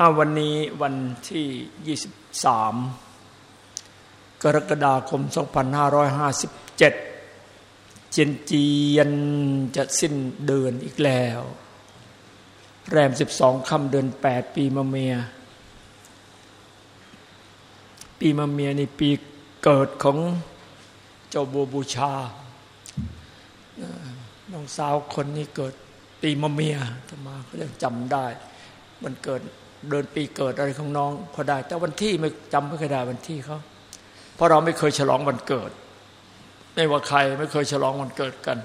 อาวันนี้วันที่ 23 กรกฎาคม 2557 เจียนเจียนจะสิ้นเดือนอีกแล้ว แรม 12ค่ำเดือน 8 ปีมะเมีย ปีมะเมียในปีเกิดของเจ้าบัวบูชา น้องสาวคนนี้เกิดปีมะเมียธรรมาเขายังจำได้ มันเกิด เดินปีเกิดอะไรของน้องเขาได้ แต่วันที่ไม่จำไม่เคยได้วันที่เขาเพราะเราไม่เคยฉลองวันเกิด ไม่ว่าใครไม่เคยฉลองวันเกิดกัน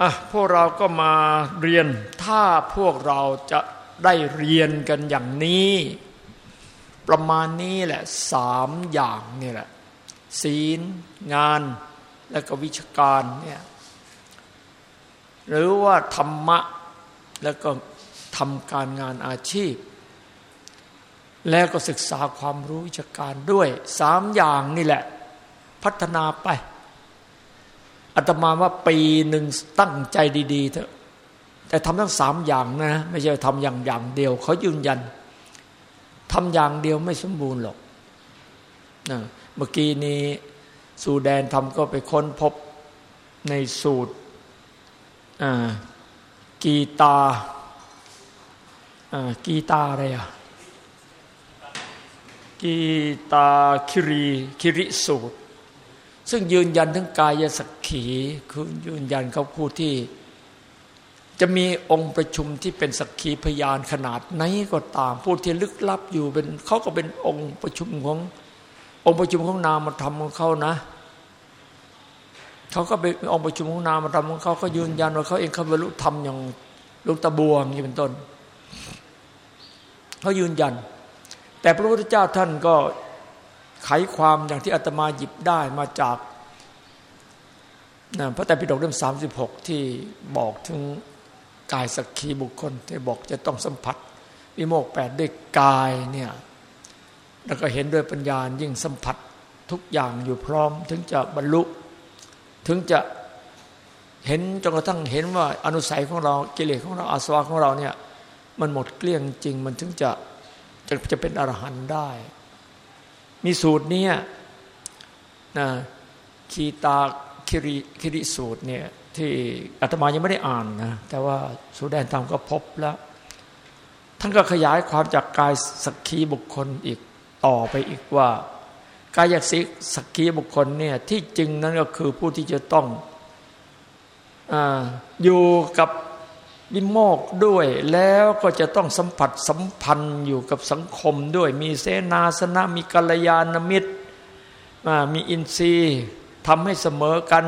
อะพวกเราก็มาเรียนถ้าพวกเราจะได้เรียนกันอย่างนี้ ประมาณนี้แหละสามอย่างนี่แหละ ศีล งาน และก็วิชาการเนี่ยหรือว่าธรรมะ แล้วก็ทำการงานอาชีพ แล้วก็ศึกษาความรู้วิชาการด้วยสามอย่างนี่แหละ พัฒนาไปอาตมาว่าปีหนึ่งตั้งใจดีๆเถอะแต่ทำทั้งสามอย่างนะ ไม่ใช่ทำอย่างอย่างเดียวเขายืนยันทำอย่างเดียวไม่สมบูรณ์หรอกนะเมื่อกี้นี้สูแดนทำก็ไปค้นพบในสูตรอ่า กีตากีตาอะไรอะกีตาคิรีคิริสูตร ซึ่งยืนยันทั้งกายสักขีคือยืนยันเขาผู้ที่ จะมีองค์ประชุมที่เป็นสักขีพยานขนาดไหนก็ตามผู้ที่ลึกลับอยู่เป็นเขาก็เป็นองค์ประชุมของ องค์ประชุมของนามธรรมของเขานะ เขาก็ไปองค์ประชุมของนามธรรมของเขาเขายืนยันว่าเขาเองเขาบรรลุธรรมอย่างลุงตะบวงนี่เป็นต้นเขายืนยัน แต่พระพุทธเจ้าท่านก็ไขความอย่างที่อาตมาหยิบได้มาจากนะพระไตรปิฎกเล่มสามสิบหกที่บอกถึงกายสักขีบุคคล ที่บอกจะต้องสัมผัสวิโมกแปดด้วยกายเนี่ยแล้วก็เห็นด้วยปัญญายิ่งสัมผัสทุกอย่างอยู่พร้อม ถึงจะบรรลุ ถึงจะเห็นจนกระทั่งเห็นว่าอนุสัยของเรากิเลสของเราอาสวะของเราเนี่ยมันหมดเกลี้ยงจริง มันถึงจะจะจะเป็นอรหันต์ได้ มีสูตรนี้นะคีตาคิริคิริสูตรเนี่ยที่อาตมายังไม่ได้อ่านนะแต่ว่าสุแดนธรรมก็พบแล้ว ท่านก็ขยายความจากกายสักขีบุคคลอีกต่อไปอีกว่า กายสิกสักขีบุคคลเนี่ยที่จริงนั้นก็คือผู้ที่จะต้องออยู่กับวิโมกด้วย แล้วก็จะต้องสัมผัสสัมพันธ์อยู่กับสังคมด้วย มีเสนาสนะมีกัลยาณมิตรมีอินทรีย์ทำให้เสมอกัน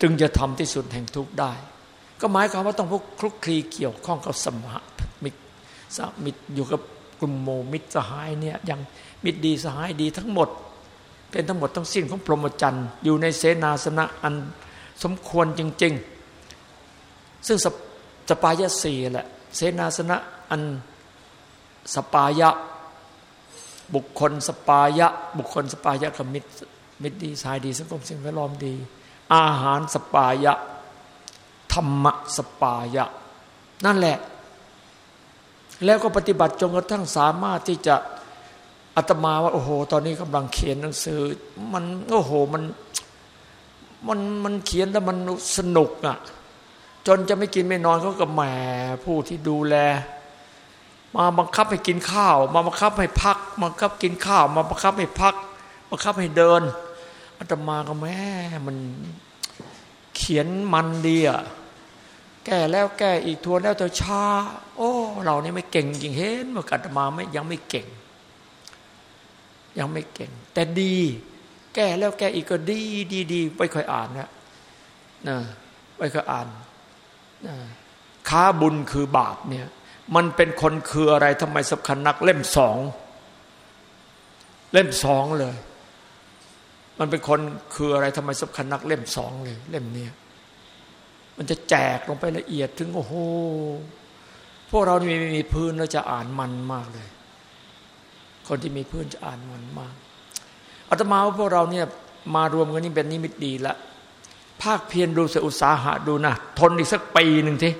จึงจะทำที่สุดแห่งทุกข์ได้ ก็หมายความว่าต้องพวกคลุกคลีเกี่ยวข้องกับสมะมิตรมิตรอยู่กับกลุ่มโมมิตรสหายเนี่ยอย่าง มิตรดีสหายดีทั้งหมด เป็นทั้งหมดทั้งสิ้นของพรหมจรรย์อยู่ในเสนาสนะอันสมควรจริง ๆ ซึ่งสัปปายะสี่แหละเสนาสนะอันสัปปายะ บุคคลสัปปายะ บุคคลสัปปายะกับมิตรมิตรดีสหายดีสังคมสิ่งแวดล้อมดี อาหารสัปปายะ ธรรมะสัปปายะ นั่นแหละ แล้วก็ปฏิบัติจนกระทั่งสามารถที่จะ อาตมาว่า โอ้โห ตอนนี้กำลังเขียนหนังสือ มันโอ้โหมันมันมันเขียนแล้วมันสนุกอะ จนจะไม่กินไม่นอนเขาก็แหมผู้ที่ดูแล มาบังคับให้กินข้าว มาบังคับให้พักบังคับกินข้าว มาบังคับให้พักบังคับให้เดินอาตมาก็แม่มันเขียนมันดีอะแก้แล้วแก้อีกทวนแล้วแต่ช้า โอ้ เรานี่ไม่เก่งจริงเห็นว่าอาตมาไม่ยังไม่เก่ง ยังไม่เก่ง แต่ดี แก้แล้วแก้อีกก็ดีดีดีไม่ค่อยอ่านนะนะไม่ค่อยอ่านนะค้าบุญคือบาปเนี่ยมันเป็นคนคืออะไรทำไมสำคัญนัก เล่มสองเล่มสองเลย มันเป็นคนคืออะไรทำไมสำคัญนัก เล่มสองเลย เล่มเนี้ยมันจะแจกลงไปละเอียดถึงโอ้โหพวกเรานี่ไม่มีพื้นแล้วจะอ่านมันมากเลย คนที่มีพื้นจะอ่านมันมากอาตมาว่าพวกเราเนี่ยมารวมกันนี่เป็นนิมิตดีละภาคเพียรดูเสอุตสาหะดูนะทนอีกสักปีหนึ่งที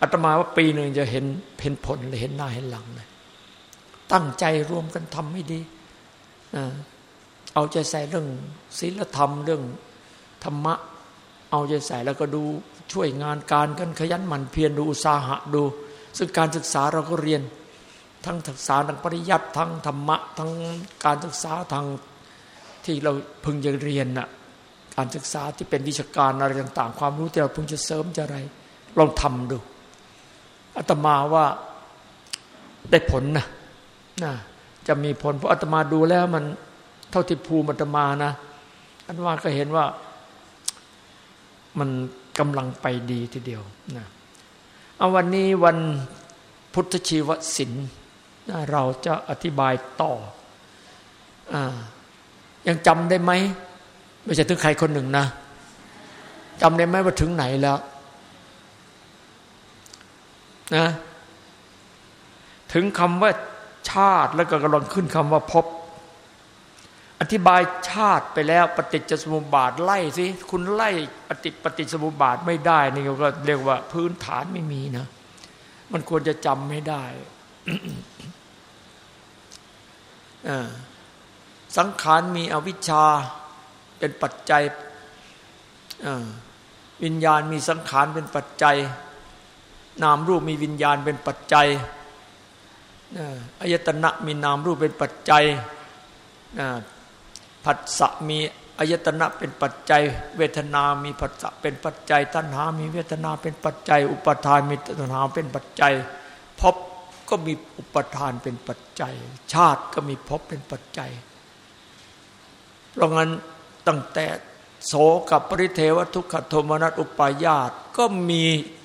อาตมาว่าปีหนึ่งจะเห็นเห็นผลเลยเห็นหน้าเห็นหลังเลยตั้งใจรวมกันทำให้ดีเอาใจใส่เรื่องศีลธรรมเรื่องธรรมะ เอาใจใส่แล้วก็ดูช่วยงานการกันขยันหมั่นเพียรดูอุตสาหะดู ซึ่งการศึกษาเราก็เรียน ทั้งศึกษาทางปริยัติทั้งธรรมะทั้งการศึกษาทางที่เราพึงจะเรียนน่ะการศึกษาที่เป็นวิชาการอะไรต่าง ๆ ความรู้ที่เราพึงจะเสริมจะอะไรลองทำดูอาตมาว่าได้ผลนะนะจะมีผลเพราะอาตมาดูแล้วมันเท่าที่ภูมิอาตมานะอาตมาก็เห็นว่ามันกำลังไปดีทีเดียวนะเอาวันนี้วันพุทธชีวศิลป์ เราจะอธิบายต่ออยังจำได้ไหมไม่ใช่ถึงใครคนหนึ่งนะจำได้ไหมว่าถึงไหนแล้วนะถึงคำว่าชาติแล้วก็กำลังขึ้นคำว่าพบ อธิบายชาติไปแล้ว ปฏิจจสมุปบาทไล่สิคุณไล่ปฏิปฏิสมุปบาทไม่ได้นี่ก็เรียกว่าพื้นฐานไม่มีนะ มันควรจะจำไม่ได้ สังขารมีอวิชชาเป็นปัจจัยวิญญาณมีสังขารเป็นปัจจัย นามรูปมีวิญญาณเป็นปัจจัยอายตนะมีนามรูปเป็นปัจจัยผัสสะมีอายตนะเป็นปัจจัย เวทนา มีผัสสะเป็นปัจจัย ตัณหา มีเวทนาเป็นปัจจัย อุปทานมีตัณหาเป็นปัจจัยพบ ก็มีอุปทานเป็นปัจจัย ชาติก็มีพบเป็นปัจจัย เพราะงั้นตั้งแต่โสกับปริเทวทุกขโทมนัสอุปายาตก็มี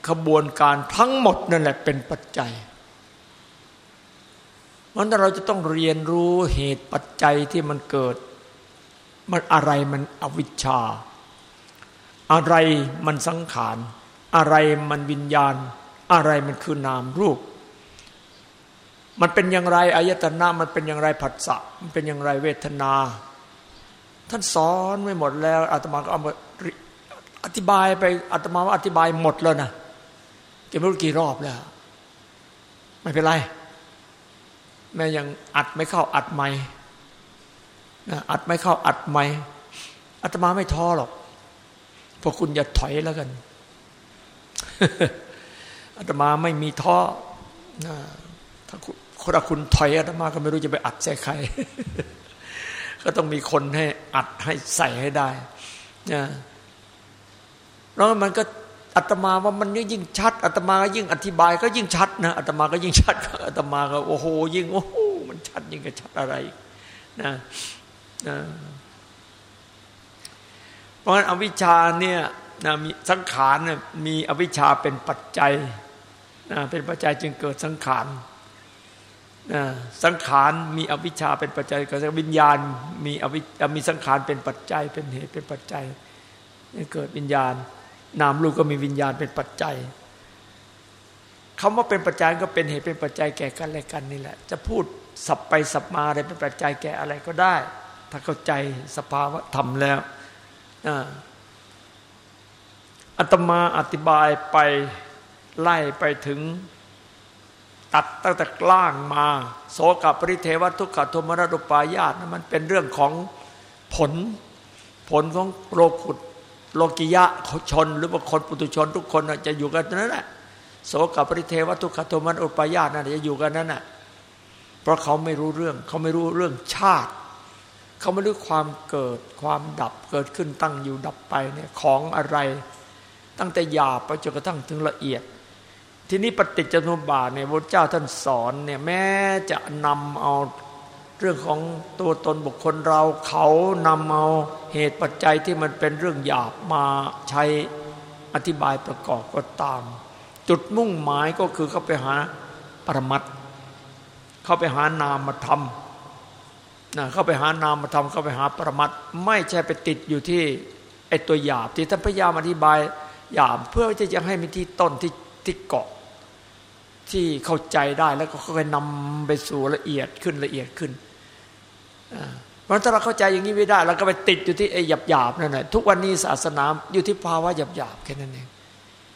ขบวนการทั้งหมดนั่นแหละเป็นปัจจัยมันเราจะต้องเรียนรู้เหตุปัจจัยที่มันเกิด มันอะไรมันอวิชชา อะไรมันสังขาร อะไรมันวิญญาณ อะไรมันคือนามรูป มันเป็นอย่างไรอายตนะมันเป็นอย่างไรผัสสะมันเป็นอย่างไรเวทนา ท่านสอนไม่หมดแล้วอาตมาก็เอามาอธิบายไปอาตมาว่าอธิบายหมดแล้วนะเก็บไม่รู้กี่รอบแล้ว ไม่เป็นไรแม่ยังอัดไม่เข้าอัดไม่นะอัดไม่เข้าอัดไม่อาตมาไม่ท้อหรอกพวกคุณอย่าถอยแล้วกันอาตมาไม่มีท้อนะถ้า คุณคุณถอยอาตมาก็ไม่รู้จะไปอัดใส่ใคร ก็ต้องมีคนให้อัดให้ใส่ให้ได้นะแล้วมันก็อาตมาว่ามันยิ่งชัดอาตมาก็ยิ่งอธิบายก็ยิ่งชัดนะอาตมาก็ยิ่งชัดอาตมาก็โอ้โหยิ่งโอ้โหมันชัดยิ่งก็ชัดอะไรนะนะเพราะฉะนั้นอวิชชาเนี่ยนะมีสังขารเนี่ยมีอวิชชาเป็นปัจจัยนะเป็นปัจจัยจึงเกิดสังขาร สังขารมีอวิชชาเป็นปัจจัยเกิดวิญญาณมีอวิมีสังขารเป็นปัจจัยเป็นเหตุเป็นปัจจัยเกิดวิญญาณ นามรูปก็มีวิญญาณเป็นปัจจัยคำว่าเป็นปัจจัยก็เป็นเหตุเป็นปัจจัยแก่กันและกันนี่แหละ จะพูดสับไปสับมาอะไรเป็นปัจจัยแก่อะไรก็ได้ ถ้าเข้าใจสภาวะธรรมแล้วอัตมาอธิบายไปไล่ไปถึง ตัดตั้งแต่กล้างมา โสกับปริเทวทุกขโทมรดุปายาตนะมันเป็นเรื่องของผล ผลของโลกุตโลกิยะชน หรือว่าคนปุถุชนทุกคนจะอยู่กันนั้นแหละโสกับปริเทวทุกขโทมันอุปายาตนั่นจะอยู่กันนั้นน่ะเพราะเขาไม่รู้เรื่อง เขาไม่รู้เรื่องชาติ เขาไม่รู้ความเกิดความดับเกิดขึ้นตั้งอยู่ดับไปเนี่ยของอะไร ตั้งแต่หยาบไปจนกระทั่งถึงละเอียด ทีนี้ปฏิจจสมุปบาทเนี่ยพระเจ้าท่านสอนเนี่ยแม้จะนำเอาเรื่องของตัวตนบุคคลเราเขานำเอาเหตุปัจจัยที่มันเป็นเรื่องหยาบมาใช้อธิบายประกอบก็ตาม จุดมุ่งหมายก็คือเข้าไปหาปรมัตเข้าไปหานามธรรมนะเข้าไปหานามธรรมเข้าไปหาปรมัตไม่ใช่ไปติดอยู่ที่ไอตัวหยาบที่ท่านพยายามอธิบายหยาบเพื่อที่จะให้มีที่ต้นที่ที่เกาะ ที่เข้าใจได้แล้วก็ค่อยนำไปสู่ละเอียดขึ้นละเอียดขึ้นเพราะถ้าเราเข้าใจอย่างนี้ไม่ได้เราก็ไปติดอยู่ที่ไอ้หยาบหยาบนั่นแหละทุกวันนี้ศาสนาอยู่ที่ภาวะหยาบหยาบแค่นั้นเอง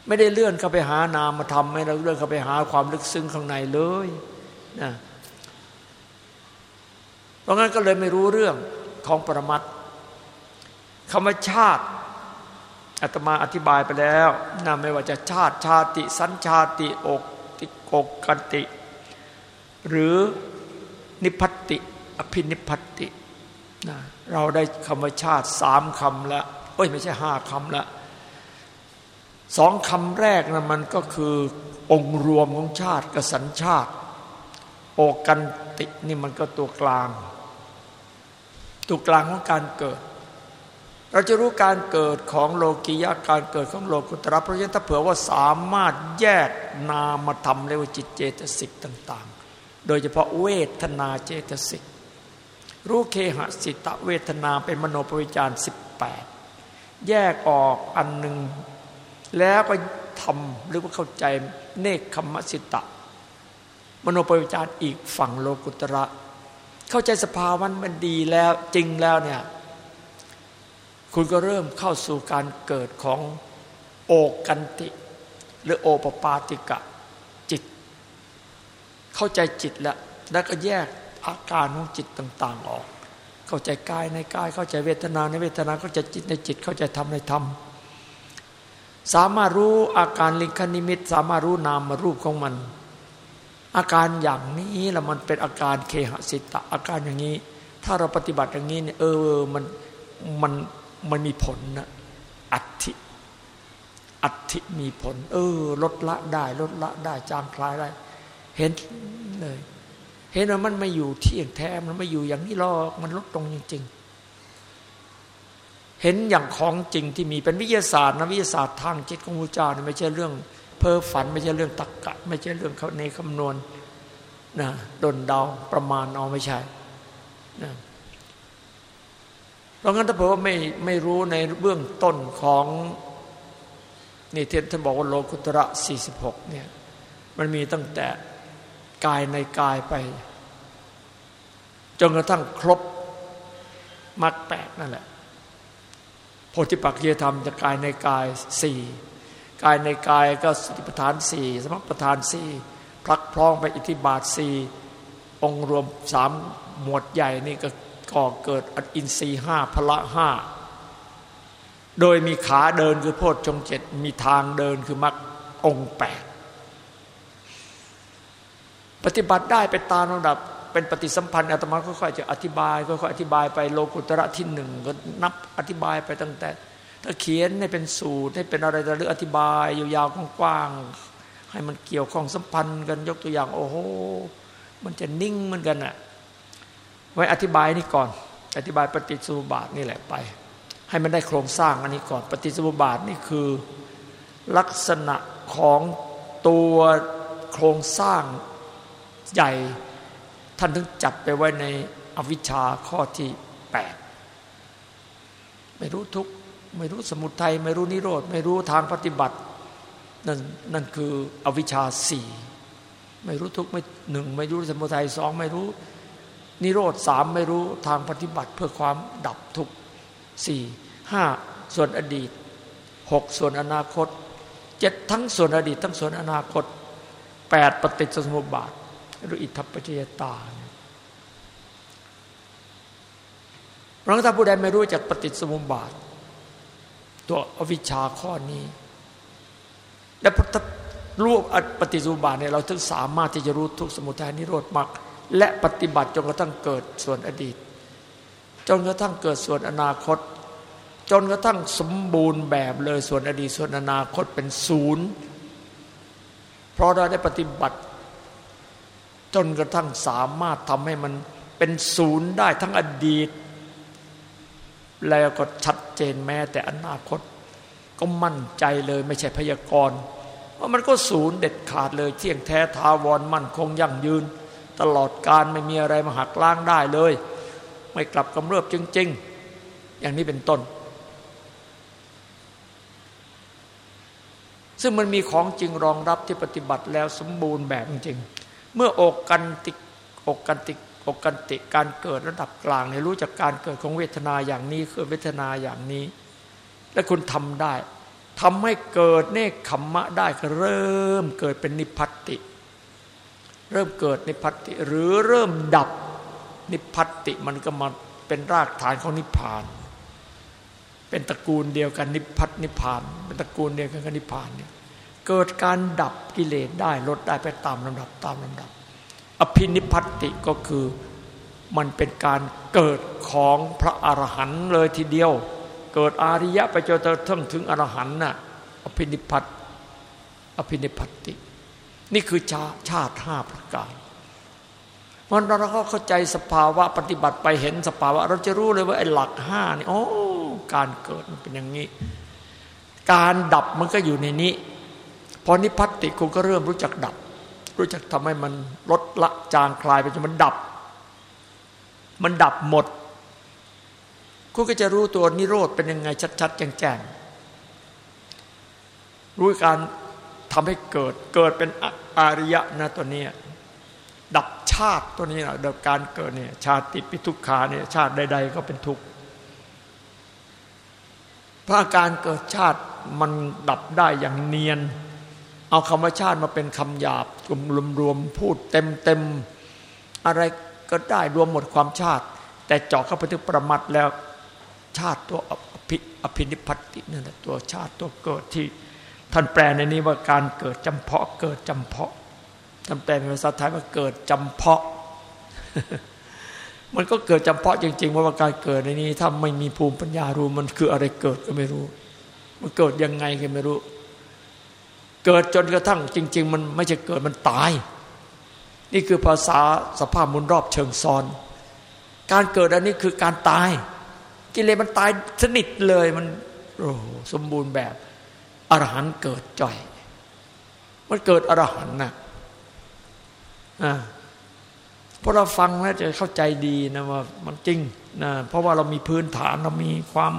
ไม่ได้เลื่อนเข้าไปหานามมาทำไม่ได้เลื่อนเข้าไปหาความลึกซึ้งข้างในเลยนะเพราะงั้นก็เลยไม่รู้เรื่องของปรมัตคำว่าชาติอาตมาอธิบายไปแล้วนะไม่ว่าจะชาติชาติ สัญชาติอก กกกันติ หรือนิพัติ อภินิพัตินะเราได้คำว่าชาติสามคำล้วเอ้ยไม่ใช่ห้าคำล้วสองคำแรกนะมันก็คือองค์รวมของชาติกับสัญชาติ โอกันตินี่มันก็ตัวกลาง ตัวกลางของการเกิด เราจะรู้การเกิดของโลกียะการเกิดของโลกุตระเพราะฉะนั้นถ้าเผื่อว่าสามารถแยกนามธรรมเรียกว่าจิตเจตสิกต่าง ๆ โดยเฉพาะเวทนาเจตสิกรู้เคหสิตะเวทนาเป็นมโนปวิจารสิบแปดแยกออกอันหนึ่งแล้วก็ทำหรือว่าเข้าใจเนคขมสิตะ มโนปวิจารอีกฝั่งโลกุตระ เข้าใจสภาวันมันดีแล้วจริงแล้วเนี่ย คุณก็เริ่มเข้าสู่การเกิดของโอกันติ หรือโอปปาติกะจิต เข้าใจจิตแล้วแล้วก็แยกอาการของจิตต่าง ๆ ออก เข้าใจกายในกาย เข้าใจเวทนาในเวทนาเข้าใจจิตในจิต เข้าใจธรรมในธรรม สามารถรู้อาการลิงคนิมิต สามารถรู้นามรูปของมัน อาการอย่างนี้ล้วมันเป็นอาการเคหสิตะอาการอย่างนี้ ถ้าเราปฏิบัติอย่างนี้เนี่ยเออมันมัน มันมีผลนะอัติอัติมีผล เออ ลดละได้ ลดละได้ จางคลายได้เห็นเลย เห็นว่ามันไม่อยู่ที่อยงแท้มันไม่อยู่อย่างนี้หรอกมันลดตรงจริง ๆ เห็นอย่างของจริงที่มีเป็นวิทยาศาสตร์นะวิทยาศาสตร์ทางจิตของพระเจ้าเนี่ยไม่ใช่เรื่อง เพ้อฝัน ไม่ใช่เรื่องตรกกะ ไม่ใช่เรื่องเขาในคำนวณนะดนเดาประมาณเอาไม่ใช่นะ เพราะงั้นถ้าเผื่อว่าไม่ไม่รู้ในเบื้องต้นของนี่เทศท่านบอกว่าโลกุตระ 46 เนี่ย มันมีตั้งแต่กายในกายไป จนกระทั่งครบมรรคแปดนั่นแหละโพธิปักจียธรรมจะกายในกายสี่กายในกายก็สติปัฏฐานสี่สมปัฏฐานสี่พลักพร้องไปอิทธิบาทสี่องค์รวมสามหมวดใหญ่นี่ก็ ก่อเกิดอินทรีห้าพละห้าโดยมีขาเดินคือโพชฌงเจ็ดมีทางเดินคือมรรคองแปดปฏิบัติได้ไปตามระดับ เป็นปฏิสัมพันธ์อาตมาค่อยๆจะอธิบายค่อยๆอธิบายไปโลกุตระที่หนึ่งก็นับอธิบายไปตั้งแต่ ถ้าเขียนให้เป็นสูตรให้เป็นอะไรต่หรืออธิบายยาวๆกว้างๆให้มันเกี่ยวข้องสัมพันธ์กันยกตัวอย่าง โอ้โหมันจะนิ่งเหมือนกันอะ ไว้อธิบายนี่ก่อน อธิบายปฏิสุบาทนี่แหละไป ให้มันได้โครงสร้างอันนี้ก่อน ปฏิสุบาทนี่คือลักษณะของตัวโครงสร้างใหญ่ท่านถึงจัดไปไว้ในอวิชชาข้อที่แปดไม่รู้ทุกไม่รู้สมุทัยไม่รู้นิโรธ ไม่รู้ทางปฏิบัติ นั่นนั่นคืออวิชชาสี่ไม่รู้ทุกไม่หนึ่งไม่รู้สมุทัยสองไม่รู้ นิโรธสามไม่รู้ทางปฏิบัติเพื่อความดับทุกสี่ห้าส่วนอดีตหกส่วนอนาคตเจ็ดทั้งส่วนอดีต ทั้งส่วนอนาคตแปดปฏิจจสมุปบาทหรืออิทธปัจจยตาเพราะถ้าผู้ใดไม่รู้จักปฏิจสมุปบาท ตัวอวิชชาข้อนี้ และถ้ารู้ปฏิสมุปบาทเนี่ยเราถึงสามารถที่จะรู้ทุกสมุทัยนิโรธมรรค และปฏิบัติจนกระทั่งเกิดส่วนอดีต จนกระทั่งเกิดส่วนอนาคต จนกระทั่งสมบูรณ์แบบเลยส่วนอดีตส่วนอนาคตเป็นศูนย์เพราะเราได้ปฏิบัติ จนกระทั่งสามารถทำให้มันเป็นศูนย์ได้ทั้งอดีต แล้วก็ชัดเจนแม้แต่อนาคต ก็มั่นใจเลยไม่ใช่พยากรณ์ว่ามันก็ศูนย์เด็ดขาดเลยเที่ยงแท้ทาวรมั่นคงยั่งยืน ตลอดการไม่มีอะไรมาหักล้างได้เลย ไม่กลับกำเริบจริง ๆ อย่างนี้เป็นต้น ซึ่งมันมีของจริงรองรับที่ปฏิบัติแล้วสมบูรณ์แบบจริง เมื่ออกกันติอกกันติอกกันติการเกิดระดับกลางเนี่ยรู้จักการเกิดของเวทนาอย่างนี้คือเวทนาอย่างนี้ และคุณทำได้ทำให้เกิดเนคขมมะได้ก็เริ่มเกิดเป็นนิพพัติ เริ่มเกิดนิพพัติหรือเริ่มดับนิพพัติมันก็มาเป็นรากฐานของนิพพาน เป็นตระกูลเดียวกันนิพพัตนิพพาน เป็นตระกูลเดียวกันกับนิพพานเนี่ยเกิดการดับกิเลสได้ลดได้ไปตามลำดับตามลำดับ อภินิพัติก็คือมันเป็นการเกิดของพระอรหันต์เลยทีเดียว เกิดอาริยะไปจนถึงถึงอรหันต์น่ะอภินิพัตอภินิพัติ นี่คือชาชาติห้าประการมันเราก็เข้าใจสภาวะปฏิบัติไปเห็นสภาวะ เราจะรู้เลยว่าไอ้หลักห้านี่โอ้การเกิดมันเป็นอย่างนี้ การดับมันก็อยู่ในนี้ พอนิพัติคุณก็เริ่มรู้จักดับ รู้จักทำให้มันลดละจางคลายไปจนมันดับ มันดับหมด คุณก็จะรู้ตัวนิโรธเป็นยังไงชัดๆแจ้งๆรู้การ ทำให้เกิดเกิดเป็นอาริยะนะตัวนี้ดับชาติตัวนี้นะดับการเกิดเนี่ยชาติปิทุกขาเนี่ยชาติใด ๆ ก็เป็นทุกข์พราะการเกิดชาติมันดับได้อย่างเนียน เอาคำว่าชาติมาเป็นคำหยาบรวมๆพูดเต็มเต็มอะไรก็ได้รวมหมดความชาติ แต่เจาะเข้าไปถึงประมัดแล้วชาติตัวอภิอภินิพัตินั่นแหละตัวชาติตัวเกิดที่ ท่านแปลในนี้ว่าการเกิดจำเพาะ เกิดจำเพาะท่านแปลเป็นภาษาไทยว่าเกิดจำเพาะ มันก็เกิดจำเพาะจริงๆว่าการเกิดในนี้ถ้าไม่มีภูมิปัญญารู้มันคืออะไรเกิดก็ไม่รู้ มันเกิดยังไงก็ไม่รู้ เกิดจนกระทั่งจริง ๆ มันไม่ใช่เกิดมันตาย นี่คือภาษาสภาพมุนรอบเชิงซ้อน การเกิดอันนี้คือการตาย กิเลสมันตายสนิทเลยมันโอ้สมบูรณ์แบบ อรหันต์เกิดจ่อย มันเกิดอรหันต์นะอ่าพอเราฟังแล้วจะเข้าใจดีนะว่ามันจริงนะเพราะว่าเรามีพื้นฐานเรามีความ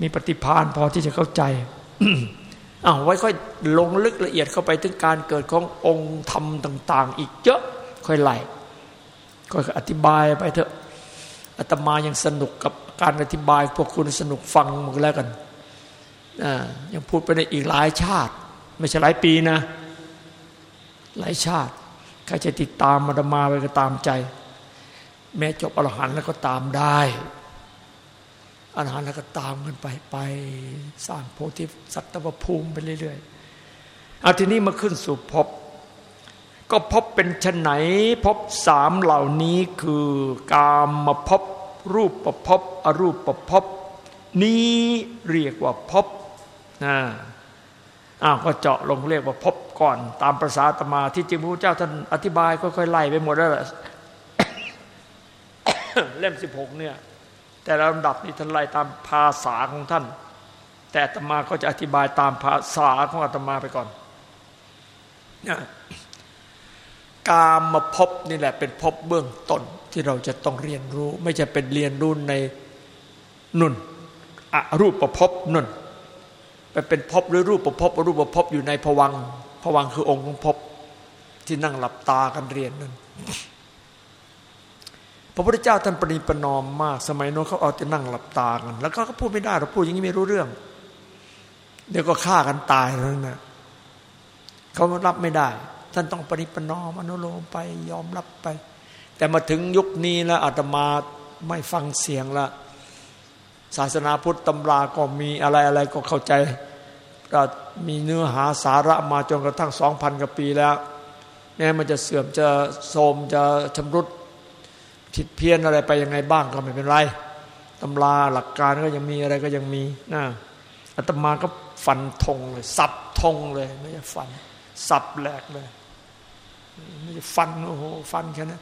มีปฏิภาณพอที่จะเข้าใจอ้าวไว้ค่อยลงลึกละเอียดเข้าไปถึงการเกิดขององค์ธรรมต่าง ๆ อีกเยอะค่อยไล่ก็อธิบายไปเถอะอาตมายังสนุกกับการอธิบาย พวกคุณสนุกฟังมึงแล้วกัน ยังพูดไปในอีกหลายชาติ ไม่ใช่หลายปีนะ หลายชาติใครจะติดตามอาตมาไปก็ตามใจ แม้จบอรหันต์แล้วก็ตามได้อรหันต์แล้วก็ตามกันไปไปสร้างโพธิสัตวภูมิไปเรื่อยๆเอาทีนี้มาขึ้นสู่พบก็พบเป็นชนไหนพบสามเหล่านี้คือกามมาพบรูปประพบอรูปประพบนี้เรียกว่าพบ นะอ้าวก็เจาะลงเรียกว่าพบก่อน ตามประสาตมาที่จริงพระเจ้าท่านอธิบายค่อยๆไล่ไปหมดแล้วเล่มสิบหกเนี่ย แต่ลำดับนี้ท่านไล่ตามภาษาของท่าน แต่อาตมาก็จะอธิบายตามภาษาของอาตมาไปก่อนกามมาพบนี่แหละเป็นพบเบื้องต้นที่เราจะต้องเรียนรู้ ไม่จะเป็นเรียนรู้ในนุ่นอรูปประพบนุ่น ไปเป็นพบหรือรูปประพบรูปประพบอยู่ในผวังผวังคือองค์ของพบที่นั่งหลับตากันเรียนนั่นพระพุทธเจ้าท่านปริปนอมมาก สมัยโน้นเขาเอาแต่นั่งหลับตากัน แล้วก็พูดไม่ได้เราพูดอย่างนี้ไม่รู้เรื่อง เดี๋ยวก็ฆ่ากันตายแล้วนะเขารับไม่ได้ ท่านต้องปริปนอมอนุโลมไปยอมรับไป แต่มาถึงยุคนี้แล้วอาตมาไม่ฟังเสียงละ ศาสนาพุทธตำราก็มีอะไรอะไรก็เข้าใจก็มีเนื้อหาสาระมาจนกระทั่งสองพันกว่าปีแล้วแม้มันจะเสื่อมจะโทมจะชำรุดผิดเพี้ยนอะไรไปยังไงบ้างก็ไม่เป็นไรตำราหลักการก็ยังมีอะไรก็ยังมีนะอาตมาก็ฟันธงเลย สับธงเลย ไม่ใช่ฟัน สับแหลกเลยไม่ใช่ฟันโอ้โหฟันแค่นั้น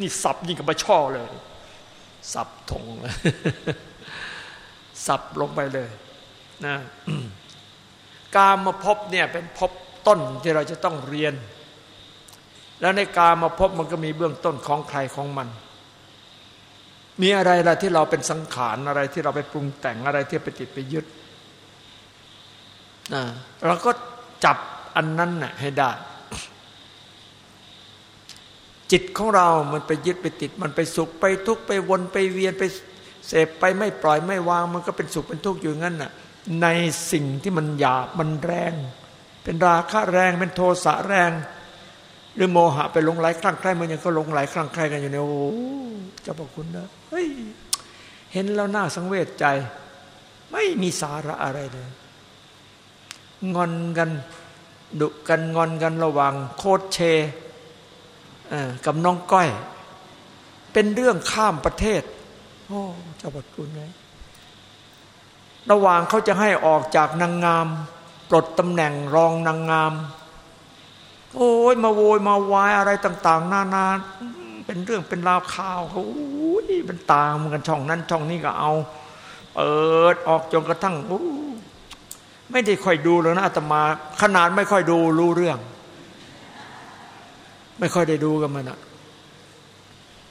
นี่สับยิ่งกับมาช่อเลย สับธงเลย สับลงไปเลยนะการมาพบเนี่ยเป็นพบต้นที่เราจะต้องเรียน แล้วในการมาพบมันก็มีเบื้องต้นของใครของมัน มีอะไรล่ะที่เราเป็นสังขารอะไรที่เราไปปรุงแต่งอะไรที่ไปติดไปยึดนะเราก็จับอันนั้นน่ะให้ได้ จิตของเรามันไปยึดไปติด มันไปสุขไปทุกข์ไปวนไปเวียนไป เสพไปไม่ปล่อยไม่วางมันก็เป็นสุขเป็นทุกข์อยู่งั้นน่ะ ในสิ่งที่มันหยาบมันแรง เป็นราคะแรงเป็นโทสะแรง หรือโมหะไปลงไหลคลั่งใคล้มันยังก็ลงไหลคลั่งใคล้กันอยู่เนี่ยโอ้เจ้าพระคุณนะเฮ้ยเห็นแล้วน่าสังเวชใจ ไม่มีสาระอะไรเลยงอนกันดุกันงอนกันระหว่างโคดเชกับน้องก้อย เป็นเรื่องข้ามประเทศ โอ้ เจ้าพระคุณเลยระหว่างเขาจะให้ออกจากนางงาม ปลดตำแหน่งรองนางงาม โอ้ยมาโวยมาวายอะไรต่าง ๆ นานา เป็นเรื่องเป็นราวข่าวเขาอุ้ยเป็นตามกันช่องนั้นช่องนี้ก็เอาเปิดออกจนกระทั่งไม่ได้ค่อยดูแล้วนะอาตมา ขนาดไม่ค่อยดูรู้เรื่อง ไม่ค่อยได้ดูกันมันอะ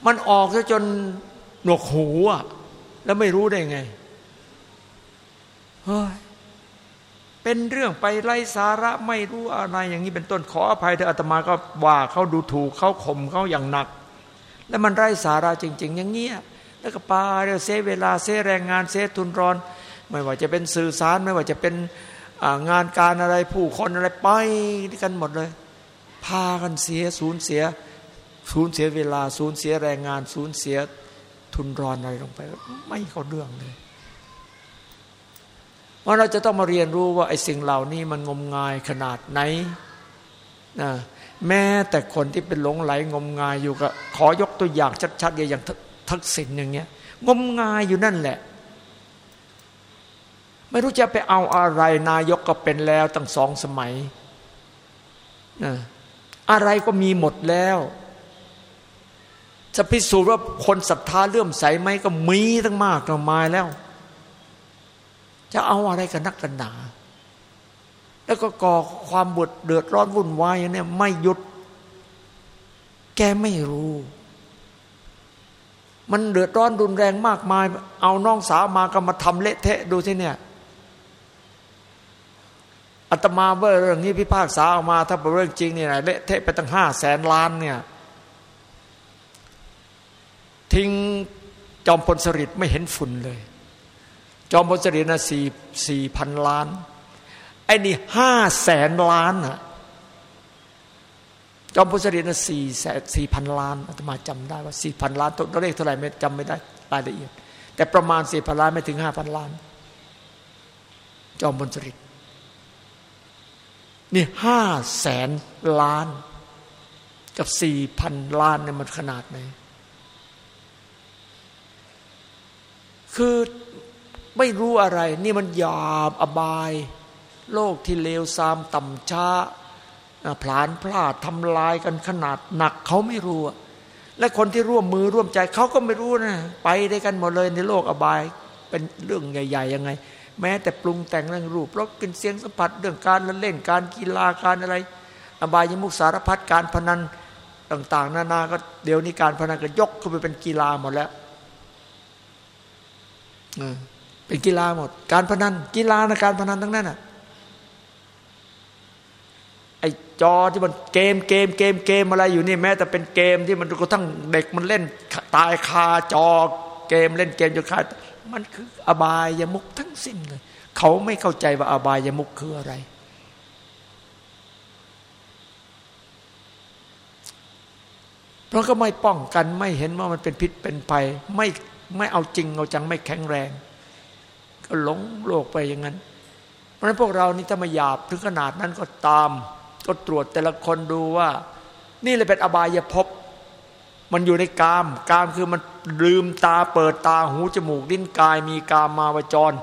มันออกซะจนหนวกหูอะ แล้วไม่รู้ได้ไงเฮ้ยเป็นเรื่องไปไร้สาระไม่รู้อะไรอย่างนี้เป็นต้นขออภัยเถอะอาตมาก็ว่าเขาดูถูกเขาข่มเขาอย่างหนัก แล้วมันไร้สาระจริง ๆ อย่างเงี้ยแล้วก็ปาเรื่องเซเวลาเซแรงงานเซทุนรอน ไม่ว่าจะเป็นสื่อสารไม่ว่าจะเป็นงานการอะไรผู้คนอะไรไปกันหมดเลย พากันเสียสูญเสียสูญเสียเวลาสูญเสียแรงงานสูญเสีย ทุนรอนอะไรลงไป ไม่เขาเรื่องเลยว่าเราจะต้องมาเรียนรู้ว่าไอ้สิ่งเหล่านี้มันงมงายขนาดไหนนะแม้แต่คนที่เป็นหลงไหลงมงายอยู่ก็ขอยกตัวอย่างชัดๆอย่างทักษิณอย่างเงี้ย งมงายอยู่นั่นแหละ ไม่รู้จะไปเอาอะไร นายกก็เป็นแล้วตั้งสองสมัยนะอะไรก็มีหมดแล้ว จะพิสูจน์ว่าคนศรัทธาเลื่อมใสไหมก็มีตั้งมากตั้งมายแล้ว จะเอาอะไรกันนักกันหนา แล้วก็ก่อความบดเดือดร้อนวุ่นวายเนี่ยไม่หยุด แกไม่รู้ มันเดือดร้อนรุนแรงมากมาย เอาน้องสาวมาก็มาทำเละเทะดูสิเนี่ยอาตมาเว่าเรื่องนี้พิพากษาออกมา ถ้าเป็นเรื่องจริงเนี่ยเละเทะไปตั้งห้าแสนล้านเนี่ย ทิ้งจอมพลสฤษดิ์ไม่เห็นฝุ่นเลย จอมพลสฤษดิ์นะสี่สี่พันล้าน ไอ้นี่ห้าแสนล้านอะจอมพลสฤษดิ์นะสี่แสนสี่พันล้านอาตมาจำได้ว่าสี่พันล้านตัวเลขเท่าไหร่ไม่จำไม่ได้รายละเอียด แต่ประมาณสี่พันล้านไม่ถึงห้าพันล้าน จอมพลสฤษดิ์นี่ห้าแสนล้าน กับสี่พันล้านเนี่ยมันขนาดไหน คือไม่รู้อะไร นี่มันหยาบอบาย โลกที่เลวทรามต่ำช้าผลานพลาดทำลายกันขนาดหนักเขาไม่รู้ และคนที่ร่วมมือร่วมใจเขาก็ไม่รู้นะ ไปได้กันหมดเลยในโลกอบาย เป็นเรื่องใหญ่ ๆ ยังไง แม้แต่ปรุงแต่งเรื่องรูปรสกินเสียงสัมผัสเรื่องการเล่นการกีฬาการอะไร อบายยมุกสารพัดการพนันต่าง ๆ นานาก็เดี๋ยวนี้การพนันก็ยกขึ้นไปเป็นกีฬาหมดแล้ว เป็นกีฬาหมด การพนันกีฬานะการพนันทั้งนั้นอะไอจอที่มันเกมเกมเกมเกมอะไรอยู่นี่แม้ แต่เป็นเกมที่มันกระทั่งเด็กมันเล่น ตายคาจอเกมเล่นเกมจนคามันคืออบายยมุกทั้งสิ้นเลยเขาไม่เข้าใจว่าอบายยมุกคืออะไร เพราะก็ไม่ป้องกันไม่เห็นว่ามันเป็นพิษเป็นภัยไม่ ไม่เอาจริงเอาจังไม่แข็งแรง ก็หลงโลกไปอย่างนั้น เพราะฉะนั้นพวกเรานี่ถ้ามาหยาบถึงขนาดนั้นก็ตาม ก็ตรวจแต่ละคนดูว่า นี่เลยเป็นอบายภพมันอยู่ในกาม กามคือมันลืมตาเปิดตาหูจมูกลิ้นกาย มีกามมาวจร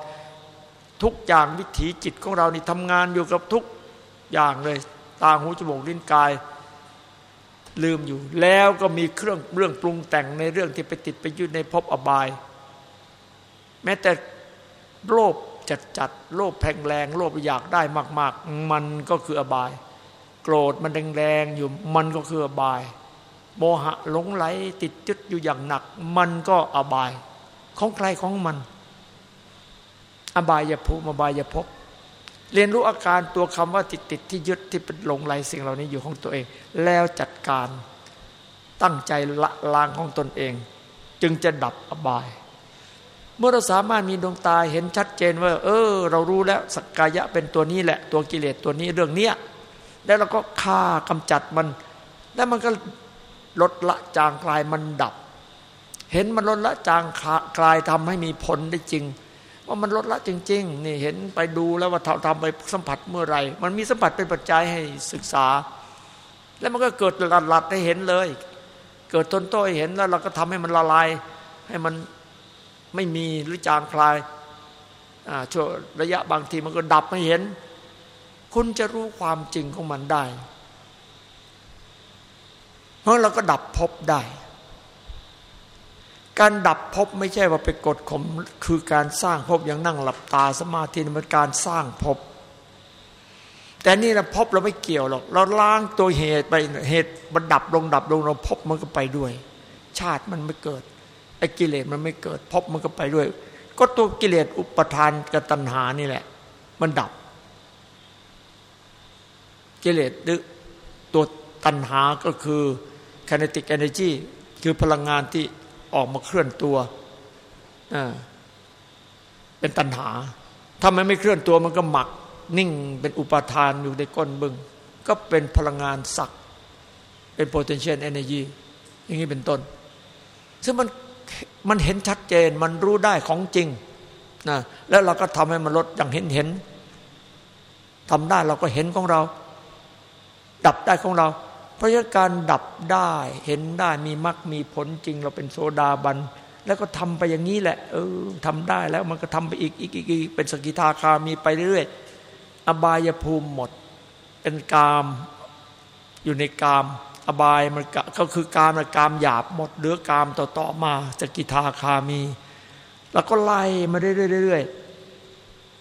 ทุกอย่างวิถีจิตของเรานี่ทำงานอยู่กับทุกอย่างเลย ตาหูจมูกลิ้นกาย ลืมอยู่ แล้วก็มีเครื่องเรื่องปรุงแต่งในเรื่องที่ไปติดไปยึดในภพอบาย แม้แต่โลภจัดจัดโลภแพงแรงโลภอยากได้มาก ๆ มันก็คืออบาย โกรธมันแรงๆอยู่มันก็คืออบาย โมหะหลงไหลติดยึดอยู่อย่างหนัก มันก็อบาย ของใครของมัน อบายอย่าภูมิอบายอย่าพ เรียนรู้อาการตัวคำว่าติดติดที่ยึดที่เป็นหลงไหลสิ่งเหล่านี้อยู่ของตัวเอง แล้วจัดการตั้งใจละลางของตนเอง จึงจะดับอบาย เมื่อเราสามารถมีดวงตาเห็นชัดเจนว่า เออ เรารู้แล้วสักกายะเป็นตัวนี้แหละ ตัวกิเลสตัวนี้เรื่องเนี้ยแล้วเราก็ฆ่ากำจัดมัน แล้วมันก็ลดละจางคลายมันดับ เห็นมันลดละจางคลายทำให้มีผลได้จริง ว่ามันลดละจริง ๆ นี่เห็นไปดูแล้วว่าทำไปสัมผัสเมื่อไรมันมีสัมผัสเป็นปัจจัยให้ศึกษา แล้วมันก็เกิดหลัดๆให้เห็นเลย เกิดต้นโตให้เห็นแล้วเราก็ทำให้มันละลาย ให้มันไม่มีหรือจางคลายช่วงระยะบางทีมันก็ดับไม่เห็น คุณจะรู้ความจริงของมันได้ เพราะเราก็ดับภพได้ การดับภพไม่ใช่ว่าไปกดข่มคือการสร้างภพอย่างนั่งหลับตาสมาธิมันการสร้างภพแต่นี่เราพเราไม่เกี่ยวหรอกเราล้างตัวเหตุไปเหตุมันดับลงดับลงเราภพมันก็ไปด้วย ชาติมันไม่เกิดไอ้กิเลสมันไม่เกิดภพมันก็ไปด้วย ก็ตัวกิเลสอุปทานกับตัณหานี่แหละ มันดับ กิเลสหรือตัวตัณหาก็คือ kinetic energy คือพลังงานที่ ออกมาเคลื่อนตัวเป็นตัณหา ถ้ามันไม่เคลื่อนตัวมันก็หมัก นิ่งเป็นอุปทานอยู่ในก้นบึง ก็เป็นพลังงานสัก เป็น potential energy อย่างนี้เป็นต้น ซึ่งมันมันเห็นชัดเจนมันรู้ได้ของจริงนะแล้วเราก็ทำให้มันลดอย่างเห็นเห็นทำได้เราก็เห็นของเรา ดับได้ของเรา ราะฉะนั้นการดับได้เห็นได้มีมรรคมีผลจริง เราเป็นโซดาบัน แล้วก็ทำไปอย่างนี้แหละ เออทำได้แล้วมันก็ทำไปอีกอีกอีกเป็นสกิทาคามีไปเรื่อยอบายภูมิหมด เป็นกาม อยู่ในกาม อบายมันก็คือกามกามหยาบหมดเดือกามต่อๆมาสกิทาคามี แล้วก็ไล่มาเรื่อย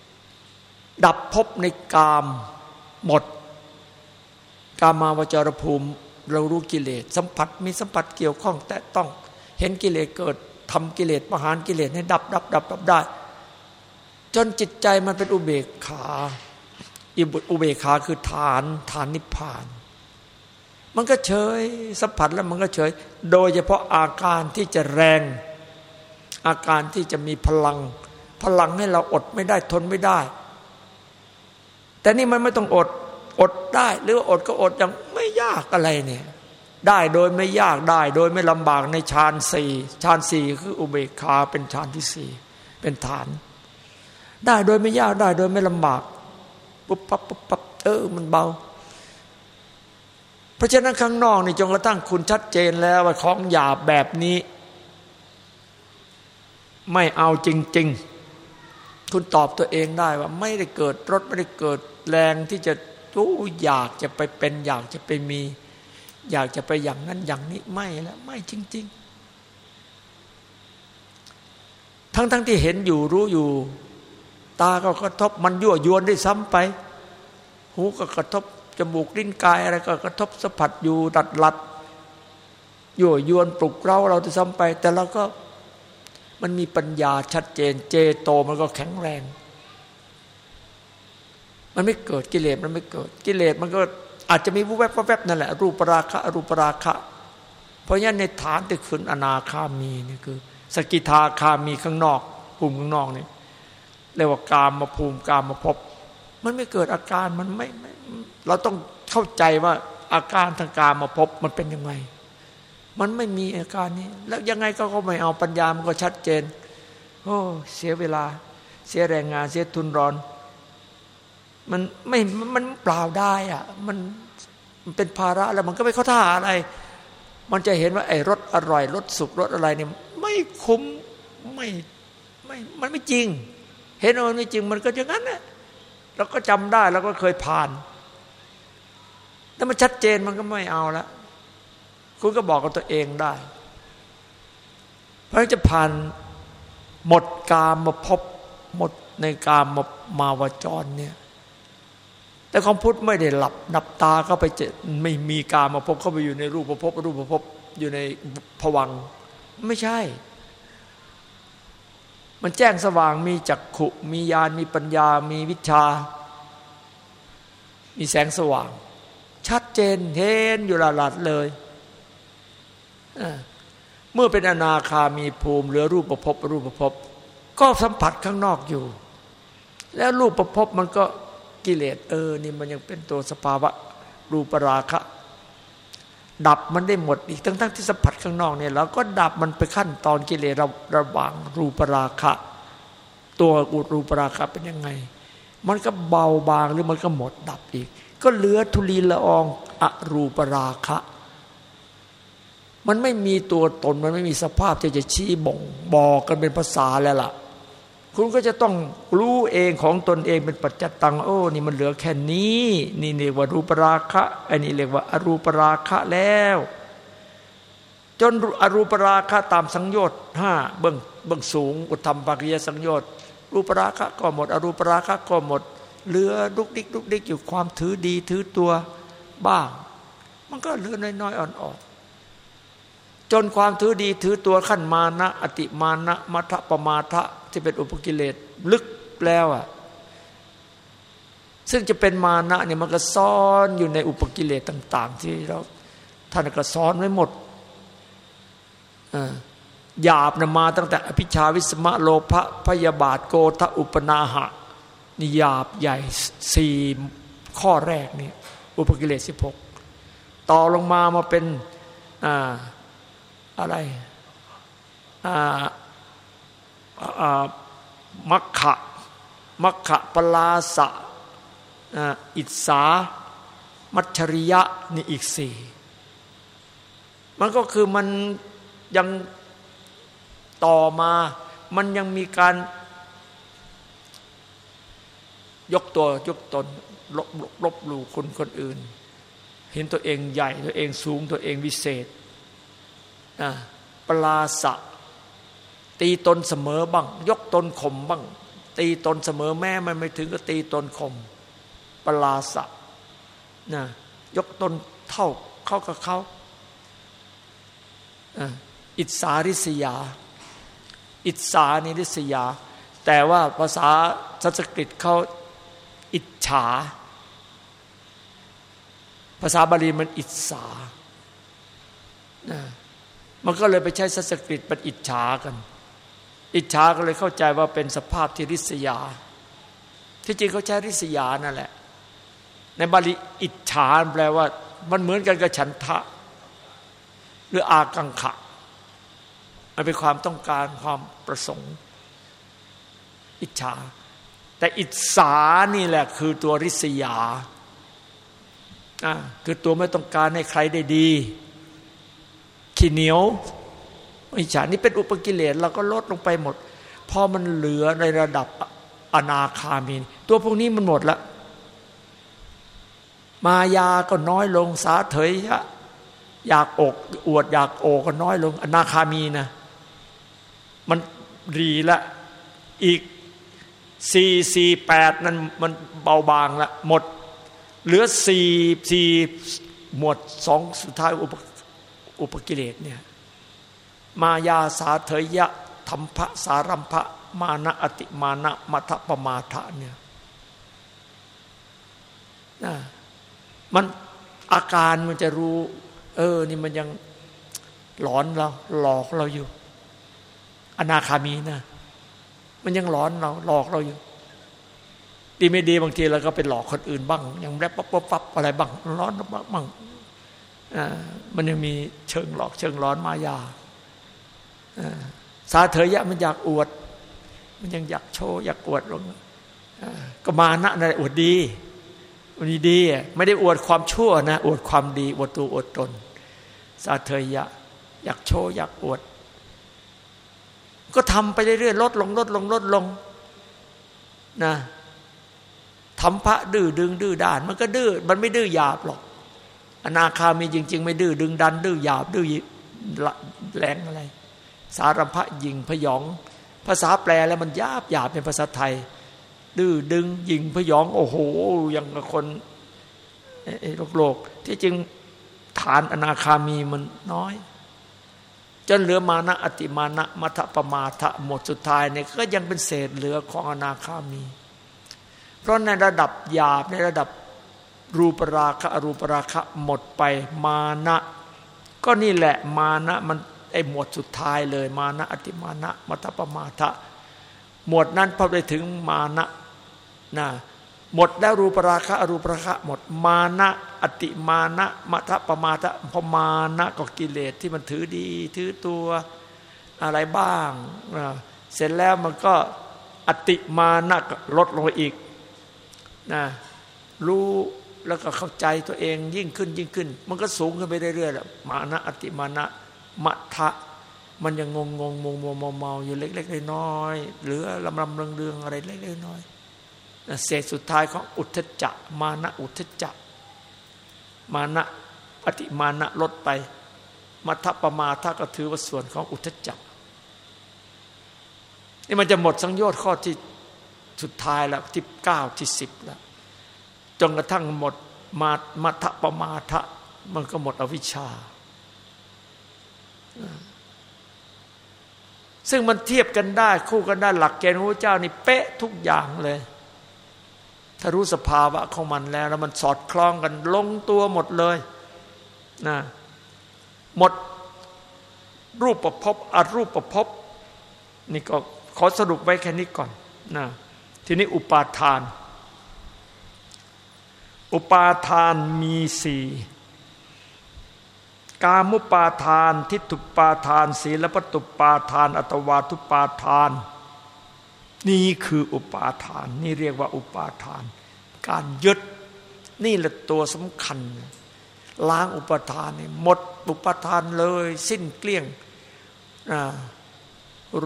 ๆดับพบในกามหมด กามาวจรภูมิ เรารู้กิเลส สัมผัสมีสัมผัสเกี่ยวข้อง แต่ต้องเห็นกิเลสเกิดทำกิเลสประหารกิเลสให้ดับดับดับดับได้ จนจิตใจมันเป็นอุเบกขาอิบุอุเบคาคือฐานฐานนิพพาน มันก็เฉยสัมผัสแล้วมันก็เฉย โดยเฉพาะอาการที่จะแรง อาการที่จะมีพลัง พลังให้เราอดไม่ได้ทนไม่ได้ แต่นี่มันไม่ต้องอด อดได้ หรืออดก็อดอย่างไม่ยากอะไรเนี่ยได้โดยไม่ยากได้โดยไม่ลำบากในฌานสี่ฌานสี่คืออุเบกขาเป็นฌานที่สี่เป็นฐาน ได้โดยไม่ยากได้โดยไม่ลำบากปุ๊บปั๊บปุ๊บปั๊บเออมันเบา เพราะฉะนั้นข้างนอกนี่จงกระทั่งคุณชัดเจนแล้วว่าของหยาบแบบนี้ ไม่เอาจริง ๆ คุณตอบตัวเองได้ว่า ไม่ได้เกิดรถไม่ได้เกิดแรงที่จะ ตู้อยากจะไปเป็น อยากจะไปมี อยากจะไปอย่างนั้นอย่างนี้ไม่แล้วไม่จริง ๆ ทั้งๆทที่เห็นอยู่รู้อยู่ ตาก็กระทบมันยั่วยวนได้ซ้ำไป หูก็กระทบจมูกลิ้นกายอะไรก็กระทบสัมผัสอยู่ดัดลัดยั่วยวนปลุกเราเราจะซ้ำไป แต่เราก็มันมีปัญญาชัดเจน เจโตมันก็แข็งแรง มันไม่เกิดกิเลสมันไม่เกิด กิเลสมันก็อาจจะมีวุบแวบแวบนั่นแหละ รูปราคะรูปราคะ เพราะงั้นในฐานที่ขึ้นอนาคามีนี่คือ สกิทาคามีข้างนอก ภูมิข้างนอกนี่เรียกว่ากามมาภูมิกามมาพบ มันไม่เกิดอาการมันไม่ไมเราต้องเข้าใจว่าอาการทางกามมาพบมันเป็นยังไง มันไม่มีอาการนี้ แล้วยังไงก็ไม่เอาปัญญามันก็ชัดเจนโอ้เสียเวลา เสียแรงงานเสียทุนร้อน มันไม่มันเปล่าได้อะมันมันเป็นภาระแล้วมันก็ไม่เข้าท่าอะไร มันจะเห็นว่าไอ้รสอร่อยรสสุกรสอะไรเนี่ยไม่คุ้มไม่ไม่มันไม่จริง เห็นว่ามันไม่จริงมันก็อย่างนั้นแหละเราก็จำได้เราก็เคยผ่านถ้ามันชัดเจนมันก็ไม่เอาละคุณก็บอกกับตัวเองได้ เพราะจะผ่านหมดกามมาพบหมดในกามมามาวจรเนี่ย แต่ของพุทธไม่ได้หลับนับตาเข้าไปเจไม่มีกามมาพบเข้าไปอยู่ในรูปประพบรูปประพบอยู่ในผวังไม่ใช่ มันแจ้งสว่างมีจักขุมีญาณมีปัญญา มีวิชา มีแสงสว่าง ชัดเจนเห็นอยู่ละลัดเลยเมื่อเป็นอนาคามีภูมิเหลือรูปประพบรูปประพบก็สัมผัสข้างนอกอยู่ แล้วรูปประพบมันก็ กิเลสเออนี่มันยังเป็นตัวสภาวะรูปราคะ ดับมันได้หมดอีกทั้งทั้งที่สัมผัสข้างนอกเนี่ยเราก็ดับมันไปขั้นตอนกิเลสระระว่างรูปราคะ ตัวอุรูปราคะเป็นยังไง มันก็เบาบางหรือมันก็หมดดับอีก ก็เหลือทุลีละอองอรูปราคะ มันไม่มีตัวตนมันไม่มีสภาพที่จะชี้บ่งบอกกันเป็นภาษาแล้วล่ะ คุณก็จะต้องรู้เองของตนเองเป็นปัจจตังโอ้นี่มันเหลือแค่นี้ นี่เรียกว่ารูปราคะอันนี้เรียกว่าอรูปราคะแล้ว จนอรูปราคะตามสังโยชน์ห้าเบื้องเบื้องสูง อุทธรรมปัจจสังโยชน์รูปราคะก็หมด อรูปราคะก็หมด เหลือดุกดิกดุกดิกอยู่ความถือดีถือตัวบ้าง มันก็เหลือน้อยๆอ่อนๆจนความถือดีถือตัวขั้นมานะ อติมานะมัทะปมาทะ ที่เป็นอุปกิเลสลึกแล้วอะซึ่งจะเป็นมานะเนี่ยมันก็ซ้อนอยู่ในอุปกิเลสต่าง ๆ ที่เราท่านก็ซ้อนไว้หมดหยาบนะมาตั้งแต่อภิชาวิสมะโลภะพยาบาทโกทะอุปนาหะนี่หยาบใหญ่สี่ข้อแรกนี่อุปกิเลสสิบหกต่อลงมามาเป็น อ่า อะไร อ่า มัคคะมัคคะปลาสะอิสา มัชริยะนี่อีกสี่มันก็คือมันยังต่อมา มันยังมีการยกตัวยกตนลบลบหลู่คนคนอื่น เห็นตัวเองใหญ่ตัวเองสูงตัวเองวิเศษปลาสะ ตีตนเสมอบ้าง ยกตนข่มบ้าง ตีตนเสมอแม่มันไม่ถึงก็ตีตนข่มปลาสะนะยกตนเท่าเข้ากับเขาอิสาริษยา อิสานิริษยา แต่ว่าภาษาสันสกฤตเขาอิจฉา ภาษาบาลีมันอิสานะมันก็เลยไปใช้สันสกฤตเป็นอิจฉากัน อิจฉาก็เลยเข้าใจว่าเป็นสภาพที่ริษยา ที่จริงเขาใช้ริษยานั่นแหละ ในบาลีอิจฉาแปลว่า มันเหมือนกันกับฉันทะ หรืออากังขะ มันเป็นความต้องการความประสงค์ อิจฉา แต่อิจฉานี่แหละคือตัวริษยาอ่าคือตัวไม่ต้องการให้ใครได้ดี ขี้เหนียว อิจฉานี่เป็นอุปกิเลสเราก็ลดลงไปหมด พอมันเหลือในระดับอนาคามี ตัวพวกนี้มันหมดละ มายาก็น้อยลงสาเถยะอยากอกอวดอยากโอก็น้อยลง อนาคามีนะ มันรีละอีกสี่สี่แปดนั้นมันเบาบางละหมด เหลือสี่สี่หมวดสองสุดท้ายอุปอุปกิเลสเนี่ย มายาสาเถยะธรรมะสารัมภะมานะอติมานะมัทปมาทะเนี่ยนะมันอาการมันจะรู้ เออ นี่มันยังหลอนเรา หลอกเราอยู่ อนาคามีนะ มันยังหลอนเรา หลอกเราอยู่ ดีไม่ดีบางทีเราก็ไปหลอกคนอื่นบ้าง ยังแรปปั๊บปั๊บอะไรบ้างร้อนบ้างอ่ามันยังมีเชิงหลอก เชิงร้อนมายา สาเถยะมันอยากอวด มันยังอยากโชว์อยากอวดลงก็มานะนะอวดดีมันดีไม่ได้อวดความชั่วนะ อวดความดี อวดตัวอวดตน สาเถยะ อยากโชว์อยากอวด ก็ทำไปเรื่อยๆลดลงลดลงลดลงนะทำพระดื้อดึงดื้อด้าน มันก็ดื้อมันไม่ดื้อหยาบหรอกอนาคามีจริง ๆ ไม่ดื้อดึงดัน ดื้อหยาบดื้อแรงอะไร สารพะยิงพยอง ภาษาแปลแล้วมันยาบหยาบเป็นภาษาไทย ดื้อดึงยิงพยอง โอ้โหอยังคนโลกโลก ที่จริงฐานอนาคามีมันน้อย จนเหลือมานะอติมานะมัทปมาทะหมดสุดท้ายเนี่ยก็ยังเป็นเศษเหลือของอนาคามี เพราะในระดับหยาบในระดับรูปราคะอรูปราคะหมดไปมานะ ก็นี่แหละมานะมัน ไอ้หมวดสุดท้ายเลยมานะอติมานะมัตปมาทะหมวดนั้นพอไปถึงมานะนะหมดแล้วรูปราคะอรูปราคะหมดมานะอติมานะมัทปมาทะพอมานะก็กิเลสที่มันถือดี ถือตัวอะไรบ้างนะเสร็จแล้วมันก็อติมานะลดลงอีกนะรู้แล้วก็เข้าใจตัวเองยิ่งขึ้นยิ่งขึ้น มันก็สูงขึ้นไปเรื่อยๆแหละมานะอติมานะ มัทะมันยังงงงงมงมัวเมาเมาอยู่เล็กๆน้อยๆหรือลำลำเรืองๆอะไรเล็กๆน้อยเศษสุดท้ายของอุทธจักมานะอุทธจักมานะปฏิมานะลดไป มัทปมาทาก็ถือว่าส่วนของอุทธจักนี่มันจะหมดสังโยชน์ข้อที่สุดท้ายแล้วที่เก้าที่สิบแล้วจนกระทั่งหมดมามัทปมาทะมันก็หมดอวิชชา ซึ่งมันเทียบกันได้ คู่กันได้หลักเกณฑ์ของพระเจ้านี่เป๊ะทุกอย่างเลย ถ้ารู้สภาวะของมันแล้ว แล้วมันสอดคล้องกันลงตัวหมดเลยนะหมดรูปประพบอรูปประพบนี่ก็ขอสรุปไว้แค่นี้ก่อนนะทีนี้อุปาทาน อุปาทานมีสี่ กามุปาทาน ทิฏฐุปาทาน ศีลปตุปาทาน อัตวาทุปาทาน นี่คืออุปาทาน นี่เรียกว่าอุปาทาน การยึดนี่แหละตัวสำคัญ ล้างอุปทานหมดอุปทานเลย สิ้นเกลี้ยง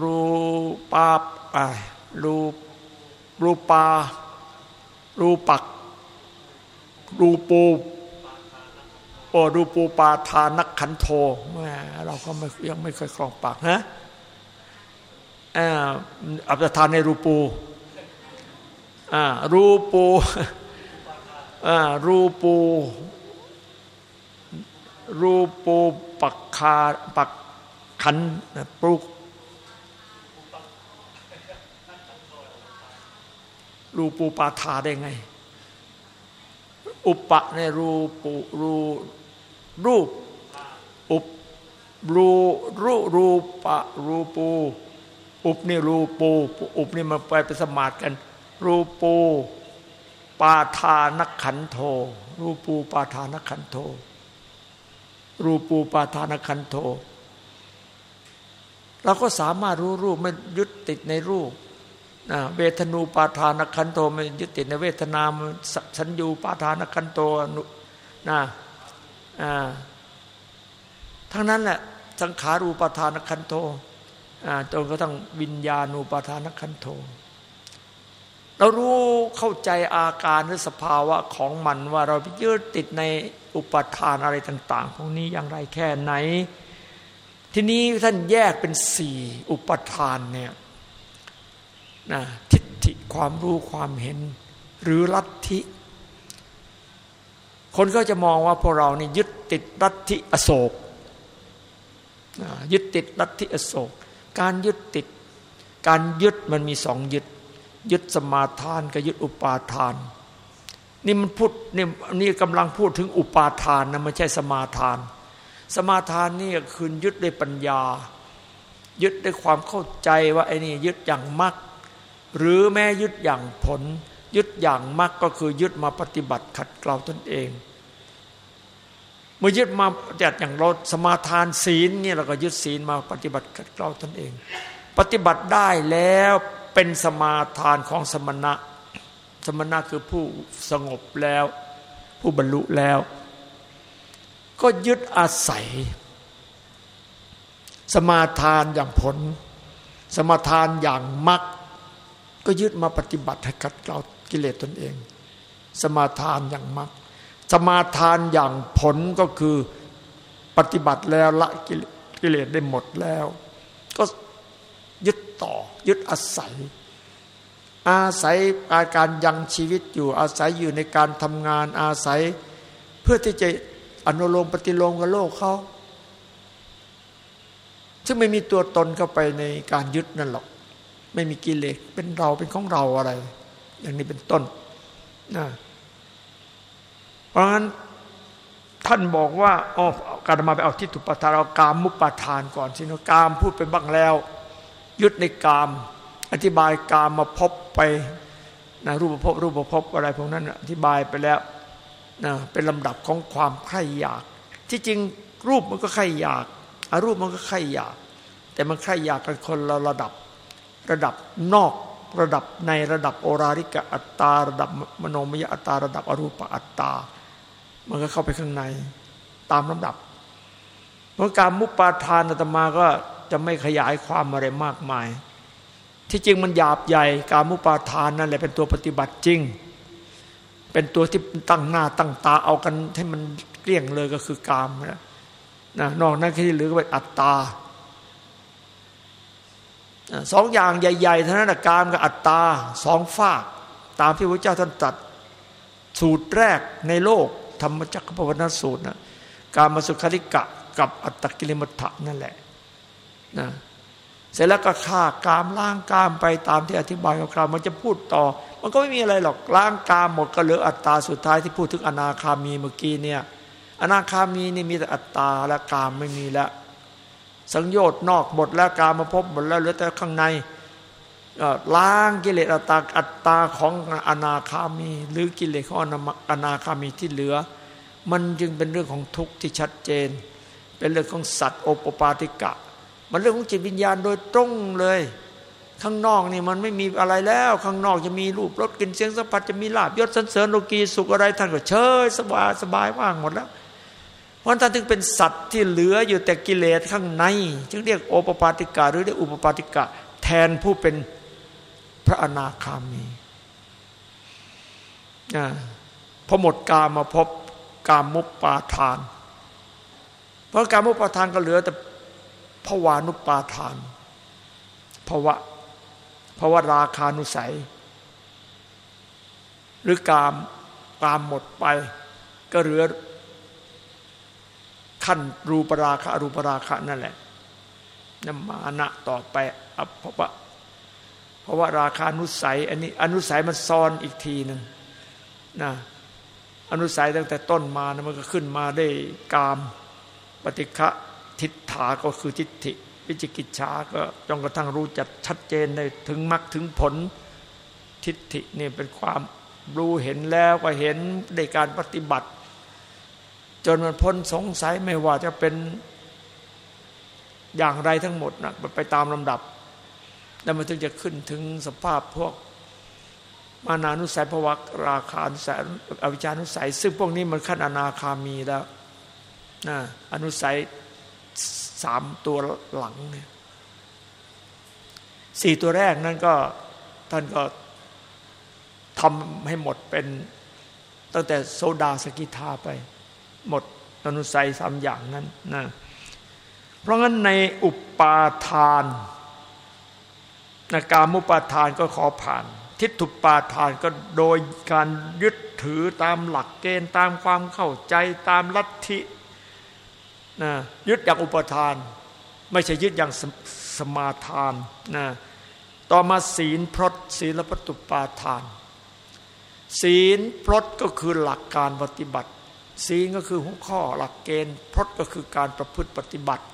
รูปารูรูปารูปักรูปู อรูปูปาทานักขันโทแม่เราก็ยังไม่เคยคลองปากนะอัปทานในรูปูรูปูรูปูรูปูปักคาปักขันปลุกรูปูปาทาได้ไง อุปะในรูปูรู รูป อุปรูรูรูปะรูปู อุปนี่รูปู อุปนี่มาไปไปสมาดกัน รูปูปาทานขันโท รูปูปาทานขันโท รูปูปาทานขันโท เราก็สามารถรู้รูปไม่ยึดติดในรูปเวทนูปาทานขันโตไม่ยึดติดในเวทนามสัญญูปาทานขันโตนะ ทั้งนั้นแหละสังขารูปาทานขันโตจนกระทั่งวิญญาณูปาทานขันโตเรารู้เข้าใจอาการหรือสภาวะของมันว่าเราไปยึดติดในอุปทานอะไรต่าง ๆ พวกนี้อย่างไรแค่ไหน ทีนี้ท่านแยกเป็นสี่อุปทานเนี่ยนะทิฏฐิความรู้ความเห็น หรือลัทธิ คนก็จะมองว่าพวกเรานี่ยึดติดลัทธิอโศกยึดติดลัทธิอโศก การยึดติด การยึดมันมีสองยึด ยึดสมาทานกับยึดอุปาทาน นี่มันพูดนี่นี่กำลังพูดถึงอุปาทานนะไม่ใช่สมาทาน สมาทานนี่คือยึดด้วยปัญญา ยึดด้วยความเข้าใจว่าไอ้นี่ยึดอย่างมักหรือแม้ยึดอย่างผล ยึดอย่างมากก็คือยึดมาปฏิบัติขัดเกลาตนเอง เมื่อยึดมาจัดอย่างเราสมาทานศีลเนี่ยเราก็ยึดศีลมาปฏิบัติขัดเกลาตนเอง ปฏิบัติได้แล้วเป็นสมาทานของสมณะ สมณะคือผู้สงบแล้ว ผู้บรรลุแล้ว ก็ยึดอาศัย สมาทานอย่างผล สมาทานอย่างมักก็ยึดมาปฏิบัติให้กัดเกลากิเลสตนเอง สมาทานอย่างมาก สมาทานอย่างผลก็คือปฏิบัติแล้วละกิเลสได้หมดแล้ว ก็ยึดต่อ ยึดอาศัย อาศัยอาการยังชีวิตอยู่อาศัยอยู่ในการทำงานอาศัย เพื่อที่จะอนุโลมปฏิโลมกับโลกเขาซึ่งไม่มีตัวตนเข้าไปในการยึดนั่นหรอก ไม่มีกิเลสเป็นเราเป็นของเราอะไร อย่างนี้เป็นต้นนะ ราะฉะนั้นท่านบอกว่าอ๋อการมาไปเอาที่ตุปทานเอากามมุปทานก่อนสินะกามพูดไปบ้างแล้ว ยึดในกาม อธิบายกามมาพบไปนะรูปภพรูปภพอะไรพวกนั้นอธิบายไปแล้วนะเป็นลำดับของความใคร่อยาก ที่จริงรูปมันก็ใคร่อยากอารูปมันก็ใคร่อยาก แต่มันใคร่อยากกันคนละระดับ ระดับนอกระดับในระดับโอราริกะอัตตา ระดับมโนมยอัตตา ระดับอรูปอัตตา มันก็เข้าไปข้างในตามลำดับ เพราะการมุปาทานอาตมาก็จะไม่ขยายความอะไรมากมาย ที่จริงมันหยาบใหญ่ การมุปาทานนั่นแหละเป็นตัวปฏิบัติจริง เป็นตัวที่ตั้งหน้าตั้งตาเอากันให้มันเกลี้ยงเลยก็คือกามนะนะนอกนั้นที่เหลือก็เป็นอัตตาสองอย่างใหญ่ๆเท่านั้นกามกับอัตตาสองฝาก ตามที่พระเจ้าท่านตรัสสูตรแรกในโลก ธรรมจักรพวนสูตรนะการมาสุขาริกะกับอัตตกิลมัฏฐะนั่นแหละนะเสร็จแล้วก็ฆ่ากามล้างกามไปตามที่อธิบายคราวมันจะพูดต่อ มันก็ไม่มีอะไรหรอกล้างกามหมดก็เหลืออัตตาสุดท้ายที่พูดถึงอนาคามีเมื่อกี้เนี่ยอนาคามีนี่มีแต่อัตตาและกามไม่มีแล้วสังโยชน์นอกหมดแล้วกามาพบหมดแล้วเหลือแต่ข้างใน ล้างกิเลสอัตตาอัตตาของอนาคามี หรือกิเลสของอนาคามีที่เหลือ มันจึงเป็นเรื่องของทุกข์ที่ชัดเจน เป็นเรื่องของสัตว์โอปปาติกะ มันเรื่องของจิตวิญญาณโดยตรงเลย ข้างนอกนี่มันไม่มีอะไรแล้ว ข้างนอกจะมีรูปรสกลิ่นเสียงสัมผัสจะมีลาบยศสันเสริญโลกีสุขอะไรท่านก็เฉยสบายสบายว่างหมดแล้วพราะท่านถึงเป็นสัตว์ที่เหลืออยู่แต่กิเลสข้างใน จึงเรียกโอปปาติกาหรือเรียกอุปปาติกะ แทนผู้เป็น พระอนาคามีพอหมดกามาพบกามมุปปาทาน เพราะกามมุปปาทานก็เหลือแต่ภวานุปปาทานภาวะภาวะราคานุสัย หรือกามกามหมดไป ก็เหลือขั้นรูปราคะรูปราคะนั่นแหละนมานะต่อไปอภพะ เพราะว่าราคานุสัย อันนี้อนุสัยมันซ้อนอีกทีหนึ่งนะอนุสัยตั้งแต่ต้นมานะมันก็ขึ้นมาได้กามปฏิฆะทิฏฐาก็คือทิฏฐิวิจิกิจฉาก็จนกระทั่งรู้จัดชัดเจนได้ถึงมรรคถึงผลทิฏฐินี่เป็นความรู้เห็นแล้วก็เห็นในการปฏิบัติ จนมันพ้นสงสัยไม่ว่าจะเป็นอย่างไรทั้งหมดนะไปตามลำดับ แล้วมันถึงจะขึ้นถึงสภาพพวกมานานุสัยภวกราคานุสัยอวิชานุสัย ซึ่งพวกนี้มันขั้นอนาคามีแล้วนะอนุสัยสามตัวหลังเนี่ยสี่ตัวแรกนั่นก็ท่านก็ทำให้หมดเป็นตั้งแต่โซดาสกิทาไป หมดอนุสัยสามอย่างนั้นนะเพราะงั้นในอุปาทาน นะการมุปาทานก็ขอผ่าน ทิฏฐุปาทานก็โดยการยึดถือตามหลักเกณฑ์ตามความเข้าใจตามลัทธินะยึดอย่างอุปทาน ไม่ใช่ยึดอย่างสสมาทานนะต่อมาศีลพรตศีลปตุปาทาน ศีลพรตก็คือหลักการปฏิบัติ ศีลก็คือหัวข้อหลักเกณฑ์พจน์ก็คือการประพฤติปฏิบัติ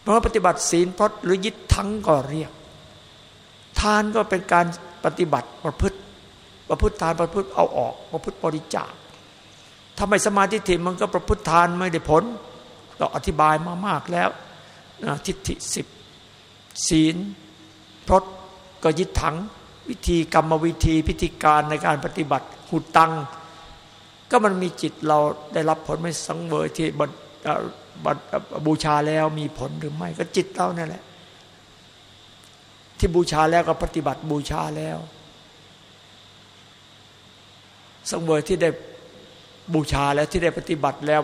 เพราะปฏิบัติศีลพจน์หรือยึดทั้งก็เรียก ทานก็เป็นการปฏิบัติประพฤติ ประพฤติทานประพฤติเอาออก ประพฤติบริจาคทำไมสมาธิถิมันก็ประพฤติทานไม่ได้ผลเราอธิบายมามากแล้วทิฏฐิสิบศีลพรตก็ยึดถัง วิธีกรรมวิธีพิธีการในการปฏิบัติหุตัง ก็มันมีจิตเราได้รับผลไม่สังเวยที่บูชาแล้วมีผลหรือไม่ก็จิตเรานั่นแหละ ที่บูชาแล้วก็ปฏิบัติบูชาแล้วสังเวยที่ได้บูชาแล้วที่ได้ปฏิบัติแล้ว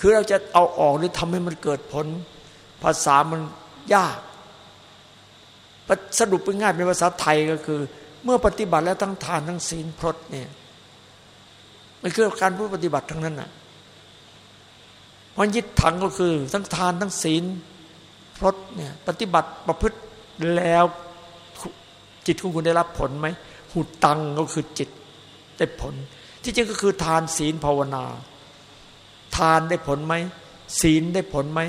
คือเราจะเอาออกหรือทำให้มันเกิดผล ภาษามันยากสรุปเป็นง่ายเป็นภาษาไทยก็คือ เมื่อปฏิบัติแล้วทั้งทานทั้งศีลพรตเนี่ยมันคือการพูดปฏิบัติทั้งนั้นน่ะมันยึดถังก็คือ ทั้งทานทั้งศีลพรตเนี่ยปฏิบัติประพฤติ แล้วจิตของคุณได้รับผลไหมหุดตังก็คือจิตได้ผล ที่จริงก็คือทานศีลภาวนา ทานได้ผลไหมศีลได้ผลไหม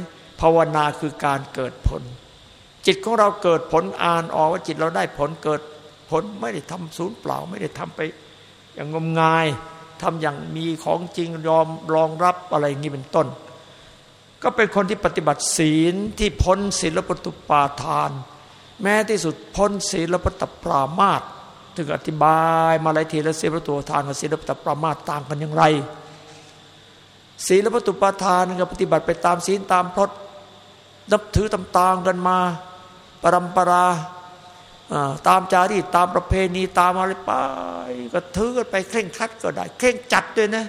ภาวนาคือการเกิดผล จิตของเราเกิดผลอ่านออกว่าจิตเราได้ผลเกิดผลไม่ได้ทำศูนย์เปล่า ไม่ได้ทำไป อย่างงมงายทำอย่างมีของจริงยอมรองรับอะไรอย่างนี้เป็นต้น ก็เป็นคนที่ปฏิบัติศีลที่พ้นศีลปตุปาทาน แม้ที่สุดพ้นศีลปตปรามาตถึงอธิบายมาหลายทีแล้วศีลปตุปาทานกับศีลปตปรามาตต่างกันอย่างไร ศีลปตุปาทานกับปฏิบัติไปตามศีลตามพรตนับถือตำตามกันมา ปรำปราตามจารีตตามประเพณีตามอะไรไปก็ถือกันไปเคร่งครัดก็ได้ เคร่งจัดด้วยนะ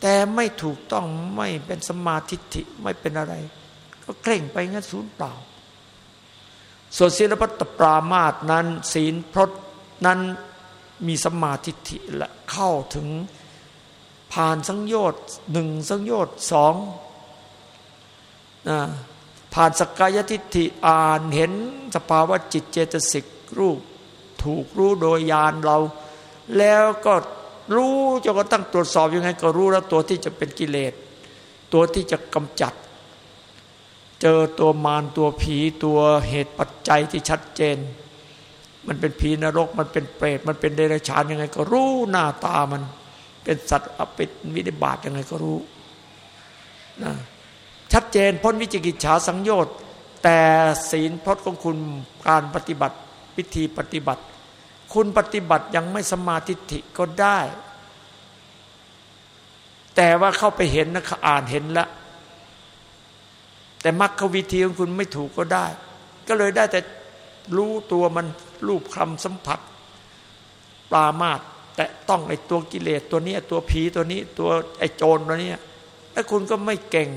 แต่ไม่ถูกต้องไม่เป็นสมาธิิไม่เป็นอะไร ก็เคร่งไปงั้นศูนย์เปล่า ส่วนศีลพัตปรามาสนั้น ศีลพรตนั้นมีสมาธิิและเข้าถึงผ่านสังโยชน์หนึ่งสังโยชน์สองผ่านสกายทิฏฐิอ่านเห็นสภาวะจิตเจตสิกรูปถูกรู้โดยญาณเรา แล้วก็รู้จนกระทั่งตรวจสอบยังไงก็รู้แล้วตัวที่จะเป็นกิเลส ตัวที่จะกำจัด เจอตัวมารตัวผีตัวเหตุปัจจัยที่ชัดเจน มันเป็นผีนรก มันเป็นเปรตมันเป็นเดรัจฉานยังไง ก็รู้หน้าตามัน เป็นสัตว์อปิวินิบาตยังไงก็รู้นะชัดเจนพ้นวิจิกิจฉาสังโยชน์ แต่ศีลพจน์ของคุณการปฏิบัติพิธีปฏิบัติ คุณปฏิบัติยังไม่สมาธิิก็ได้ แต่ว่าเข้าไปเห็นนะอ่านเห็นแล้ว แต่มรรควิธีของคุณไม่ถูกก็ได้ ก็เลยได้แต่รู้ตัวมันรูปคำสัมผัสปรามาตแต่ต้องไอ้ตัวกิเลสตัวนี้ตัวผีตัวนี้ตัวไอ้โจรตัวนี้แล้วคุณก็ไม่เก่ง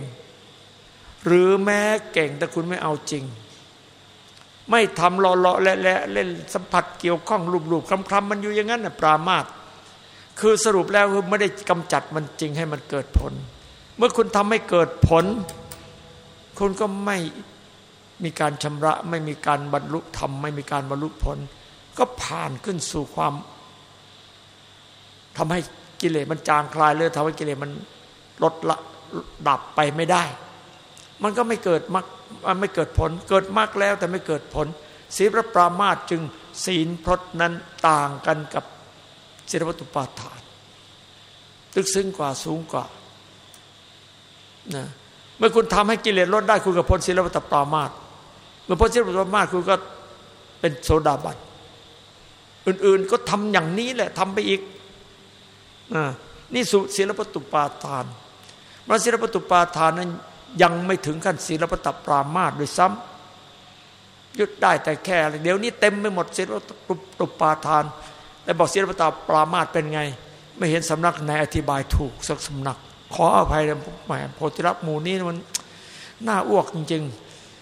หรือแม้เก่งแต่คุณไม่เอาจริง ไม่ทำรอๆและและเล่นสัมผัสเกี่ยวข้องรูปๆคลำๆมันอยู่อย่างนั้นนะปรามาตคือสรุปแล้วคือไม่ได้กำจัดมันจริงให้มันเกิดผล เมื่อคุณทำให้เกิดผล คุณก็ไม่มีการชำระ ไม่มีการบรรลุธรรม ไม่มีการบรรลุผล ก็ผ่านขึ้นสู่ความทำให้กิเลสมันจางคลายเลยทำให้กิเลสมันลดละดับไปไม่ได้ มันก็ไม่เกิดมรรคไม่เกิดผล เกิดมรรคแล้วแต่ไม่เกิดผลศีลพระปรามาจึงศีลพรตนั้นต่างกันกับศีลวัตุปาทาน ตึกซึ้งกว่าสูงกว่านะ เมื่อคุณทำให้กิเลสลดได้คุณก็พ้นศีลวัตปรามาตเมื่อพ้นศีลวัตปรามาตคุณก็เป็นโสดาบันอื่น ๆ ก็ทำอย่างนี้แหละทำไปอีกนี่สุศีลปตุปาทานพระศีลปตุปาทานนั้นยังไม่ถึงขั้นศีลปตปรามาสด้วยซ้ำยึดได้แต่แค่เดี๋ยวนี้เต็มไปหมดศีลปตุปาทานแต่บอกศีลปตปรามาสเป็นไง ไม่เห็นสำนักไหนอธิบายถูกสักสำนัก ขออภัยนะแหมโพธิรักหมู่นี้มันน่าอ้วกจริง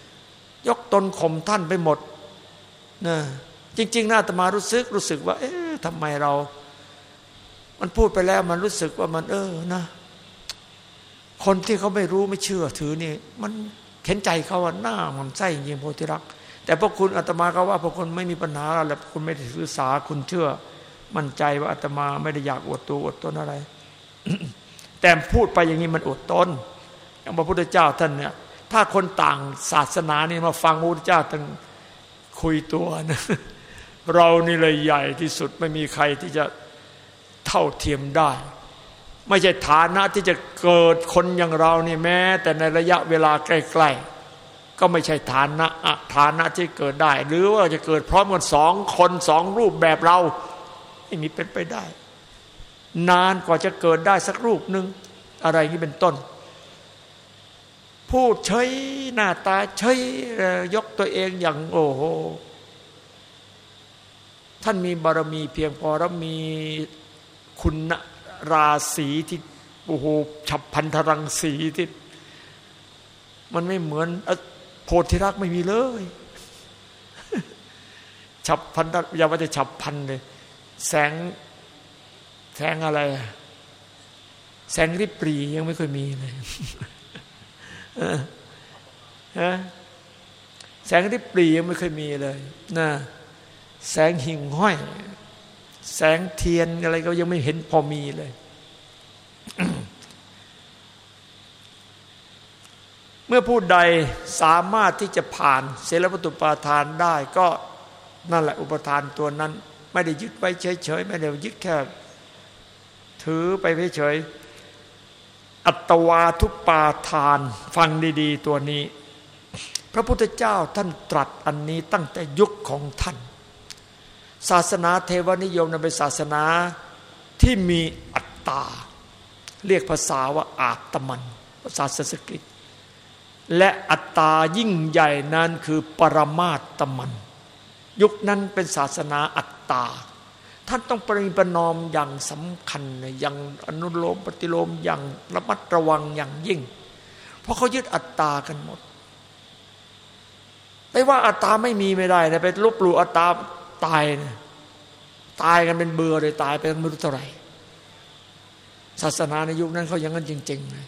ๆ ยกตนข่มท่านไปหมดนะจริง ๆ น่าตมารู้สึกรู้สึกว่า เอ๊ะทำไมเรา มันพูดไปแล้วมันรู้สึกว่ามัน เออนะ คนที่เขาไม่รู้ไม่เชื่อถือนี่ มันเห็นใจเขาว่าหน้ามันไส้จริงโพธิรัก แต่พวกคุณอาตมาก็ว่าพวกคุณไม่มีปัญหาอะไรคุณไม่ได้ศึกษาคุณเชื่อ มั่นใจว่าอาตมาไม่ได้อยากอวดตัวอวดตนอะไร แต่พูดไปอย่างนี้มันอวดตนอย่างพระพุทธเจ้าท่านเนี่ย ถ้าคนต่างศาสนานี่มาฟังพระพุทธเจ้าท่านคุยตัวนะเรานี่เลยใหญ่ที่สุดไม่มีใครที่จะเท่าเทียมได้ ไม่ใช่ฐานะที่จะเกิดคนอย่างเรานี่แม้ แต่ในระยะเวลาใกล้ๆก็ไม่ใช่ฐานะฐานะที่เกิดได้ หรือว่าจะเกิดพร้อมกันสองคนสองรูปแบบเราไม่มีเป็นไปได้ นานกว่าจะเกิดได้สักรูปหนึ่งอะไรนี้เป็นต้น พูดเฉยหน้าตาเฉยยกตัวเองอย่างโอ้โหท่านมีบารมีเพียงพอแล้วมีคุณราศีที่โอ้โหฉับพันธรังสีที่มันไม่เหมือนโพธิรักไม่มีเลย ฉับพันอย่าว่าจะฉับพันเลย แสง แสงอะไร แสงริบปรียังไม่เคยมีเลยฮะแสงริบปรียังไม่เคยมีเลยนะแสงหิ่งห้อย แสงเทียนอะไรก็ยังไม่เห็นพอมีเลย เมื่อผู้ใดสามารถที่จะผ่านเสลวัตุปาทานได้ ก็นั่นแหละอุปทานตัวนั้น ไม่ได้ยึดไว้เฉยๆ ไม่ได้ยึดแค่ ถือไปเฉยอัตวาทุปาทาน ฟังดีๆ ตัวนี้ พระพุทธเจ้าท่านตรัสอันนี้ตั้งแต่ยุคของท่าน ศาสนาเทวนิยมนั้นเป็นศาสนาที่มีอัตตา เรียกภาษาว่าอาตมันภาษาสันสกฤต และอัตตายิ่งใหญ่นั้นคือปรมาตมัน ยุคนั้นเป็นศาสนาอัตตา ท่านต้องปริปนอมอย่างสำคัญอย่างอนุโลมปฏิโลมอย่างระมัดระวังอย่างยิ่ง เพราะเขายึดอัตตากันหมดไปว่าอัตตาไม่มีไม่ได้นะไปลบหลู่อัตตาตายนะตายกันเป็นเบื่อเลยตายไปไม่รู้เท่าไหร่ศาสนาในยุคนั้นเขาอย่างนั้นจริงๆเลย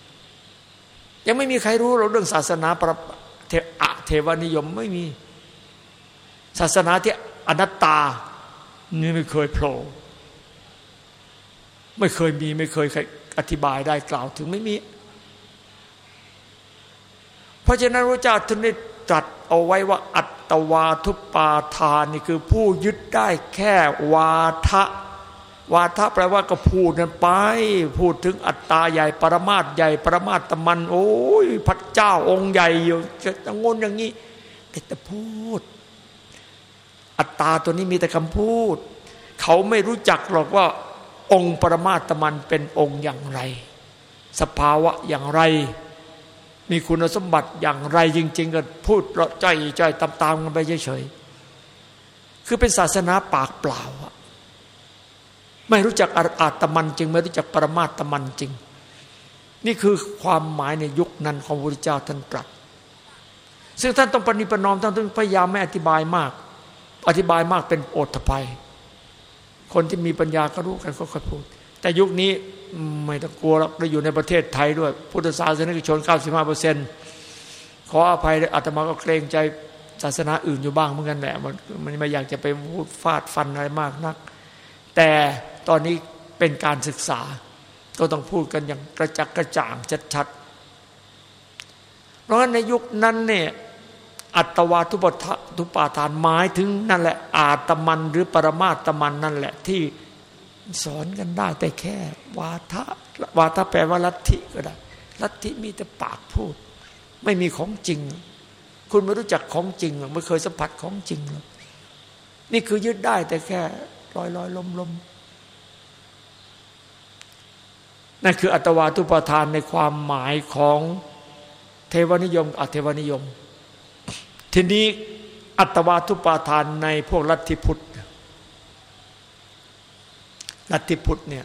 ยังไม่มีใครรู้เราเรื่องศาสนาประเทอะเทวนิยมไม่มี ศาสนาที่อนัตตา นี่ไม่เคยโผล่ไม่เคยมีไม่เคยใครอธิบายได้กล่าวถึงไม่มี เพราะฉะนั้นพระเจ้าท่านได้ตรัสเอาไว้ว่า อัตวาทุปาทานนี่คือผู้ยึดได้แค่วาทะวาทะแปลว่าก็พูดนั้นไป พูดถึงอัตตาใหญ่ปรมาตใหญ่ปรมาตมัน โอ้ยพระเจ้าองค์ใหญ่อยู่จะงนอย่างนี้แต่พูด อัตตาตัวนี้มีแต่คำพูด เขาไม่รู้จักหรอกว่า องค์ปรมาตมันเป็นองค์อย่างไร สภาวะอย่างไร มีคุณสมบัติอย่างไรจริง ๆ ก็พูดจ่อยจ่อยตามๆกันไปเฉยๆคือเป็นศาสนาปากเปล่าไม่รู้จักอาตมันจริง ไม่รู้จักปรมาตมันจริง นี่คือความหมายในยุคนั้นของพระพุทธเจ้าท่านตรัสซึ่งท่านต้องปณิปนอมท่านต้องพยายามไม่อธิบายมาก อธิบายมากเป็นโอทภัย คนที่มีปัญญาก็รู้กันก็ค่อยพูด แต่ยุคนี้ไม่ต้องกลัวเราอยู่ในประเทศไทยด้วย พุทธศาสนิกชน 95เปอร์เซ็นต์ขออภัยอาตมาก็เกรงใจศาสนาอื่นอยู่บ้างเหมือนกันแหละมันมันไม่อยากจะไปพูดฟาดฟันอะไรมากนัก แต่ตอนนี้เป็นการศึกษา ก็ต้องพูดกันอย่างกระจักกระจ่างชัดๆเพราะฉะนั้นในยุคนั้นเนี่ย อัตวาทุปททุปาทานหมายถึงนั่นแหละ อาตมันหรือปรมาตมันนั่นแหละที่สอนกันได้แต่แค่ วาทะวาทะแปลว่าลัทธิก็ได้ลัทธิมีแต่ปากพูด ไม่มีของจริง คุณไม่รู้จักของจริงไม่เคยสัมผัสของจริงหรอกนี่คือยึดได้แต่แค่ลอยลอยลมลมนั่นคืออัตวาทุปทานในความหมายของเทวนิยมอเทวนิยม ทีนี้อัตวาทุปาทานในพวกลัทธิพุทธลัทธิพุทธเนี่ย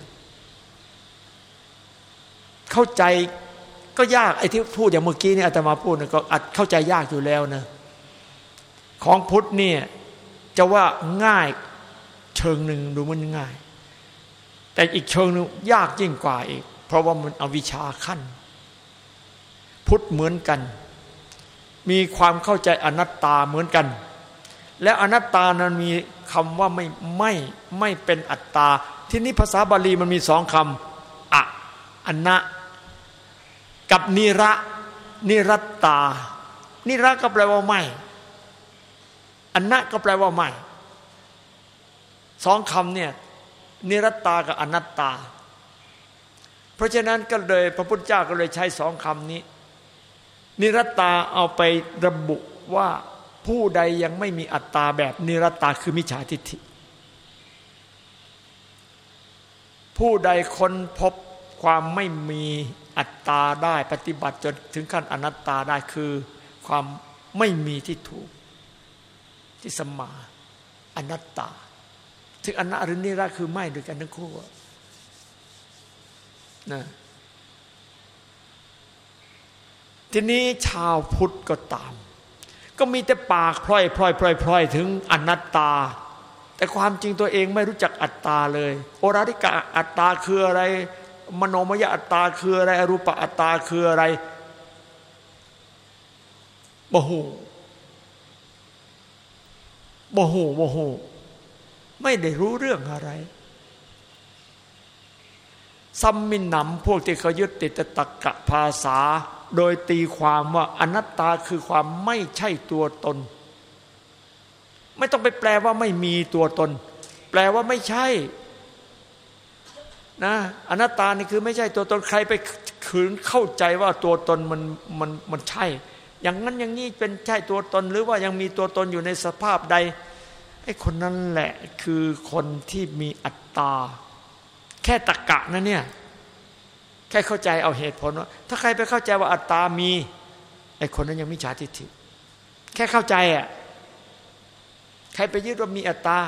เข้าใจก็ยากไอ้ที่พูดอย่างเมื่อกี้นี่อาตมาพูดก็อัดเข้าใจยากอยู่แล้วนะ ของพุทธเนี่ย จะว่าง่ายเชิงหนึ่งดูมันง่าย แต่อีกเชิงหนึ่งยากยิ่งกว่าอีก เพราะว่ามันอวิชาขั้น พุทธเหมือนกัน มีความเข้าใจอนัตตาเหมือนกัน และอนัตตานั้นมีคำว่าไม่ไม่ไม่เป็นอัตตา ที่นี้ภาษาบาลีมันมีสองคำอะอนนะกับนิระนิรัตตา นิระก็แปลว่าไม่อันนะก็แปลว่าไม่สองคำเนี่ยนิรัตตากับอนัตตา เพราะฉะนั้นก็เลยพระพุทธเจ้าก็เลยใช้สองคำนี้ นิรตาเอาไประบุว่าผู้ใดยังไม่มีอัตตาแบบนิรตาคือมิจฉาทิฏฐิ ผู้ใดค้นพบความไม่มีอัตตาได้ปฏิบัติจนถึงขั้นอนัตตาได้คือความไม่มีที่ถูก ที่สมาอนัตตา ถึงอนัตหรือนิรัตคือไม่ด้วยกันทั้งคู่นะ ทีนี้ชาวพุทธก็ตาม ก็มีแต่ปากพลอยพลอยพลอยพลอยถึงอนัตตา แต่ความจริงตัวเองไม่รู้จักอัตตาเลย โอราธิกะอัตตาคืออะไร มโนมยอัตตาคืออะไร อรูปอัตตาคืออะไรบหูบหูบหูไม่ได้รู้เรื่องอะไรซัมมินนำพวกที่เขายึดติดตะกะภาษา โดยตีความว่าอนัตตาคือความไม่ใช่ตัวตน ไม่ต้องไปแปลว่าไม่มีตัวตน แปลว่าไม่ใช่นะอนัตตานี่คือไม่ใช่ตัวตนใครไปขืนเข้าใจว่าตัวตนมันมันมันใช่ อย่างนั้นอย่างนี้เป็นใช่ตัวตนหรือว่ายังมีตัวตนอยู่ในสภาพใดไอ้คนนั้นแหละคือคนที่มีอัตตา แค่ตะกะนะเนี่ย แค่เข้าใจเอาเหตุผลว่าถ้าใครไปเข้าใจว่าอัตตามีไอ้คนนั้นยังมิจฉาทิฏฐิแค่เข้าใจอะใครไปยึดว่ามีอัตตา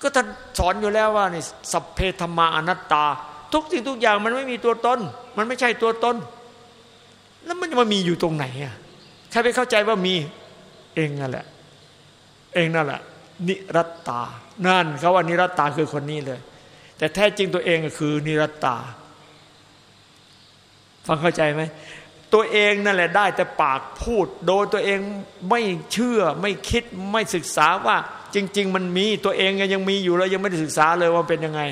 ก็ท่านสอนอยู่แล้วว่านี่สัพเพธรรมาอนัตตา ทุกสิ่งทุกอย่างมันไม่มีตัวตนมันไม่ใช่ตัวตนแล้วมันจะมามีอยู่ตรงไหนอะใครไปเข้าใจว่ามีเองนั่นแหละ เองนั่นแหละนิรัตตา นั่นเขาว่านิรัตตาคือคนนี้เลย แต่แท้จริงตัวเองก็คือนิรัตตา ฟังเข้าใจไหมตัวเองนั่นแหละได้แต่ปากพูด โดยตัวเองไม่เชื่อไม่คิดไม่ศึกษาว่าจริง ๆ มันมีตัวเองยังมีอยู่แล้วยังไม่ได้ศึกษาเลยว่าเป็นยังไง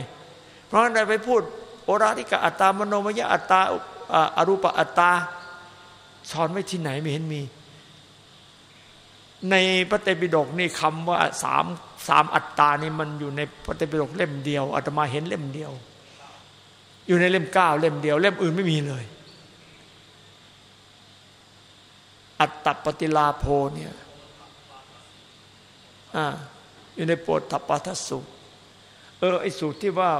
เพราะฉะนั้นไปพูดโอราธิกะอัตตามโนมยะอัตตาอรูปะอัตตาสอนไว้ที่ไหนไม่เห็นมี ในพระเตปิฎกนี่คำว่าสามสามอัตตานี่มันอยู่ในพระเตปิฎกเล่มเดียวอาตมาเห็นเล่มเดียว อยู่ในเล่มเก้าเล่มเดียว เล่มอื่นไม่มีเลย อัตตปฏิลาโพเนี่ยอยู่ในโปรตปัทสูตร เออไอสูตรที่ว่า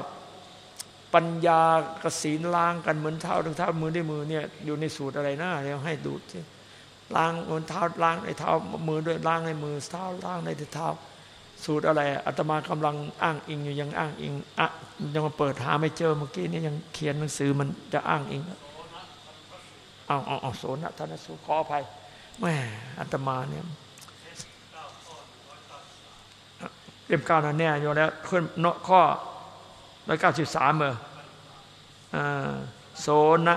ปัญญากสีนล้างกันเหมือนเท้าถึงเท้ามือด้วยมือเนี่ยอยู่ในสูตรอะไรนะเดี๋ยวให้ดูสิล้างเหมือนเท้าล้างในเท้ามือด้วยล้างในมือเท้าล้างในเท้า สูตรอะไรอาตมากำลังอ้างอิงอยู่ยังอ้างอิงอะยังมาเปิดหาไม่เจอเมื่อกี้นี่ยังเขียนหนังสือมันจะอ้างอิงเอาเอาเอาโซนะท่านสุขออภัย แม่อาตมาเนี่ยเล่มเก้านั่นแน่อยู่แล้วขึ้นข้อร้อยเก้าสิบสามเออโซนะ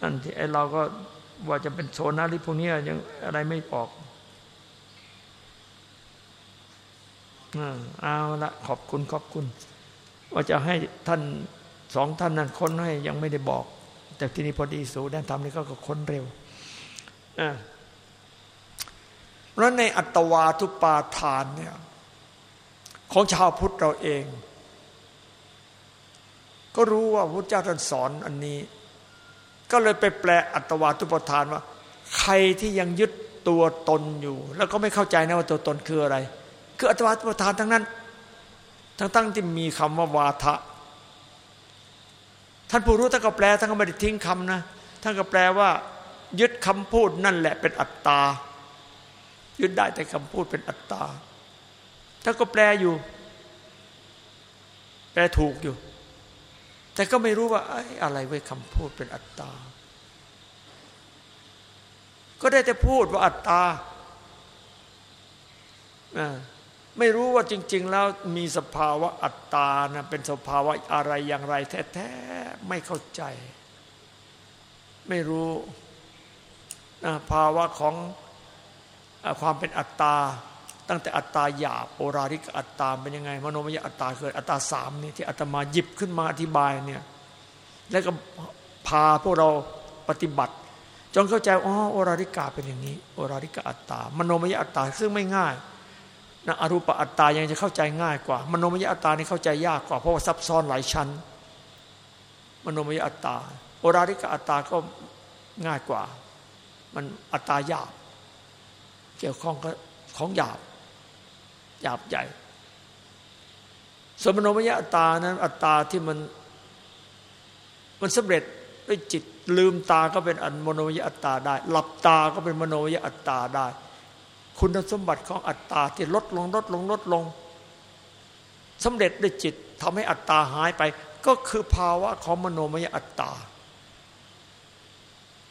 นั่นที่ไอเราก็ว่าจะเป็นโซนะหรือพวกนี้ยังอะไรไม่ออกเอาละขอบคุณขอบคุณ ว่าจะให้ท่านสองท่านนั้นค้นให้ยังไม่ได้บอก แต่ที่นี้พอดีสูด้านธรรมนี่ก็ค้นเร็ว เพราะในอัตวาทุปาทานเนี่ยของชาวพุทธเราเอง ก็รู้ว่าพระเจ้าท่านสอนอันนี้ ก็เลยไปแปลอัตวาทุปาทานว่า ใครที่ยังยึดตัวตนอยู่ แล้วก็ไม่เข้าใจนะว่าตัวตนคืออะไร คืออัตวาทุปาทานทั้งนั้น ทั้งตั้งที่มีคำว่าวาทะท่านผู้รู้ท่านก็แปลท่านก็ไม่ได้ทิ้งคำนะท่านก็แปลว่า ยึดคำพูดนั่นแหละเป็นอัตตา ยึดได้แต่คำพูดเป็นอัตตาถ้าก็แปลอยู่ แปลถูกอยู่ แต่ก็ไม่รู้ว่าอะไรไว้คำพูดเป็นอัตตา ก็ได้แต่พูดว่าอัตตาไม่รู้ว่าจริง ๆ แล้วมีสภาวะอัตตานะเป็นสภาวะอะไรอย่างไร แท้ ๆ ไม่เข้าใจ ไม่รู้ ภาวะของความเป็นอัตตา ตั้งแต่อัตตาหยาบโอราริกอัตตาเป็นยังไงมโนมยอัตตาเกิดอัตตาสามนี่ที่อาตมาหยิบขึ้นมาอธิบายเนี่ยแล้วก็พาพวกเราปฏิบัติ จนเข้าใจอ๋อโอราริกาเป็นอย่างนี้โอราริกอัตตามโนมยอัตตาซึ่งไม่ง่ายนะอรูปอัตตายังจะเข้าใจง่ายกว่า มโนมยอัตตานี่เข้าใจยากกว่าเพราะว่าซับซ้อนหลายชั้น มโนมยอัตตาโอราริกอัตตาก็ง่ายกว่า มันอัตาหยาบ เกี่ยวข้องกับของหยาบ หยาบใหญ่ สมโนมยอัตตานั้น อัตตาที่มัน มันสำเร็จด้วยจิตลืมตาก็เป็นอันมโนมยอัตตาได้ หลับตาก็เป็นมโนมยอัตตาได้ คุณสมบัติของอัตตาที่ลดลงลดลงลดลงสำเร็จด้วยจิตทำให้อัตตาหายไป ก็คือภาวะของมโนมยอัตตา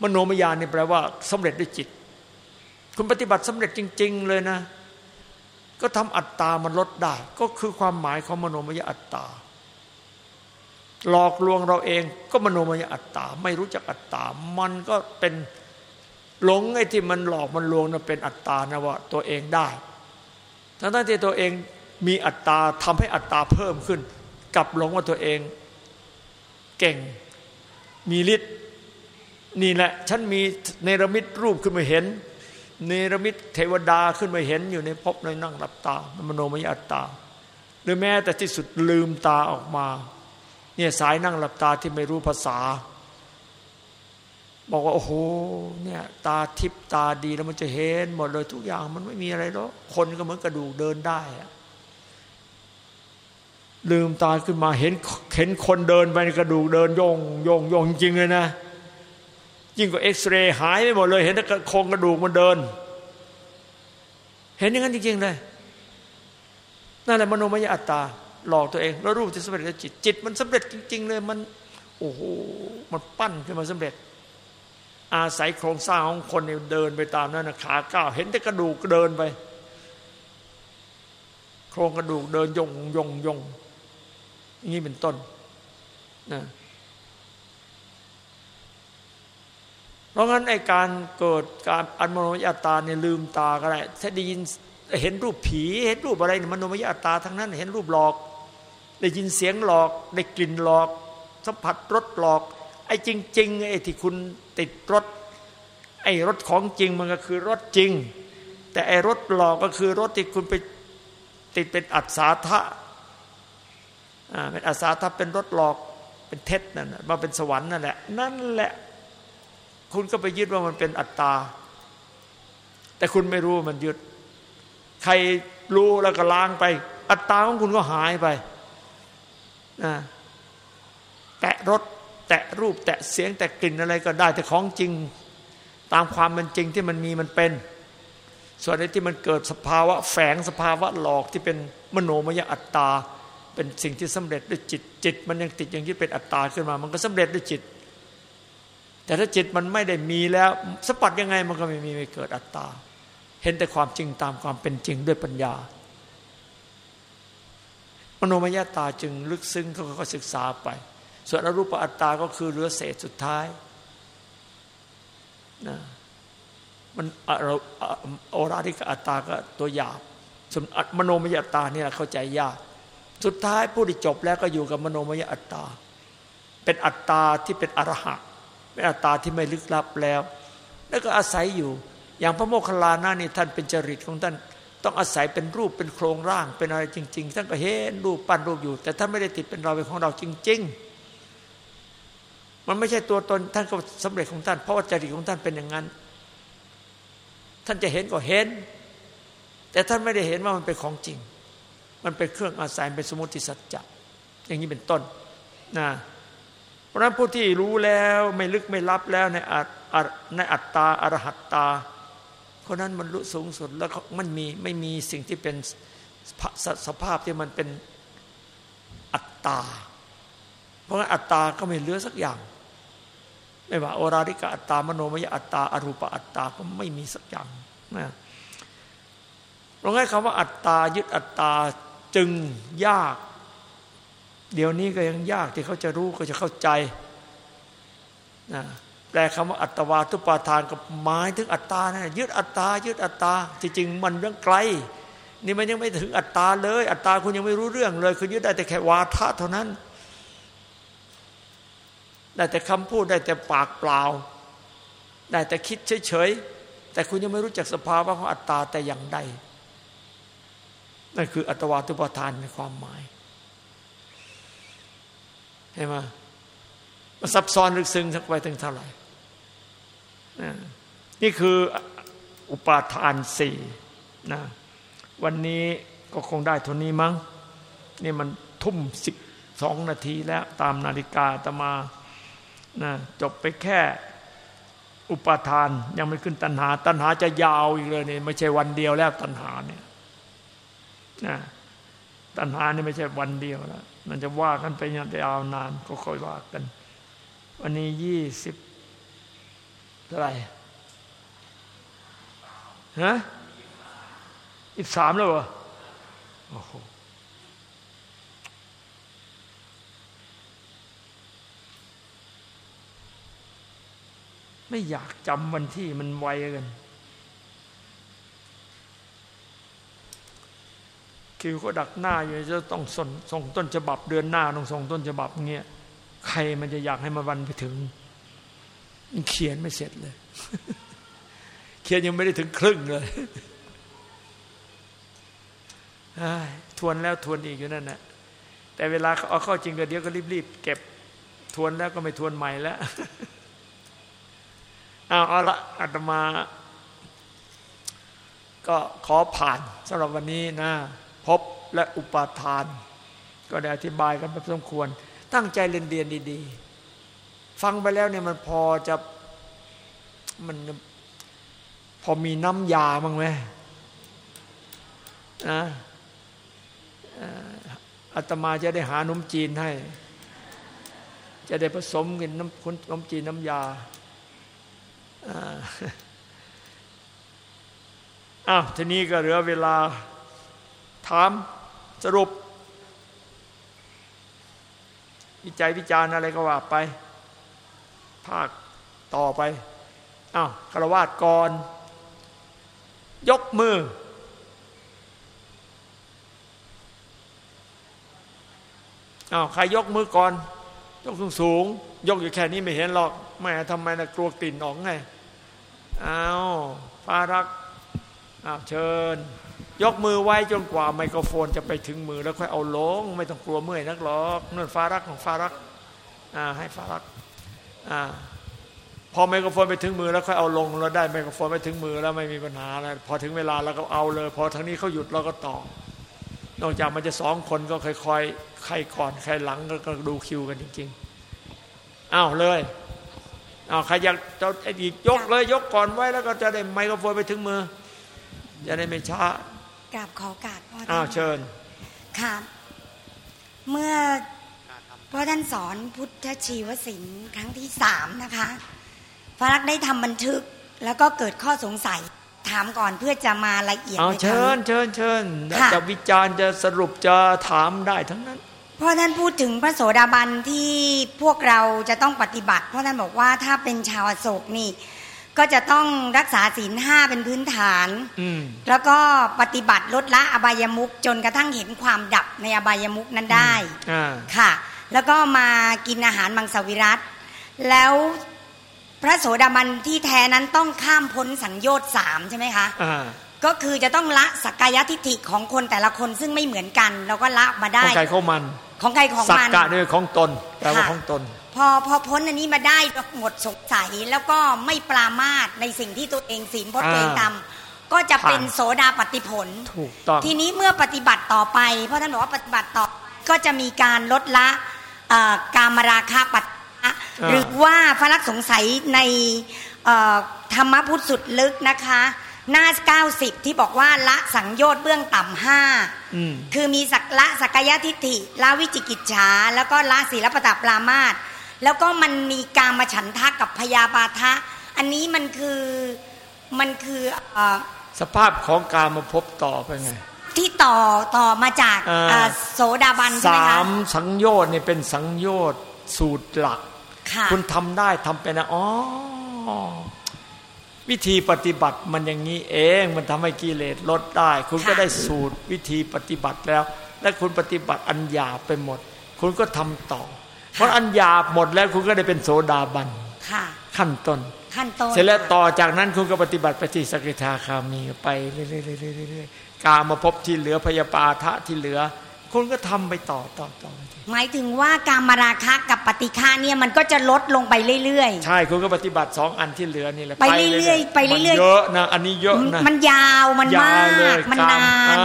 มโนมยานี่แปลว่าสำเร็จด้วยจิต คุณปฏิบัติสำเร็จจริง ๆ เลยนะ ก็ทำอัตตามันลดได้ ก็คือความหมายของมโนมยอัตตา หลอกลวงเราเองก็มโนมยอัตตา ไม่รู้จักอัตตา มันก็เป็นหลงไอ้ที่มันหลอกมันลวงนะเป็นอัตตานะว่าตัวเองได้ ทั้งที่ตัวเองมีอัตตาทำให้อัตตาเพิ่มขึ้นกลับหลงว่าตัวเอง เก่งมีฤทธิ์ นี่แหละ ฉันมีเนรมิตรูปขึ้นมาเห็น เนรมิตเทวดาขึ้นมาเห็นอยู่ในภพในนั่งหลับตามโนมยอัตตา หรือแม้แต่ที่สุดลืมตาออกมาเนี่ยสายนั่งหลับตาที่ไม่รู้ภาษา บอกว่าโอ้โหเนี่ยตาทิพตาดีแล้วมันจะเห็นหมดเลยทุกอย่างมันไม่มีอะไรหรอกคนก็เหมือนกระดูกเดินได้ลืมตาขึ้นมาเห็นเห็นคนเดินไปกระดูกเดินโยงโยงโยงจริงเลยนะ ยิ่งกว่าเอ็กซเรย์หายไปหมดเลย เห็นแต่โครงกระดูกมันเดิน เห็นอย่างนั้นจริงๆเลยนั่นแหละมโนมยอัตตา หลอกตัวเอง แล้วรูปที่สำเร็จจิต จิตมันสำเร็จจริง ๆ เลยมันโอ้โหมันปั้นขึ้นมาสำเร็จ อาศัยโครงสร้างของคนเดินไปตามนั้นนะขาก้าวเห็นแต่กระดูกเดินไป โครงกระดูกเดินยงยงยงอย่างนี้เป็นต้นนะ เพราะงั้นไอการเกิดการอันมโนมยตาเนี่ยลืมตาก็ได้ถ้าได้ยินเห็นรูปผี เห็นรูปอะไรเนี่ยมโนมยตาทั้งนั้น เห็นรูปหลอก ได้ยินเสียงหลอก ได้กลิ่นหลอก สัมผัสรสหลอก ไอ้จริงๆไอ้ที่คุณติดรถ ไอ้รถของจริงมันก็คือรถจริง แต่ไอ้รถหลอกก็คือรถที่คุณไปติดเป็นอัศทะเป็นอาสาทับเป็นรถหลอกเป็นเท็จนั่นมาเป็นสวรรค์นั่นแหละนั่นแหละ คุณก็ไปยึดว่ามันเป็นอัตตา แต่คุณไม่รู้มันยึด ใครรู้แล้วก็ล้างไป อัตตาของคุณก็หายไปนะแตะรถแตะรูป แตะเสียงแตะกลิ่นอะไรก็ได้ แต่ของจริง ตามความเป็นจริงที่มันมีมันเป็น ส่วนในที่มันเกิดสภาวะแฝงสภาวะหลอกที่เป็นมโนมยอัตตา เป็นสิ่งที่สำเร็จด้วยจิตจิต มันยังติดอย่างที่เป็นอัตตาขึ้นมา มันก็สำเร็จด้วยจิต แต่ถ้าจิตมันไม่ได้มีแล้วสปัดยังไงมันก็ไม่มีไม่เกิดอัตตา เห็นแต่ความจริงตามความเป็นจริงด้วยปัญญามโนมยตาจึงลึกซึ้งเขาก็ศึกษาไป ส่วนอรูปอัตตาก็คือเรือเศษสุดท้ายนะมันโอราธิกอัตตาก็ตัวหยาบส่วนมโนมยตาเนี่ยเข้าใจยาก สุดท้ายผู้ที่จบแล้วก็อยู่กับมโนมยอัตตา เป็นอัตตาที่เป็นอรหัต เป็นอัตตาที่ไม่ลึกลับแล้ว แล้วก็อาศัยอยู่ อย่างพระโมคคัลลานะนี่ท่านเป็นจริตของท่านต้องอาศัยเป็นรูปเป็นโครงร่าง เป็นอะไรจริง ๆ ท่านก็เห็นรูปปั้นรูปอยู่ แต่ท่านไม่ได้ติดเป็นเราเป็นของเราจริง ๆ มันไม่ใช่ตัวตนท่านก็สำเร็จของท่าน เพราะว่าจริตของท่านเป็นอย่างนั้น ท่านจะเห็นก็เห็น แต่ท่านไม่ได้เห็นว่ามันเป็นของจริง มันเป็นเครื่องอาศัยเป็นสมุติสัจจะอย่างนี้เป็นต้นนะ ราะนั้นผู้ที่รู้แล้วไม่ลึกไม่ลับแล้วในอัตในอัตตาอรหัตตาคนนั้นมันรู้สูงสุดแล้วมันมีไม่มีสิ่งที่เป็นสภาพที่มันเป็นอัตตา เพราะงั้นอัตตาก็ไม่เหลือสักอย่าง ไม่ว่าโอราริกะอัตตามโนมยอัตตาอรูปอัตตาก็ไม่มีสักอย่างนะเพราะงั้นคำว่าอัตตายึดอัตตาจึงยาก เดี๋ยวนี้ก็ยังยากที่เขาจะรู้ก็จะเข้าใจนะแปลคำว่าอัตวาทุปาทานก็หมายถึงอัตตานะยึดอัตตายึดอัตตาที่จริงมันยังไกล นี่มันยังไม่ถึงอัตตาเลย อัตตาคุณยังไม่รู้เรื่องเลยคือยึดได้แต่แค่วาทะเท่านั้นได้แต่คำพูดได้แต่ปากเปล่า ได้แต่คิดเฉยๆแต่คุณยังไม่รู้จักสภาวะของอัตตาแต่อย่างใดนั่นคืออัตวาทุปทานในความหมาย เห็นไหมมันซับซ้อนลึกซึ้งสักไปถึงเท่าไหร่นี่คืออุปาทานสี่นะวันนี้ก็คงได้ทนนี้มั้ง นี่มันทุ่มสิบสองนาทีแล้วตามนาฬิกาตมานะจบไปแค่อุปาทานยังไม่ขึ้นตัณหา ตัณหาจะยาวอีกเลยเนี่ยไม่ใช่วันเดียวแล้วตัณหาเนี่ยนะตัณหานี่ไม่ใช่วันเดียวแล้ว มันจะว่ากันไปยาวนานก็ค่อยว่ากัน วันนี้ยี่สิบเท่าไหร่ฮะอีกสามแล้วเหรอโอ้โหไม่อยากจำวันที่มันไวกัน คิวก็ดักหน้าอยู่จะต้องส่งส่งต้นฉบับเดือนหน้าต้องส่งต้นฉบับเงี้ยใครมันจะอยากให้มาวันไปถึง เขียนไม่เสร็จเลย เขียนยังไม่ได้ถึงครึ่งเลยทวนแล้วทวนอีกอยู่นั่นแหละแต่เวลาเอาเข้าจริงก็เดี๋ยวก็รีบๆเก็บทวนแล้วก็ไม่ทวนใหม่แล้วเอาเอาละอาตมา ก็ขอผ่านสำหรับวันนี้นะ พบและอุปาทาน ก็ได้อธิบายกันพอสมควร ตั้งใจเรียนเรียนดี ๆ ฟังไปแล้วเนี่ยมันพอจะมันพอมีน้ำยาบ้างไหมนะอาตมาจะได้หานมจีนให้ จะได้ผสมกินน้ำคุณนมจีนน้ำยาอ้าวทีนี้ก็เหลือเวลา ถามสรุป วิจัยวิจารณ์อะไรก็ว่าไป ภาคต่อไปอ้าวคารวาสก่อน ยกมือ อ้าวใครยกมือก่อน ยกสูงสูง ยกอยู่แค่นี้ไม่เห็นหรอกแม่ทำไมนะกลัวกลิ่นออกไงอ้าวฟารักอ้าวเชิญ ยกมือไว้จนกว่าไมโครโฟนจะไปถึงมือแล้วค่อยเอาลง ไม่ต้องกลัวเมื่อยนักหรอกนั่นฟารักของฟารักให้ฟารักอ่าพอไมโครโฟนไปถึงมือแล้วค่อยเอาลงเราได้ไมโครโฟนไปถึงมือแล้วไม่มีปัญหาแล้วพอถึงเวลาเราก็เอาเลย พอทางนี้เขาหยุดเราก็ต่อ นอกจากมันจะสองคนก็ค่อยๆใครก่อนใครหลังก็ดูคิวกันจริงๆอ้าวเลยอ้าวใครอยากจะอีกยกเลยยกก่อนไว้แล้วก็จะได้ไมโครโฟนไปถึงมือจะได้ไม่ช้า กราบขอกราบพ่ออ้าวเชิญค่ะเมื่อพ่อท่านสอนพุทธชีวศิลป์ครั้งที่สามนะคะพระรักได้ทำบันทึกแล้วก็เกิดข้อสงสัยถามก่อนเพื่อจะมาละเอียดเอาเชิญเชิญเชิญจะวิจารณ์จะสรุปจะถามได้ทั้งนั้นเพราะท่านพูดถึงพระโสดาบันที่พวกเราจะต้องปฏิบัติ เพราะท่านบอกว่าถ้าเป็นชาวอโศกนี่ ก็จะต้องรักษาศีลห้าเป็นพื้นฐานแล้วก็ปฏิบัติลดละอบายมุกจนกระทั่งเห็นความดับในอบายมุกนั้นได้ค่ะ แล้วก็มากินอาหารมังสวิรัตแล้วพระโสดาบันที่แท้นั้นต้องข้ามพ้นสังโยชน์สามใช่ไหมคะก็คือจะต้องละสักกายทิฏฐิของคนแต่ละคนซึ่งไม่เหมือนกันแล้วก็ละมาได้ของใครของมัน ของใครของมันสักกะด้วยของตนแปลว่าของตน พอพอพ้นอันนี้มาได้หมดสงสัยแล้วก็ไม่ปรามาสในสิ่งที่ตัวเองศีลพจน์ตัวเองทำก็จะเป็นโสดาปฏิผลถูกต้องทีนี้เมื่อปฏิบัติต่อไป เพราะท่านบอกว่าปฏิบัติต่อก็จะมีการลดละกามราคะปัตหรือว่าพระลักษสงสัยในธรรมพุทธสุดลึกนะคะ หน้าเก้าสิบที่บอกว่าละสังโยชน์เบื้องต่ำห้าคือมีสักละสักยทิฏฐิละวิจิกิจฉาแล้วก็ละศีลปตปรามาต แล้วก็มันมีการมาฉันทะกับพยาบาทะ อันนี้มันคือมันคือสภาพของการมาพบต่อไปไงที่ต่อต่อมาจากโสดาบันใช่ไหมคะสามสังโยชน์นี่เป็นสังโยชน์สูตรหลักคุณทำได้ทำเป็นนะอ๋อวิธีปฏิบัติมันอย่างนี้เองมันทำให้กิเลสลดได้ คุณก็ได้สูตรวิธีปฏิบัติแล้ว และคุณปฏิบัติอัญญาไปหมด คุณก็ทำต่อ เพราะอัญญาหมดแล้วคุณก็ได้เป็นโสดาบันขั้นต้นขั้นต้นเสร็จแล้วต่อจากนั้นคุณก็ปฏิบัติไปที่สกิทาคามีไปเรื่อยๆๆกามาพบที่เหลือพยาปาทะที่เหลือ คุณก็ทำไปต่อต่อต่อหมายถึงว่าการมาราคะกับปฏิฆาเนี่ยมันก็จะลดลงไปเรื่อยๆ ใช่คุณก็ปฏิบัติสองอันที่เหลือนี่แหละไปเรื่อยๆไปเรื่อยๆเยอะนะอันนี้เยอะนะมันยาวมันมากมันนาน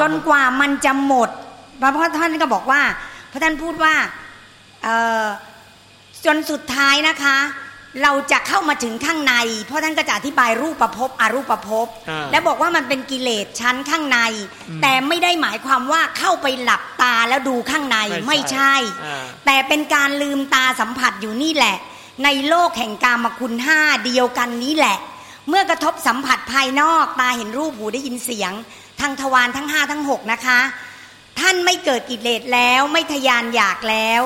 จนกว่ามันจะหมด เพราะท่านก็บอกว่าพระท่านพูดว่า จนสุดท้ายนะคะ เราจะเข้ามาถึงข้างใน เพราะท่านก็จะอธิบายรูปประพบอรูปประพบและบอกว่ามันเป็นกิเลสชั้นข้างใน แต่ไม่ได้หมายความว่าเข้าไปหลับตาแล้วดูข้างในไม่ใช่ แต่เป็นการลืมตาสัมผัสอยู่นี่แหละ ในโลกแห่งกามคุณห้าเดียวกันนี้แหละ เมื่อกระทบสัมผัสภายนอกตาเห็นรูปหูได้ยินเสียงทางทวารทั้งห้าทั้งหกนะคะ ท่านไม่เกิดกิเลสแล้วไม่ทยานอยากแล้ว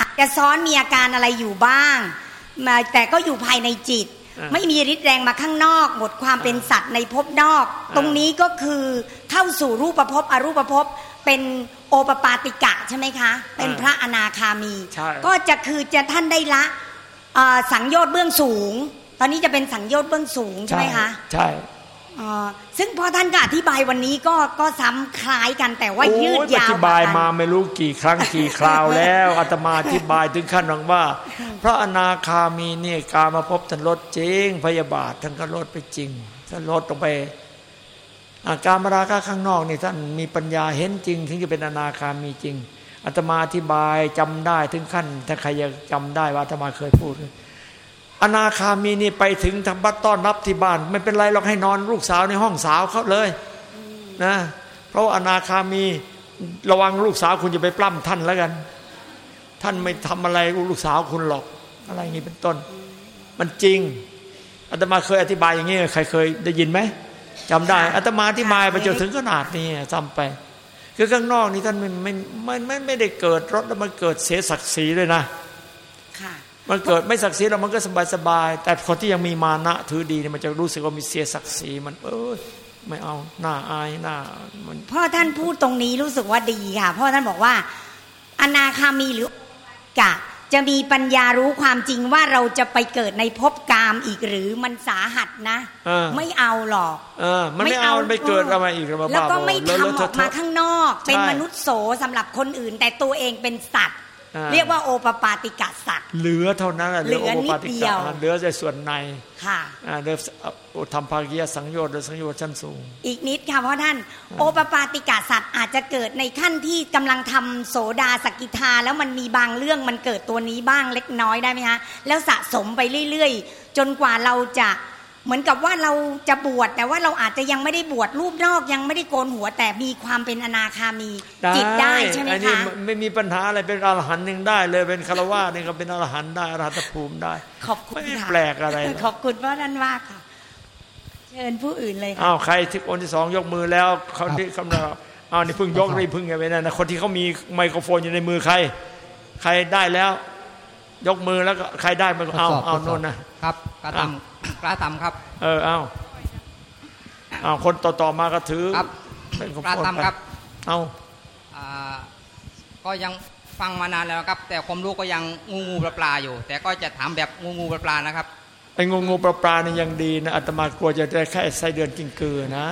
อาจจะซ้อนมีอาการอะไรอยู่บ้างมาแต่ก็อยู่ภายในจิต ไม่มีฤทธิ์แรงมาข้างนอก หมดความเป็นสัตว์ในภพนอก ตรงนี้ก็คือเข้าสู่รูปภพอรูปภพเป็นโอปปาติกะใช่ไหมคะ เป็นพระอนาคามี ก็จะคือจะท่านได้ละเอ่อสังโยชน์เบื้องสูง ตอนนี้จะเป็นสังโยชน์เบื้องสูงใช่ไหมคะใช่เอ่อ ซึ่งพอท่านก็อธิบายวันนี้ก็ก็ซ้ำคล้ายกันแต่ว่ายืดโอ้ยาวอธิบายกว่กันมาไม่รู้กี่ครั้งกี่คราวแล้วอาตมาอธิบายถึงขั้นว่า พระอนาคามีเนี่ยกามาพบท่านลดจริง พยาบาทท่านก็ลดไปจริงท่านลดลงไปอาการมราคะข้างนอกนี่ท่านมีปัญญาเห็นจริง ถึงจะเป็นอนาคามีจริงอาตมาอธิบายจำได้ถึงขั้น ถ้าใครยังจำได้ว่าอาตมาเคยพูด อนาคามีนี่ไปถึงทำบัตรต้อนรับที่บ้าน ไม่เป็นไรหรอกให้นอนลูกสาวในห้องสาวเขาเลยนะเพราะอนาคามีระวังลูกสาวคุณจะไปปล้ำท่านแล้วกัน ท่านไม่ทำอะไรลูกสาวคุณหรอก อะไรอย่างนี้เป็นต้น มันจริงอาตมาเคยอธิบายอย่างนี้ใครเคยได้ยินไหมจำได้อาตมาอธิบายไปจนถึงขนาดนี้จำไปคือข้างนอกนี่ท่านไม่ไม่ไม่ไม่ไม่ได้เกิดรถแล้วมันเกิดเสียศักดิ์ศรีเลยนะค่ะ มันเกิดไม่ศักดิ์ศรีแล้วมันก็สบายสบายๆแต่คนที่ยังมีมานะถือดีเนี่ยมันจะรู้สึกว่ามีเสียศักดิ์ศรีมันเออไม่เอาหน้าอายหน้ามันพ่อท่านพูดตรงนี้รู้สึกว่าดีค่ะพ่อท่านบอกว่า อนาคามีหรือกะจะมีปัญญารู้ความจริงว่าเราจะไปเกิดในภพกามอีกหรือมันสาหัสนะเออไม่เอาหรอกเออมันไม่เอามันไม่เกิดอะไรอีกหรอกแล้วก็บ้าบอไม่เลอะทำเลอะอเทออะกเทมาอะข้างนอก เป็นใช่มนุษย์โสสำหรับคนอื่น แต่ตัวเองเป็นสัตว์อ่า เรียกว่าโอปปาติกะสัตว์เหลือเท่านั้นะเหลือโปาตินิดเดียวกะเหลือแต่ส่วนในค่ะอ่าเหลือทำภากียสังโยชน์หรือสังโยชน์ชั้นสูง อีกนิดค่ะเพราะท่าน โอปปาติกาสัตว์อาจจะเกิดในขั้นที่กำลังทำโสดาสกิทา แล้วมันมีบางเรื่องมันเกิดตัวนี้บ้างเล็กน้อยได้ไหมคะแล้วสะสมไปเรื่อย ๆ จนกว่าเราจะ เหมือนกับว่าเราจะบวชแต่ว่าเราอาจจะยังไม่ได้บวชรูปนอกยังไม่ได้โกนหัวแต่มีความเป็นอนาคามีจิตได้ใช่ไหมอันนี้คะไม่มีปัญหาอะไรเป็นอรหันต์ยังได้ เลยเป็นคารวะนี่ก็เป็นอรหันต์ได้อรหัตภูมิได้ ขอบคุณไม่ค่ะแปลกอะไรหรอกขอบคุณพระท่านมากค่ะ เชิญผู้อื่นเลยค่ะอ้าวใครที่คนที่สองยกมือแล้วเขาที่คำนวณอ้าวนี่เพิ่งยกนี่เพิ่งไงไปนั่นนะคนที่เขามีไมโครโฟนอยู่ในมือใคร ใครได้แล้ว ยกมือแล้วก็ใครได้มันก็เอาทดสบเอาทดสบโน่นนะ ครับ กระทำกระทำครับ เออเอาเอาคนต่อๆมาก็ถือครับเป็นของกระคนไปทำครับ เอาอ่าก็ยังฟังมานานแล้วครับ แต่ความรู้ก็ยังงูงูปลาปลาอยู่ แต่ก็จะถามแบบงูงูปลาปลานะครับไอ้งูงูปลาปลานี่ยังดีนะอาตมากลัวจะได้แค่ไส้เดือนกินเกลือนะ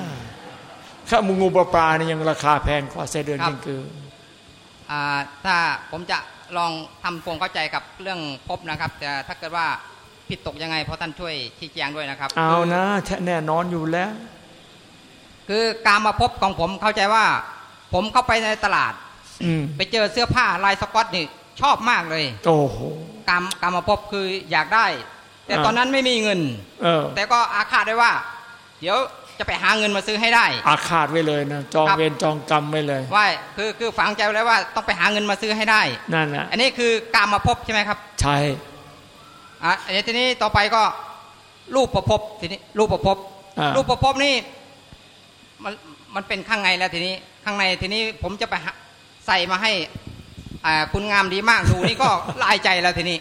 ถ้างูงูปลาปลานี่ยังราคาแพงกว่าไส้เดือนครับกินเกลืออ่าถ้าผมจะลองทำความเข้าใจกับเรื่องพบนะครับ แต่ถ้าเกิดว่า ผิดตกยังไงเพราะท่านช่วยชี้แจงด้วยนะครับ เอาคือนะแน่นอนอยู่แล้ว คือการมาพบของผมเข้าใจว่า ผมเข้าไปในตลาดอืมไปเจอเสื้อผ้าลายสก๊อตนี่ชอบมากเลย โอ้โหการการมาพบคืออยากได้ แต่อ่าตอนนั้นไม่มีเงิน เออ แต่ก็อาฆาตไว้ว่า เดี๋ยวจะไปหาเงินมาซื้อให้ได้ อาฆาตไว้เลยนะจองครับเวรจองกรรมไว้เลยว่าคือคือฝังใจไว้แล้วว่าต้องไปหาเงินมาซื้อให้ได้นั่นแหละอันนี้คือการมาพบใช่ไหมครับ ใช่ อะอันนี้ทีนี้ต่อไปก็รูปประพบทีนี้รูปประพบอ่ารูปประพบนี่มันมันเป็นข้างในแล้วทีนี้ข้างในทีนี้ผมจะไปหาใส่มาให้อ่าคุณงามดีมากดูนี่ก็ลายใจแล้วทีนี้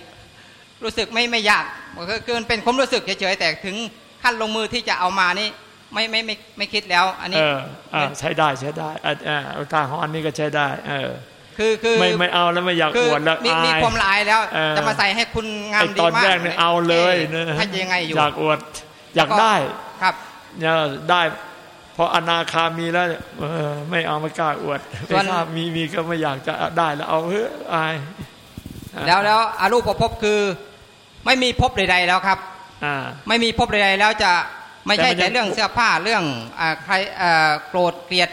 รู้สึกไม่ไม่ยากคือคือมันเป็นความรู้สึกเฉยๆแต่ถึงขั้นลงมือที่จะเอามานี่ไม่ไม่ไม่ไม่คิดแล้ว อันนี้เอออ่าใช้ได้ใช้ได้อ่าอ่าเอาตาหอนนี่ก็ใช้ได้ เออ คือคือไม่ไม่เอาแล้วไม่อยากคืออวดแล้วมีมีอายความละอายแล้วเออจะมาใส่ให้คุณงามไอ้ดีตอนมากแรกเนี่ยเอาเลยนะถ้าจะยังไงอยู่อยากอวดอยากแล้วได้ครับเนี่ยได้เพราะอนาคามีแล้วเนี่ยเออไม่เอาไม่กล้าอวดส่วนไม่กล้ามีมีก็ไม่อยากจะได้แล้วเอาเฮ้ยอายแล้วแล้วอารูปภพคือ ไม่มีภพใดๆแล้วครับอ่าไม่มีภพใดๆแล้วจะไม่ใช่แต่มันยังแต่เรื่องเสื้อผ้าเรื่องอ่าใครอ่าโกรธเกลียด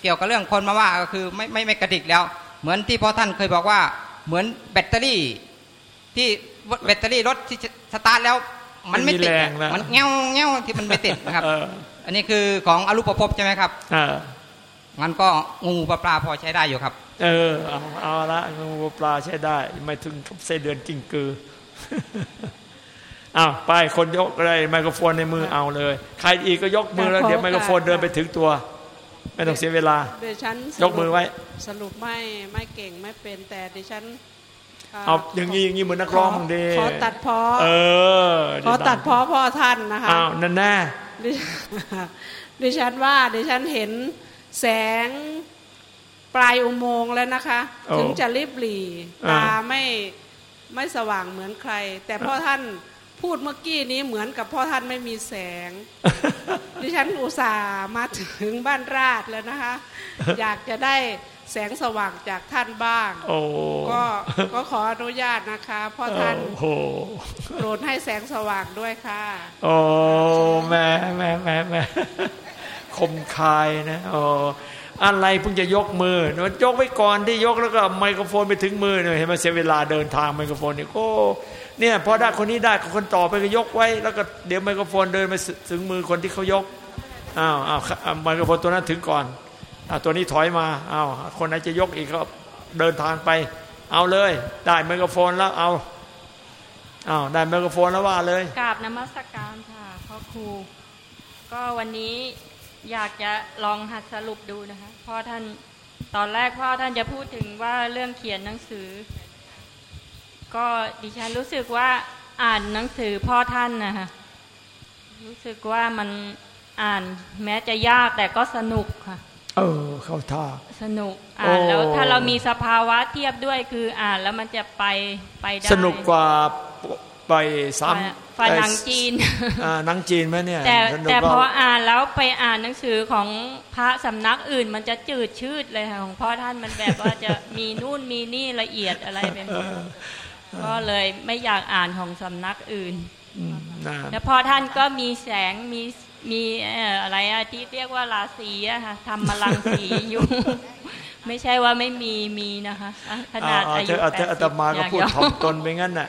เออเกี่ยวกับเรื่องคนมาว่าก็คือไม่ไม่ไม่กระดิกแล้ว เหมือนที่พ่อท่านเคยบอกว่าเหมือนแบตเตอรี่ที่แบตเตอรี่รถที่สตาร์ทแล้ว มันไม่ติดไม่มีแรงแล้วมันเงี้ยวเงี้ยวที่มันไม่ติดนะครับเอออันนี้คือของอรูปภพใช่ไหมครับเอองั้นก็งูปลาปลาพอใช้ได้อยู่ครับ เออเอาเอาละงูปลาใช้ได้ ไม่ถึงไส้เดือนกิ้งกืออ้าวไปคนยกอะไรไมโครโฟนในมือเอาเลย ใครอีกก็ยกมือแล้วขอเดี๋ยวไมโครโฟนโอกาสเดินไปถึงตัว ไม่ต้องเสียเวลาดิฉันสยรุปกมือไว้ สรุปไม่ไม่เก่งไม่เป็นแต่ดิฉันเอาอย่างนี้อย่างนี้เหมือนนักร้องมึงดีขอตัดเพอเออขอตัดเพอพ่อท่านนะคะอ้าวนั่นแน่ดิดิฉันว่าดิฉันเห็นแสงปลายอุโมงค์แล้วนะคะโอ้ถึงจะริบหรี่อ่าตาไม่ไม่สว่างเหมือนใคร แต่พ่อท่าน พูดเมื่อกี้นี้เหมือนกับพ่อท่านไม่มีแสง ดิฉันอุตส่าห์มาถึงบ้านราชแล้วนะคะ อยากจะได้แสงสว่างจากท่านบ้างโอ้ก็ก็ขออนุญาตนะคะ พ่อท่านโอ้โหโปรดให้แสงสว่างด้วยค่ะ โอ้แม่แม่แม่แม่คมคายนะโอ้อะไรเพิ่งจะยกมือเนอะยกไว้ก่อนที่ยกแล้วก็ไมโครโฟนไปถึงมือเนี่ยเห็นไหมเสียเวลาเดินทางไมโครโฟนเนี่ยโอ้ เนี่ยพอได้คนนี้ได้คนต่อไปก็ยกไว้ แล้วก็เดี๋ยวไมโครโฟนเดินไปถึงมือคนที่เขายกอ้าวอ้าวไมโครโฟนตัวนั้นถึงก่อนอ้าวตัวนี้ถอยมาอ้าวคนไหนจะยกอีกก็เดินทางไป เอาเลย ได้ไมโครโฟนแล้วเอาอ้าวได้ไมโครโฟนแล้วว่าเลยกราบนมัสการค่ะพ่อครู ก็วันนี้อยากจะลองหัดสรุปดูนะคะพ่อท่านตอนแรกพ่อท่านจะพูดถึงว่าเรื่องเขียนหนังสือ ก็ดิฉันรู้สึกว่าอ่านหนังสือพ่อท่านนะคะรู้สึกว่ามันอ่านแม้จะยากแต่ก็สนุกค่ะ เออ เข้าท่า สนุกอ่านแล้วโอ้ถ้าเรามีสภาวะเทียบด้วยคืออ่านแล้วมันจะไปไปได้สนุกกว่าไปสามฝ่ายหนังจีนอ่าหนังจีนไหมเนี่ย แต่สนุกแต่กว่าพออ่านแล้วไปอ่านหนังสือของพระสำนักอื่น มันจะจืดชืดเลยค่ะของพ่อท่านมันแบบว่าจะมีนู่นมีนี่ละเอียดอะไรเป็น ก็เลยไม่อยากอ่านของสำนักอื่นอืมนะแล้วพ่อท่านก็มีแสงมีมีเอ่ออะไรอะที่เรียกว่าราศีอะค่ะทำมาลังสีอยู่ ไม่ใช่ว่าไม่มีมีนะคะอะขนาดอ่าอายุอาแปจดจะอาสิตบมาก็พูดถ่อมตนไปงั้นน่ะ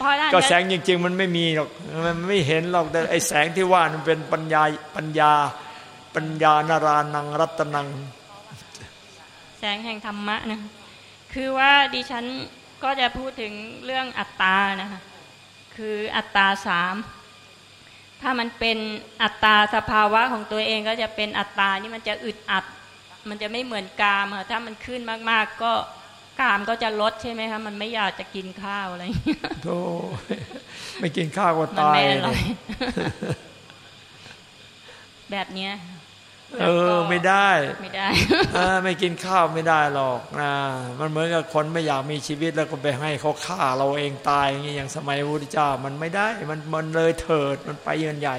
พ่อท่านก็ก็แสงจริง ๆ มันไม่มีหรอกมันไม่เห็นหรอกแต่ไอ้แสงที่ว่ามันเป็นปัญญาปัญญา ปัญญานารานังรัตนัง แสงแห่งธรรมะนะคือว่าดิฉัน ก็จะพูดถึงเรื่องอัตตานะคะคืออัตตาสามถ้ามันเป็นอัตตาสภาวะของตัวเองก็จะเป็นอัตตานี่มันจะอึดอัด มันจะไม่เหมือนกามค่ะถ้ามันขึ้นมากๆ ก็กามก็จะลดใช่ไหมคะมันไม่อยากจะกินข้าวอะไรอย่างเงี้ยโธ่ไม่กินข้าวก็มันตายไม่อร่อยแบบเนี้ย เออไม่ได้ไม่ได้เออไม่กินข้าวไม่ได้หรอกนะมันเหมือนกับคนไม่อยากมีชีวิตแล้วก็ไปให้เขาฆ่าเราเองตายอย่างนี้อย่างสมัยพระพุทธเจ้ามันไม่ได้มันมันเลยเถิดมันไปเยินใหญ่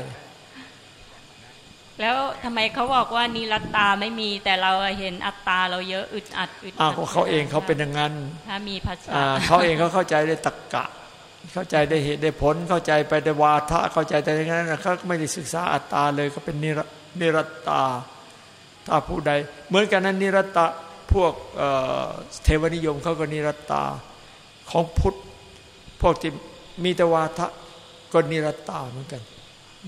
แล้วทำไมเขาบอกว่านิรัตตาไม่มีแต่เราเห็นอัตตาเราเยอะอึดอัดอึดอ้าวอัดก็เขาเองเขาเป็นอย่างนั้นถ้ามีภาษาอ่าเขาเองเขาเข้าใจได้ตรกกะเข้าใจได้เหตุได้ผลเข้าใจไปได้วาทะเข้าใจแต่อย่างนั้นนะเขาไม่ได้ศึกษาอัตตาเลยก็เป็นนิร นิรัตตา ถ้าผู้ใด เหมือนกันนั้นนิรัตตาพวกเอ่อเทวนิยมเขาก็นิรัตตา ของพุทธ พวกที่มีแต่วาทะก็นิรัตตาเหมือนกัน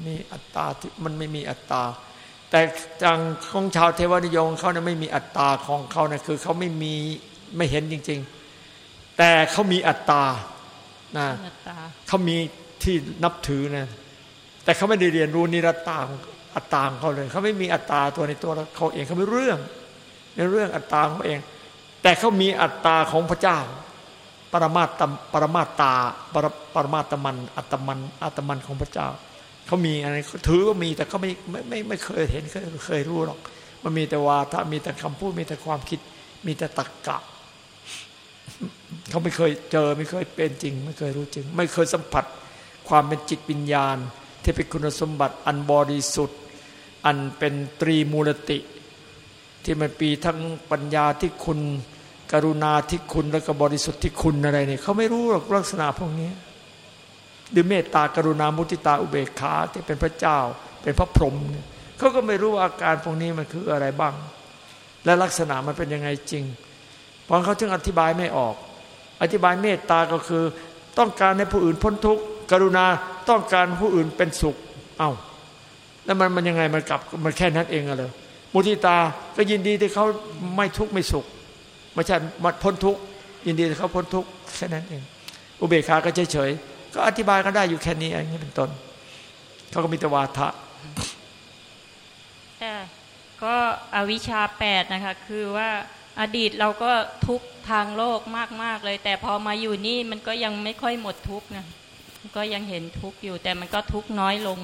มีอัตตาที่มันไม่มีอัตตา แต่จังของชาวเทวนิยมเขาเนี่ยไม่มีอัตตาของเขาเนี่ยคือเขาไม่มีไม่เห็นจริง ๆ แต่เขามีอัตตานะนิรัตตาเขามีที่นับถือนะแต่เขาไม่ได้เรียนรู้นิรัตตาของ อัตตาของเขาเลย เขาไม่มีอัตตาตัวในตัวเขาเองเขาไม่รู้เรื่อง ในเรื่องอัตตาของเขาเอง แต่เขามีอัตตาของพระเจ้า ปรมาตตปรมาตตาปรปรมาตตมัน อัตมันอัตมันของพระเจ้า เขามีอะไรเขาถือว่ามีแต่เขาไม่ไม่ไม่เคยเห็นเคยเคยรู้หรอก มันมีแต่วาทะมีแต่คำพูดมีแต่ความคิด มีแต่ตรรกะเขาไม่เคยเจอไม่เคยเป็นจริง ไม่เคยรู้จริง ไม่เคยสัมผัสความเป็นจิตวิญญาณ ที่เป็นคุณสมบัติอันบริสุทธิ์ อันเป็นตรีมูลติ ที่มันปีทั้งปัญญาที่คุณ กรุณาที่คุณแล้วก็บริสุทธิ์ที่คุณอะไรเนี่ยเขาไม่รู้หรอกลักษณะพวกนี้หรือเมตตากรุณามุติตาอุเบกขาที่เป็นพระเจ้า เป็นพระพรหมเนี่ยเขาก็ไม่รู้ว่าอาการพวกนี้มันคืออะไรบ้าง และลักษณะมันเป็นยังไงจริงเพราะเขาจึงอธิบายไม่ออก อธิบายเมตตาก็คือ ต้องการให้ผู้อื่นพ้นทุกข์กรุณาต้องการผู้อื่นเป็นสุข เอ้า แล้วมันมันยังไงมันกลับมันแค่นั้นเองอะเลยมุทิตาก็ยินดีที่เขาไม่ทุกข์ไม่สุขไม่ใช่มาพ้นทุกข์ยินดีที่เขาพ้นทุกข์แค่นั้นเอง อุเบกขาก็เฉยๆก็อธิบายกันได้อยู่แค่นี้อย่างนี้เป็นต้นเขาก็มีตวาทะแต่ก็อวิชชาแปดนะคะคือว่าอดีตเราก็ทุกข์ทางโลกมาก ๆ เลย แต่พอมาอยู่นี่มันก็ยังไม่ค่อยหมดทุกข์นะ ก็ยังเห็นทุกข์อยู่แต่มันก็ทุกข์น้อยลง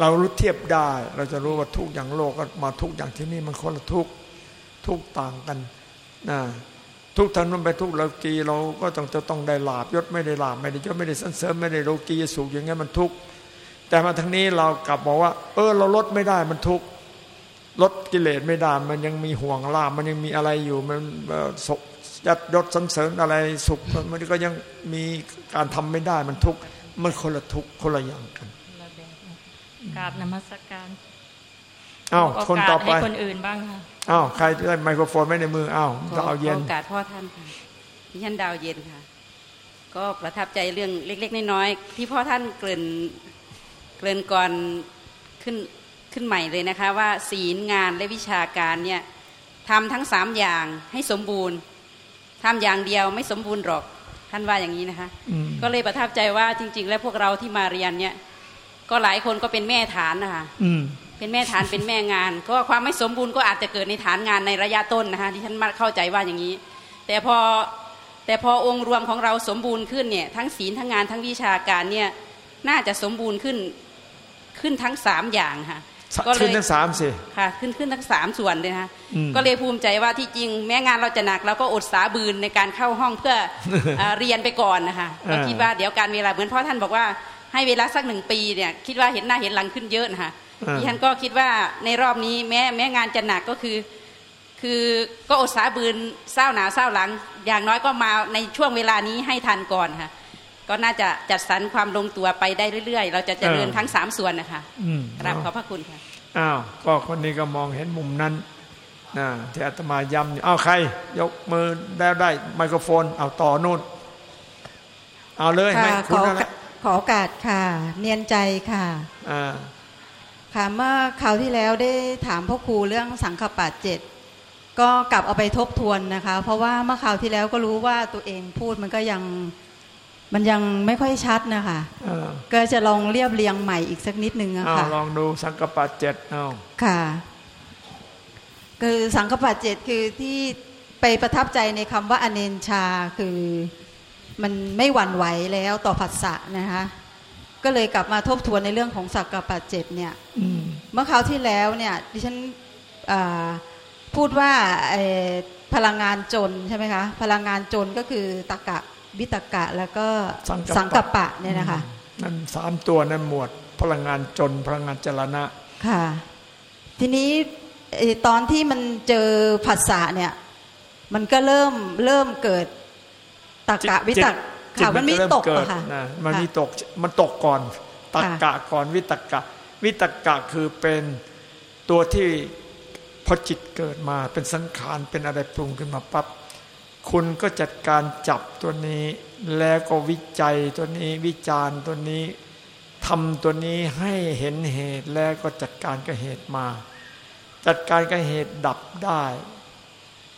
เรารู้เทียบได้ เราจะรู้ว่าทุกข์อย่างโลกก็มาทุกข์อย่างที่นี่มันคนละทุกข์ทุกข์ต่างกันนะทุกท่างนั้นไปทุกโลกีเราก็ต้องจะต้องได้ลาบยศไม่ได้ลาบไม่ได้ยศไม่ได้สันเสริญไม่ได้โลกีสุขอย่างงี้มันทุกข์แต่มาทางนี้เรากลับบอกว่า เออ เราลดไม่ได้มันทุกข์ลดกิเลสไม่ได้มันยังมีห่วงลาบมันยังมีอะไรอยู่มันสยัดยศสันเสริญอะไรสุขมันก็ยังมีการทำไม่ได้มันทุกข์ มันคนละทุกข์คนละอย่างกันกราบนมัสการอ้าวคนต่อไปให้คนอื่นบ้างค่ะอ้าวใครได้ไมโครโฟนไม่ในมืออ้าวดาวเย็นโอกาสพ่อท่านค่ะที่ฉันดาวเย็นค่ะ ก็ประทับใจเรื่องเล็ก ๆ น้อยๆที่พ่อท่านเกริ่นเกริ่นก่อนขึ้นขึ้นใหม่เลยนะคะ ว่าศีลงานและวิชาการเนี่ยทำทั้งสามอย่างให้สมบูรณ์ทำอย่างเดียวไม่สมบูรณ์หรอก ท่านว่าอย่างนี้นะคะ ก็เลยประทับใจว่าจริง ๆ แล้วพวกเราที่มาเรียนเนี่ย ก็หลายคนก็เป็นแม่ฐานนะคะเป็นแม่ฐานเป็นแม่งาน ก็ความไม่สมบูรณ์ก็อาจจะเกิดในฐานงานในระยะต้นนะคะที่ฉันมาเข้าใจว่าอย่างนี้ แต่พอแต่พอองค์รวมของเราสมบูรณ์ขึ้นเนี่ย ทั้งศีลทั้งงานทั้งวิชาการเนี่ยน่าจะสมบูรณ์ขึ้นขึ้นทั้งสามอย่างค่ะ ก็เลยขึ้นทั้งสามสิค่ะ ขึ้นขึ้นทั้งสามส่วนเลยค่ะก็เลยภูมิใจว่าที่จริงแม้งานเราจะหนักเราก็อดสาบืนในการเข้าห้องเพื่อเรียนไปก่อนนะคะก็คิดว่าเดี๋ยวการเวลาเหมือนพ่อท่านบอกว่าให้เวลาสักหนึ่งปีเนี่ยคิดว่าเห็นหน้าเห็นหลังขึ้นเยอะนะคะดิฉันก็คิดว่าในรอบนี้แม้แม้งานจะหนักก็คือ คือก็อดสาบืนเศร้าหนาเศร้าหลัง อย่างน้อยก็มาในช่วงเวลานี้ให้ทันก่อนค่ะ ก็น่าจะจัดสรรความลงตัวไปได้เรื่อยๆ เราจะเจริญทั้งสามส่วนนะคะครับขอบพระคุณค่ะอ้าวก็คนนี้ก็มองเห็นมุมนั้นนะที่อาตมาย้ำอ้าวใคร ยกมือได้ได้ไมโครโฟน เอาต่อนู่น เอาเลยไม่คุณอะไรขอโอกาสค่ะ เนียนใจค่ะอ่าค่ะเมื่อคราวที่แล้วได้ถามพ่อครูเรื่องสังขปาเจ็ดก็กลับเอาไปทบทวนนะคะ เพราะว่าเมื่อคราวที่แล้วก็รู้ว่าตัวเองพูดมันก็ยัง มันยังไม่ค่อยชัดนะคะก็จะลองเรียบเรียงใหม่อีกสักนิดนึงอะค่ะลองดูสังกปะเจ็ดเอาค่ะ คือสังกปะเจ็ดคือที่ไปประทับใจในคำว่าอเนนชาคือมันไม่หวั่นไหวแล้วต่อผัสสะนะคะก็เลยกลับมาทบทวนในเรื่องของสักกปะเจ็ดเนี่ยเมื่อคราวที่แล้วเนี่ยดิฉันพูดว่าพลังงานจนใช่ไหมคะพลังงานจนก็คือตะกะ วิตกะแล้วก็สังกปะเนี่ยนะคะนั่นสามตัวนั่นหมวดพลังงานจนพลังงานจรณะค่ะ ทีนี้ตอนที่มันเจอผัสสะเนี่ย มันก็เริ่มเริ่มเกิดตกะวิตกค่ะมันมีตกอะค่ะมันมีตกมันตกก่อนตกะก่อนวิตกะ วิตกะคือเป็นตัวที่พอจิตเกิดมาเป็นสังขารเป็นอะไรปรุงขึ้นมาปั๊บ คุณก็จัดการจับตัวนี้ แล้วก็วิจัยตัวนี้วิจารณ์ตัวนี้ทำตัวนี้ให้เห็นเหตุแล้วก็จัดการกับเหตุมา จัดการกับเหตุดับได้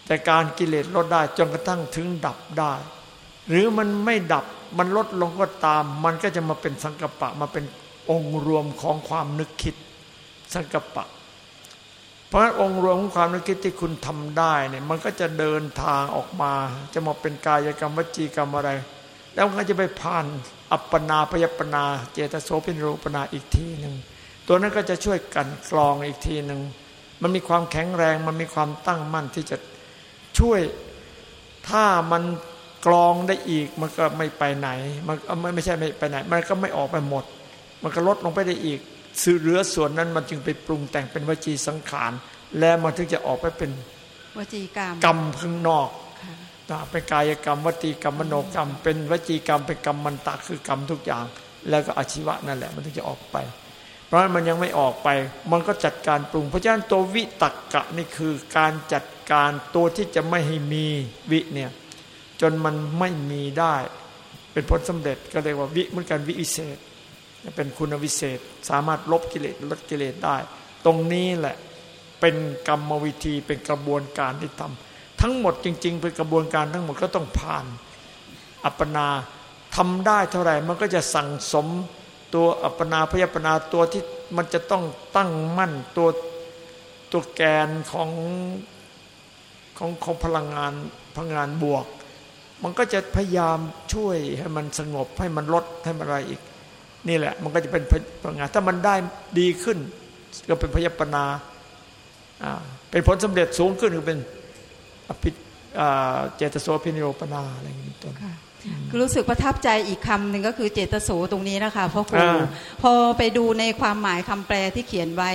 แต่การกิเลสลดได้จนกระทั่งถึงดับได้ หรือมันไม่ดับมันลดลงก็ตาม มันก็จะมาเป็นสังกปะมาเป็นองค์รวมของความนึกคิดสังกปะ เพราะองค์รวมของความนึกคิดที่คุณทำได้เนี่ยมันก็จะเดินทางออกมา จะมาเป็นกายกรรมวจีกรรมอะไร แล้วมันก็จะไปผ่านอัปปนาพยปนา เจตโสเป็นรูปนาอีกทีหนึ่งตัวนั้นก็จะช่วยกันกรองอีกทีหนึ่งมันมีความแข็งแรงมันมีความตั้งมั่นที่จะช่วยถ้ามันกรองได้อีกมันก็ไม่ไปไหน มันไม่ไม่ใช่ไม่ไปไหน มันก็ไม่ออกไปหมด มันก็ลดลงไปได้อีก สื่อเหลือส่วนนั้นมันจึงไปปรุงแต่งเป็นวจีสังขาร แล้วมันถึงจะออกไปเป็นวจีกรรมกรรมข้างนอกเป็นกายกรรมวจีกรรมมโนกรรม เป็นวจีกรรมเป็นกรรมมันตะคือกรรมทุกอย่าง แล้วก็อาชีวะนั่นแหละ มันถึงจะออกไป เพราะมันยังไม่ออกไป มันก็จัดการปรุง เพราะฉะนั้นตัววิตักกะนี่คือการจัดการตัวที่จะไม่ให้มีวิเนี่ยจนมันไม่มีได้ เป็นผลสำเร็จก็เรียกว่าวิเหมือนกันวิอิเศษ เป็นคุณวิเศษสามารถลบกิเลสลดกิเลสได้ ตรงนี้แหละเป็นกรรมวิธีเป็นกระบวนการที่ทำทั้งหมดจริง ๆ เป็นกระบวนการทั้งหมดก็ต้องผ่าน อัปปนาทำได้เท่าไหร่มันก็จะสั่งสมตัวอัปปนาพยาปนาตัวที่มันจะต้องตั้งมั่นตัวตัวแกนของของของพลังงานพลังงานบวก มันก็จะพยายามช่วยให้มันสงบให้มันลดให้มันอะไรอีก นี่แหละ มันก็จะเป็นพลังงานถ้ามันได้ดีขึ้น ก็เป็นพยปนาเป็นผลสำเร็จสูงขึ้นคือเป็นอภิเจตโสพินิโรปนาอะไรอย่างนี้ต้นค่ะคือรู้สึกประทับใจอีกคำหนึ่งก็คือเจตโสตรงนี้นะคะเพราะครูอ่าพอไปดูในความหมายคำแปลที่เขียนไว้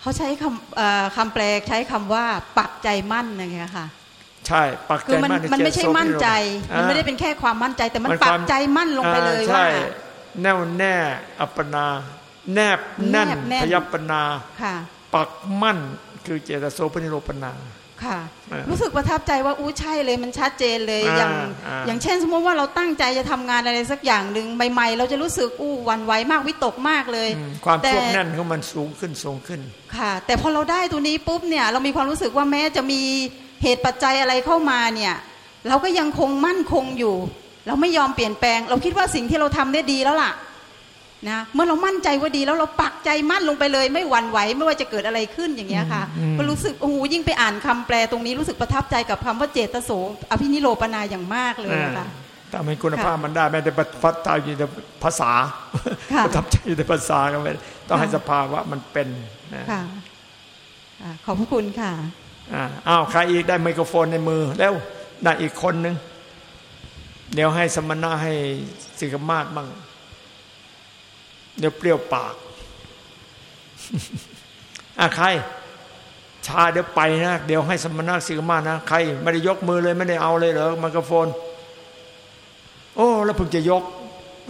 เขาใช้คำเอ่อคำแปลใช้คำว่า ปักใจมั่นอย่างเงี้ยค่ะใช่ปักคืใจอมันมั่นในมันไม่ใช่เจตโสมั่นใจพิโรปามันไม่ได้เป็นแค่ความมั่นใจ แต่มันมันปัคกวามใจมั่นลงไปเลยอ่ว่าใช่ แน่วแน่อัปปนาแนบแน่นแนบแน่นพยัปปนาค่ะปักมั่นคือเจตโสพินิโรปนาค่ะอ่ารู้รู้สึกประทับใจว่าอู้ใช่เลยมันชัดเจนเลยอ่าอย่างอ่าอย่างเช่น สมมติว่าเราตั้งใจจะทำงานอะไรสักอย่างหนึ่งใหม่ๆเราจะรู้สึกอู้หวันไหวมากวิตกมากเลยอืมความแต่ควบแน่นของมันสูงขึ้นสูงขึ้นค่ะ แต่พอเราได้ตัวนี้ปุ๊บเนี่ยเรามีความรู้สึกว่าแม้จะมีเหตุปัจจัยอะไรเข้ามาเนี่ย เราก็ยังคงมั่นคงอยู่ เราไม่ยอมเปลี่ยนแปลง เราคิดว่าสิ่งที่เราทำได้ดีแล้วล่ะนะเมื่อเรามั่นใจว่าดีแล้วเราปักใจมั่นลงไปเลย ไม่หวั่นไหวไม่ว่าจะเกิดอะไรขึ้นอย่างเงี้ยค่ะอืมก็รู้สึกโอ้โหยิ่งไปอ่านคำแปลตรงนี้รู้สึกประทับใจกับคำว่าเจตโสอภินิโรปนาอย่างมากเลยอะค่ะทำให้คุณภาพมันได้ไม่ได้ประทับใจอยู่ในภาษาค่ะประทับใจอยู่ในภาษาก็ไม่ได้ต้องให้สภาวะมันเป็นนะค่ะอ่าขอบพระคุณค่ะอ่าอ้าวใครอีกได้ไมโครโฟนในมือแล้วได้อีกคนหนึ่ง เดี๋ยวให้สมณะให้สิกมาศมั่งเดี๋ยวเปรี้ยวปากอะใคร ชาเดี๋ยวไปนะ เดี๋ยวให้สมณะสิกมาศนะใคร ไม่ได้ยกมือเลยไม่ได้เอาเลยเหรอไมโครโฟน โอ้แล้วเพิ่งจะยก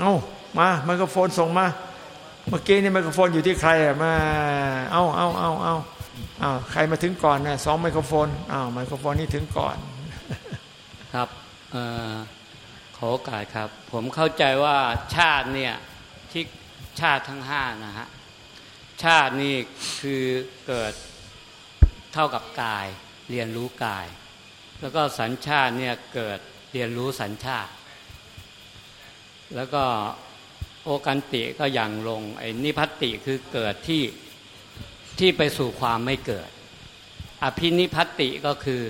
เอามาไมโครโฟนส่งมา เมื่อกี้นี่ไมโครโฟนอยู่ที่ใครอะมา เอาเอาเอาเอาเอาใครมาถึงก่อนนะสองไมโครโฟนอ้าวไมโครโฟนนี่ถึงก่อน ครับเออขอ โอกาสครับ ผมเข้าใจว่าชาติเนี่ยที่ชาติทั้งห้านะฮะชาตินี่คือเกิดเท่ากับกาย เรียนรู้กาย แล้วก็สัญชาติเนี่ยเกิดเรียนรู้สัญชาติ แล้วก็โอกันติก็อย่างลงไอ้นิพัตติคือเกิดที่ที่ไปสู่ความไม่เกิด อภินิพัตติก็คือ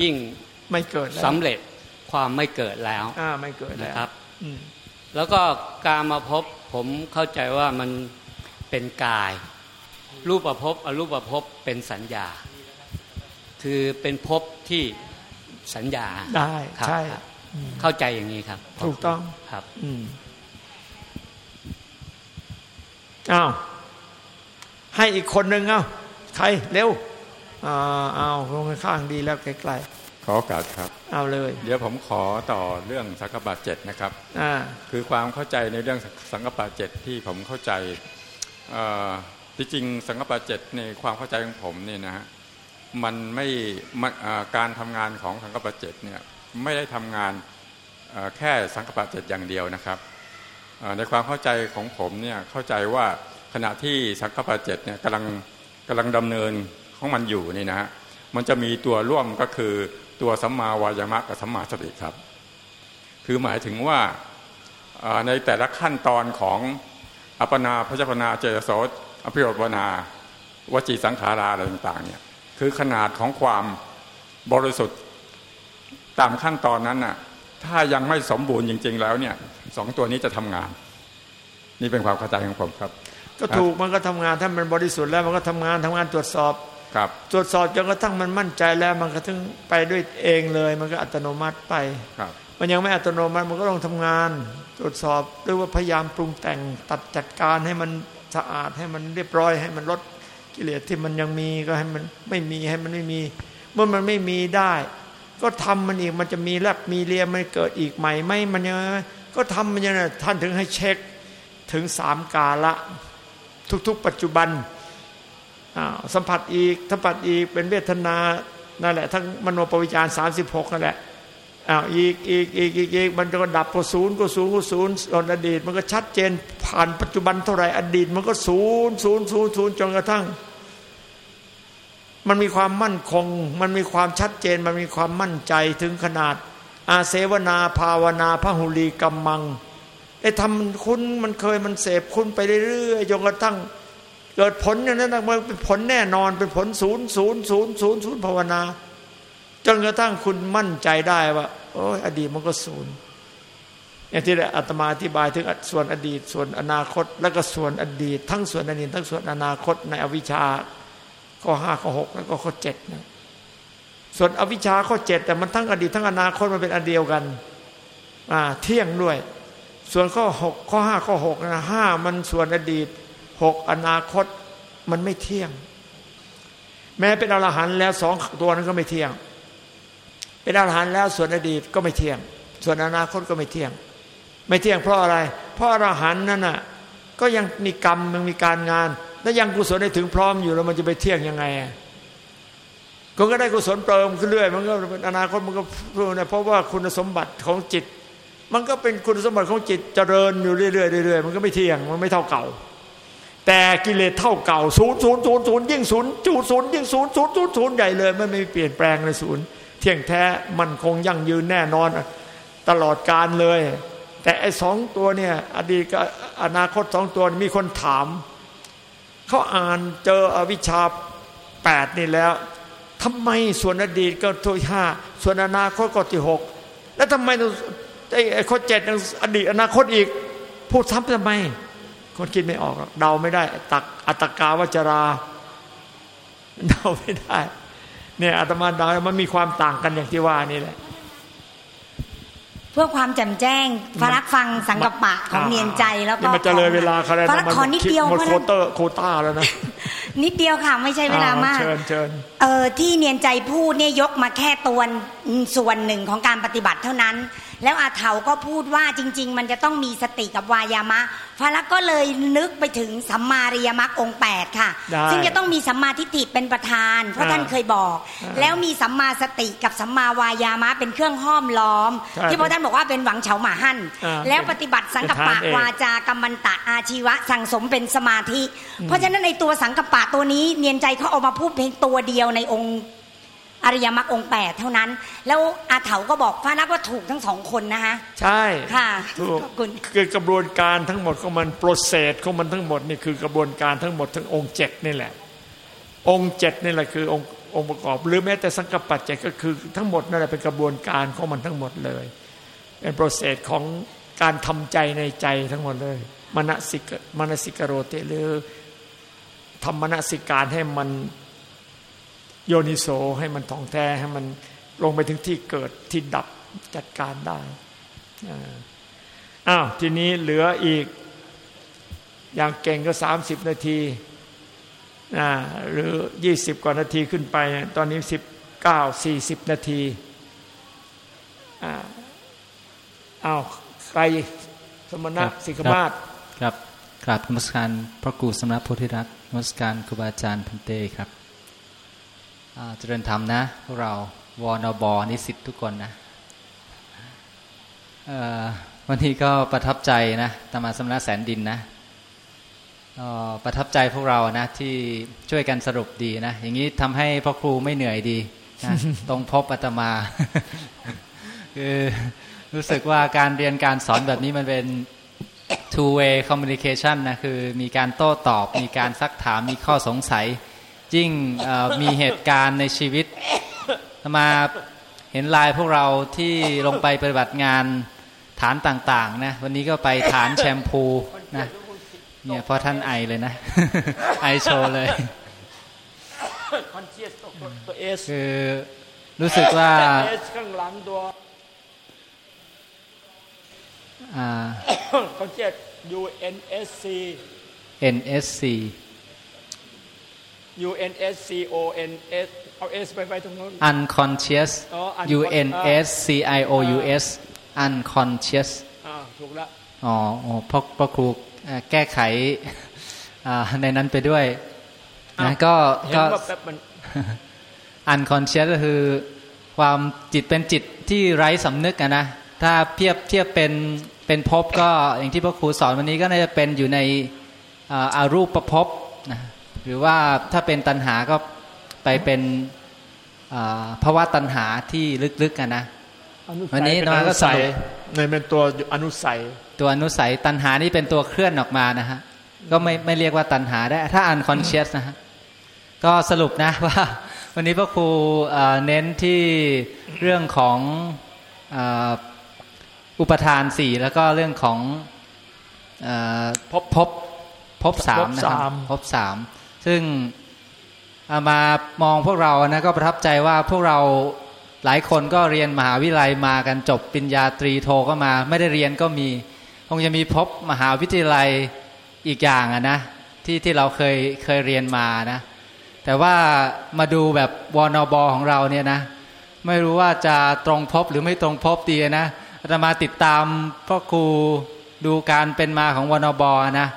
ยิ่งไม่เกิดแล้วสำเร็จ ความไม่เกิดแล้วอ่าไม่เกิดแล้วนะครับอืมแล้วก็การมาพบผมเข้าใจว่ามันเป็นกาย รูปประพบอรูปประพบเป็นสัญญา คือเป็นภพที่สัญญาได้ครับใช่ครับอืมเข้าใจอย่างนี้ครับ ถูกต้องครับอืมอ้าวให้อีกคนหนึ่งเอ้าใครเร็วอ่าเอาลงข้างดีแล้วไกล ขอโอกาสครับๆเอาเลย เดี๋ยวผมขอต่อเรื่องสังกปะเจ็ดนะครับอ่าคือความเข้าใจในเรื่องสังกปะเจ็ดที่ผมเข้าใจเอ่อที่จริงสังกปะเจ็ดในความเข้าใจของผมเนี่ยนะฮะมันไม่มันเอ่อการทำงานของสังกปะเจ็ดเนี่ยไม่ได้ทำงานเอ่อแค่สังกปะเจ็ดอย่างเดียวนะครับเอ่อในความเข้าใจของผมเนี่ยเข้าใจว่าขณะที่สังกปะเจ็ดเนี่ยกำลังกำลังดำเนินของมันอยู่นี่นะฮะมันจะมีตัวร่วมก็คือ ตัวสัมมาวายามะกับสัมมาสติครับ คือหมายถึงว่าในแต่ละขั้นตอนของอัปนาพจปนาเจตโสอภิโรปนา วจีสังขาราอะไรต่างๆเนี่ยคือขนาดของความบริสุทธิ์ตามขั้นตอนนั้นน่ะถ้ายังไม่สมบูรณ์จริง ๆ แล้วเนี่ยสองตัวนี้จะทำงาน นี่เป็นความเข้าใจของผมครับ ก็ถูกมันก็ทำงานถ้ามันบริสุทธิ์แล้วมันก็ทำงานทำงานตรวจสอบ ครับตรวจสอบจนกระทั่งมันมั่นใจแล้วมันก็ถึงไปด้วยเองเลย มันก็อัตโนมัติไปครับ มันยังไม่อัตโนมัติมันก็ต้องทำงาน ตรวจสอบหรือว่าพยายามปรุงแต่งตัดจัดการให้มันสะอาดให้มันเรียบร้อยให้มันลดกิเลสที่มันยังมีก็ให้มันไม่มีให้มันไม่มี เมื่อมันไม่มีได้ ก็ทำมันอีกมันจะมีแลบมีเลียมมันเกิดอีกใหม่ไหมมันยังก็ทำมันยังไงท่านถึงให้เช็คถึงสามกาละ ทุกๆ ปัจจุบันอ้าว สัมผัสอีกสัมผัสอีกเป็นเวทนานั่นแหละทั้งมโนปวิจารสามสิบหกนั่นแหละอ้าวอีกอีกอีกอีกอีกมันก็ดับก็ศูนย์ก็ศูนย์ก็ศูนย์ส่วนอดีต มันก็ชัดเจนผ่านปัจจุบันเท่าไหร่อดีต มันก็ศูนย์ศูนย์ศูนย์ศูนย์จนกระทั่ง มันมีความมั่นคง มันมีความชัดเจน มันมีความมั่นใจถึงขนาด อาเสวนาภาวนาพระหุลีกัมมังไอ้ทำคุณมันเคยมันเสพคุณไปเรื่อยๆจนกระทั่ง เกิดผลอย่างนั้นมันเป็นผลแน่นอนเป็นผลศูนย์ศูนย์ศูนย์ศูนย์ศูนย์ภาวนาจนกระทั่งคุณมั่นใจได้ว่า โอ้ยอดีตมันก็ศูนย์อย่างที่อาตมาอธิบายถึงส่วนอดีตส่วนอนาคต แล้วก็ส่วนอดีต ทั้งส่วนอดีตทั้งส่วนอนาคตในอวิชชาข้อห้าข้อหกแล้วก็ข้อเจ็ดนะส่วนอวิชชาข้อเจ็ดแต่มันทั้งอดีตทั้งอนาคตมันเป็นอันเดียวกันอ่าเที่ยงด้วย ส่วนข้อหกข้อห้าข้อหกนะห้ามันส่วนอดีต หกอนาคตมันไม่เที่ยง แม้เป็นอรหันต์แล้วสองตัวนั้นก็ไม่เที่ยง เป็นอรหันต์แล้วส่วนอดีตก็ไม่เที่ยง ส่วนอนาคตก็ไม่เที่ยง ไม่เที่ยงเพราะอะไร เพราะอรหันต์นั่นน่ะก็ยังมีกรรมยังมีการงาน แล้วยังกุศลได้ถึงพร้อมอยู่แล้วมันจะไปเที่ยงยังไงก็ก็ได้กุศลเติมขึ้นเรื่อยมันก็อนาคตมันก็เพราะว่าคุณสมบัติของจิต มันก็เป็นคุณสมบัติของจิตเจริญอยู่เรื่อยๆเรื่อยๆมันก็ไม่เที่ยงมันไม่เท่าเก่า แต่กิเลสเท่าเก่าศูนย์ศูนย์ศูนย์ศูนย์ยิ่งศูนย์จูศูนย์ยิ่งศูนย์ศูนย์ศูนย์ศูนย์ใหญ่เลยมันไม่เปลี่ยนแปลงเลยศูนย์เที่ยงแท้มันคงยั่งยืนแน่นอน ตลอดการเลย แต่ไอ้สองตัวเนี่ย อดีตกับอนาคตสองตัวมีคนถามเขาอ่านเจออวิชชาแปดนี่แล้วทำไมส่วนอดีตก็ตัวห้าส่วนอนาคตก็ที่หกแล้วทำไมไอ้ข้อเจ็ดอดีตอนาคตอีก พูดซ้ำทำไม คนคิดไม่ออกเดาไม่ได้ ตักอัตกาวจราเดาไม่ได้เนี่ยอาตมาเดามันมีความต่างกันอย่างที่ว่านี่แหละ เพื่อความแจ่มแจ้งฟารักฟังสังกปะของเนียนใจแล้วก็มันจะเลยเวลาเขาแล้วฟารักขอนิดเดียวเพราะโคเตอร์โคต้าแล้วนะนิดเดียวค่ะไม่ใช่เวลามากเชิญเชิญเออที่เนียนใจพูดเนี่ยยกมาแค่ตัว ส่วนหนึ่งของการปฏิบัติเท่านั้น แล้วอาเถาก็พูดว่าจริง ๆ มันจะต้องมีสติกับวายามะฟาลักก็เลยนึกไปถึงสัมมาริยมรรคองแปดค่ะ ซึ่งจะต้องมีสัมมาทิฏฐิเป็นประธาน เพราะท่านเคยบอก แล้วมีสัมมาสติกับสัมมาวายามะเป็นเครื่องห้อมล้อม ที่พระท่านบอกว่าเป็นหวังเฉาหมาหั่นแล้วปฏิบัติสังกปะวาจากรรมันตะอาชีวะสั่งสมเป็นสมาธิ เพราะฉะนั้นในตัวสังกปะตัวนี้เนียนใจเขาเอามาพูดเพียงตัวเดียวในองค์ อริยมรรคองแปดเท่านั้น แล้วอาเถาก็บอกพระนักว่าถูกทั้งสองคนนะคะใช่ค่ะถูกคือกระบวนการทั้งหมดของมัน process ของมันทั้งหมดนี่คือกระบวนการทั้งหมดทั้งองค์เจ็ดนี่แหละ องค์เจ็ดนี่แหละคือองค์องค์ประกอบ หรือแม้แต่สังกัปปะเจ็ด็คือทั้งหมดนั่นแหละเป็นกระบวนการของมันทั้งหมดเลย เป็น process ของการทำใจในใจทั้งหมดเลยมนสิกมนสิกโรติหรือทำมนสิการให้มัน โยนิโสให้มันถ่องแท้ให้มันลงไปถึงที่เกิดที่ดับจัดการได้อ้าวทีนี้เหลืออีก อย่างเก่งก็สามสิบนาทีหรือยี่สิบกว่านาทีขึ้นไป ตอนนี้สิบเก้าสี่สิบนาทีอ้าวใครสมณะสิกมาศครับกราบนมัสการพระกูสมณะโพธิรัตน์นมัสการครูบาอาจารย์พันเตครับ เจริญธรรมนะพวกเราวอนบอนิสิตทุกคนนะวันนี้ก็ประทับใจนะตมาสมณะแสนดินนะประทับใจพวกเรานะที่ช่วยกันสรุปดีนะอย่างนี้ทำให้พ่อครูไม่เหนื่อยดีนะตรงพบอาตมา คือรู้สึกว่าการเรียนการสอนแบบนี้มันเป็น two way communication นะคือมีการโต้ตอบ มีการซักถามมีข้อสงสัย ยิ่งมีเหตุการณ์ในชีวิตมาเห็นลายพวกเราที่ลงไปปฏิบัติงานฐานต่างๆนะวันนี้ก็ไปฐานแชมพูนะเนี่ยพอท่านไอเลยนะ ไอโชว์เลยคือรู้สึกว่าข้างหลังตัวคอนเจ็ด UNSC NSC U N S C O N S เอา S ไปไปตรงนู้น unconscious U N S C I O U S unconscious อ่าถูกละอ๋อพ่อพ่อครูแก้ไขในนั้นไปด้วยนะก็ก็ unconscious ก็คือความจิตเป็นจิตที่ไร้สำนึกนะถ้าเทียบเทียบเป็นเป็นภพก็อย่างที่พ่อครูสอนวันนี้ก็น่าจะเป็นอยู่ในอารูปประภพนะ หรือว่าถ้าเป็นตัณหาก็ไปเป็นภาวะตัณหาที่ลึกๆกันนะวันนี้นก็ใส่ในเป็นตัวอนุสัย ตัวอนุสัยตัณหานี่เป็นตัวเคลื่อนออกมานะฮะก็ไม่ไม่เรียกว่าตัณหาได้ ถ้าอันคอนเชียสนะฮะก็สรุปนะว่า วันนี้พระครูเน้นที่เรื่องของอุปทานสี่แล้วก็เรื่องของพบพบพบสามนะครับพบสาม ซึ่งามามองพวกเรานะก็ประทับใจว่าพวกเราหลายคนก็เรียนมหาวิทยาลัยมากันจบปริญญาตรีโทก็มา ไม่ได้เรียนก็มีคงจะมีพบมหาวิทยาลัยอีกอย่างอะนะที่ที่เราเคยเคยเรียนมานะ แต่ว่ามาดูแบบวนบของเราเนี่ยนะ ไม่รู้ว่าจะตรงพบหรือไม่ตรงพบดีนะอาตมาติดตามพ่อครูดูการเป็นมาของวนบนะ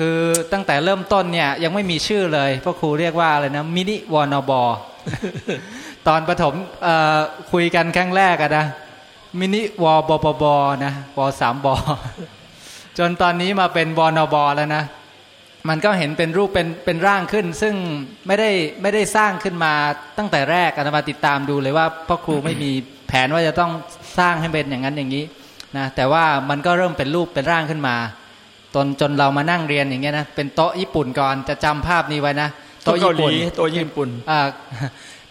คือตั้งแต่เริ่มต้นเนี่ยยังไม่มีชื่อเลยพ่อครูเรียกว่าอะไรนะมินิวอนบอตอนประถมคุยกันครั้งแรกอะนะมินิวอบปบนะวสามบจนตอนนี้มาเป็นวอนบอแล้วนะ มันก็เห็นเป็นรูปเป็นเป็นร่างขึ้น ซึ่งไม่ได้ไม่ได้สร้างขึ้นมาตั้งแต่แรกอาตมาติดตามดูเลยว่าพ่อครูไม่มีแผนว่าจะต้องสร้างให้เป็นอย่างนั้นอย่างนี้นะแต่ว่ามันก็เริ่มเป็นรูปเป็นร่างขึ้นมา จนจนเรามานั่งเรียนอย่างเงี้ยนะเป็นโต๊ะญี่ปุ่นก่อนจะจำภาพนี้ไว้นะโต๊ะญี่ปุ่นโต๊ะญี่ปุ่นอ่า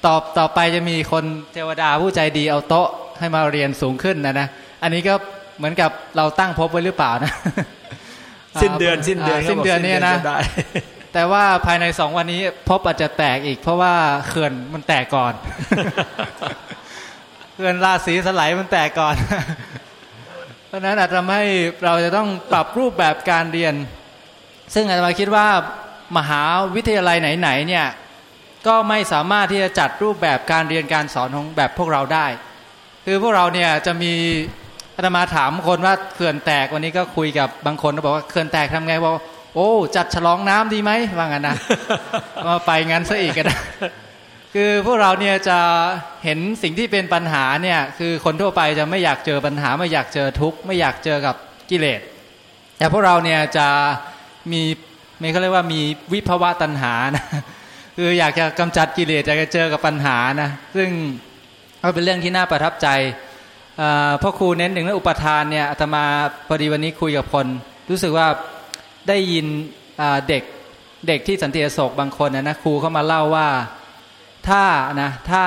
ต่อต่อไปจะมีคนเทวดาผู้ใจดีเอาโต๊ะให้มาเรียนสูงขึ้นนะนะอันนี้ก็เหมือนกับเราตั้งพบไว้หรือเปล่านะสิ้นเดือนสิ้นเดือนสิ้นเดือนนี้นะแต่ว่าภายในสองวันนี้พบอาจจะแตกอีก เพราะว่าเขื่อนมันแตกก่อนเขื่อนราศีสไลมันแตกก่อนเพ ราะนั้นอาจจะให้เราจะต้องปรับรูปแบบการเรียน ซึ่งอาจจะมาคิดว่ามหาวิทยาลัยไหนๆเนี่ยก็ไม่สามารถที่จะจัดรูปแบบการเรียนการสอนของแบบพวกเราได้ คือพวกเราเนี่ยจะมีอาตมาถามคนว่าเขื่อนแตกวันนี้ก็คุยกับบางคนบอกว่าเขื่อนแตกทำไงบอกโอ้ จัดฉลองน้ำดีไหมว่างั้นนะมาไปงั้นซะอีกกันนะ คือพวกเราเนี่ยจะเห็นสิ่งที่เป็นปัญหาเนี่ยคือคนทั่วไปจะไม่อยากเจอปัญหาไม่อยากเจอทุกข์ไม่อยากเจอกับกิเลสแต่พวกเราเนี่ยจะมีไม่เขาเรียกว่ามีวิภาวะตัณหานะคืออยากจะกำจัดกิเลสอยากจะเจอกับปัญหานะซึ่งก็เป็นเรื่องที่น่าประทับใจพ่อครูเน้นถึงเรื่องอุปทานเนี่ยอาตมาพอดีวันนี้คุยกับคน รู้สึกว่าได้ยินเด็กเด็กที่สันติโศกบางคนนะนะครูเขามาเล่าว่า ถ้านะถ้า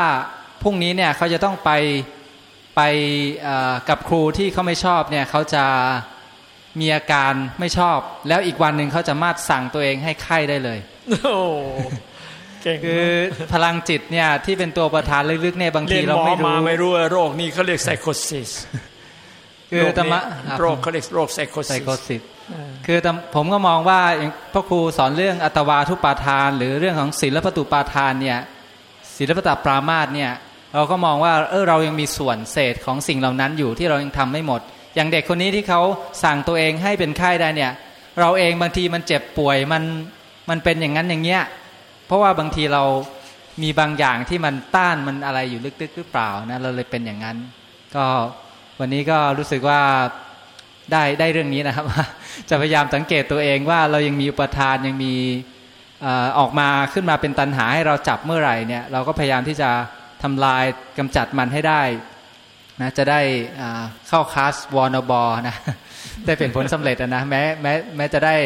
พรุ่งนี้เนี่ยเขาจะต้องไปไปกับครูที่เขาไม่ชอบเนี่ยเขาจะมีอาการไม่ชอบ แล้วอีกวันหนึ่งเขาจะมาสั่งตัวเองให้ไข้ได้เลยโอ้คือพลังจิตเนี่ยที่เป็นตัวประธานลึกๆเนี่ยบางทีเราไม่รู้ไม่รู้โรคนี้เขาเรียกไซโคซิสคือธรรมะโรคเขาเรียกโรคไซโคซิสคือผมก็มองว่าพ่อครูสอนเรื่องอัตตวาทุปาทาน หรือเรื่องของสีลัพพตุปาทานเนี่ย สีลัพพตปรามาสเนี่ยเราก็มองว่าเออเรายังมีส่วนเศษของสิ่งเหล่านั้นอยู่ที่เรายังทำไม่หมด อย่างเด็กคนนี้ที่เขาสั่งตัวเองให้เป็นไข้ได้เนี่ย เราเองบางทีมันเจ็บป่วยมันมันเป็นอย่างนั้นอย่างเงี้ยเพราะว่าบางทีเรามีบางอย่างที่มันต้านมันอะไรอยู่ลึกๆหรือเปล่านะเราเลยเป็นอย่างนั้น ก็วันนี้ก็รู้สึกว่าได้ได้เรื่องนี้นะครับว่าจะพยายามสังเกตตัวเองว่าเรายังมีอุปทานยังมี ออกมาขึ้นมาเป็นตันหาให้เราจับเมื่อไหร่เนี่ยเราก็พยายามที่จะทำลายกำจัดมันให้ได้นะจะได้เข้าคลาสวอนบอนะได้เป็นผลสำเร็จนะแม้แม้แม้จะได้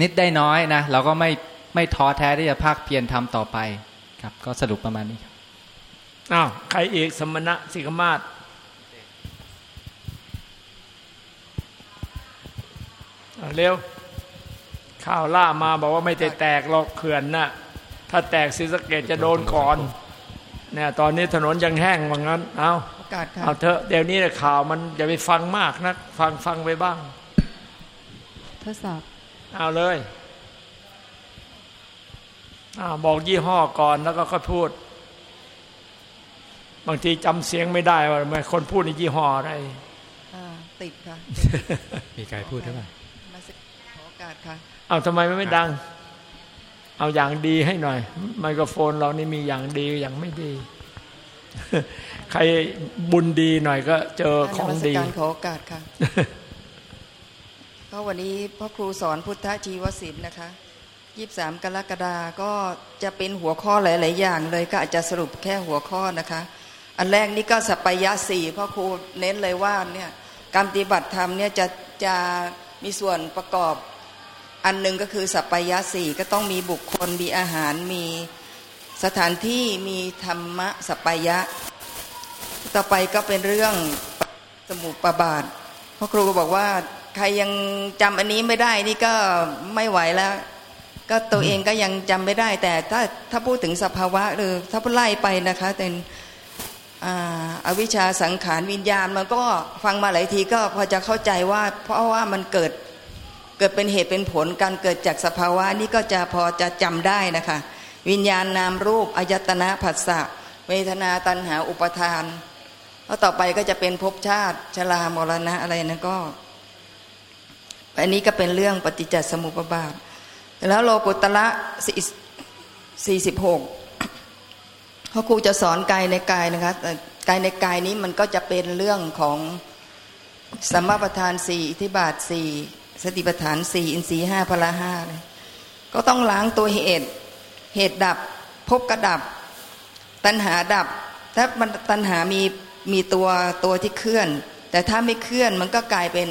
นิดได้น้อยนะเราก็ไม่ไม่ท้อแท้ที่จะภาคเพียรทำต่อไปครับ ก็สรุปประมาณนี้ครับอ้าวใครอีกสมณะสิกมาศเร็ว ข่าวล่ามาบอกว่าไม่ได้แตกหรอกเขื่อนนะ่ะถ้าแตกศรีสะเกดจะโดนก่อนเนี่ยตอนนี้ถนนยังแห้งว่างั้น เอาเอาเถอะเดี๋ยวนี้ข่าวมันอย่าไปฟังมากนะฟังฟังไปบ้าง ทดสอบ เอาเลยอบอกยี่ห้อก่อนแล้วก็ค่อยพูด บางทีจำเสียงไม่ได้ว่าคนพูดในยี่ห้ออะไรติดค่ะ มีใครพูดได้ไหมขอโอกาสค่ะ เอาทำไมไม่ดัง เอาอย่างดีให้หน่อย ไมโครโฟนเรานี่มีอย่างดีอย่างไม่ดี ใครบุญดีหน่อยก็เจอของดีการขอโอกาสค่ะก็วันนี้พ่อครูสอนพุทธจีวศิลป์นะคะยี่สามกรกฎาก็จะเป็นหัวข้อหลาย ๆ อย่างเลยก็อาจจะสรุปแค่หัวข้อนะคะ อันแรกนี่ก็สัปยะสี่พ่อครูเน้นเลยว่าเนี่ยการปฏิบัติธรรมเนี่ยจะจะมีส่วนประกอบ อันหนึ่งก็คือสัปยะสี่ก็ต้องมีบุคคลมีอาหารมีสถานที่มีธรรมะสัปยะ ต่อไปก็เป็นเรื่องสมุปบาทพ่อครูก็บอกว่าใครยังจำอันนี้ไม่ได้นี่ก็ไม่ไหวแล้ว ก็ตัวเองก็ยังจำไม่ได้ แต่ถ้าถ้าพูดถึงสภาวะหรือถ้าพูดไล่ไปนะคะเป็นอวิชชาสังขารวิญญาณ มันก็ฟังมาหลายทีก็พอจะเข้าใจว่า เพราะว่ามันเกิด เกิดเป็นเหตุเป็นผลการเกิดจากสภาวะนี่ก็จะพอจะจำได้นะคะ วิญญาณนามรูปอายตนะผัสสะเวทนาตัณหาอุปทานแล้วต่อไปก็จะเป็นภพชาติชรามรณะอะไรนะก็ อันนี้ก็เป็นเรื่องปฏิจจสมุปบาท แล้วโลกุตละสี่สิบหกพราะครูจะสอนกายในกายนะคะกายในกายนี้มันก็จะเป็นเรื่องของสัมมาประธานสี่อิทิบาทสี่ สติปัฏฐานสี่อินทรีห้าพละห้าเลยก็ต้องล้างตัวเหตุ เหตุดับพบกระดับ ตัณหาดับ ถ้ามันตัณหามีมีตัวตัวที่เคลื่อน แต่ถ้าไม่เคลื่อนมันก็กลายเป็น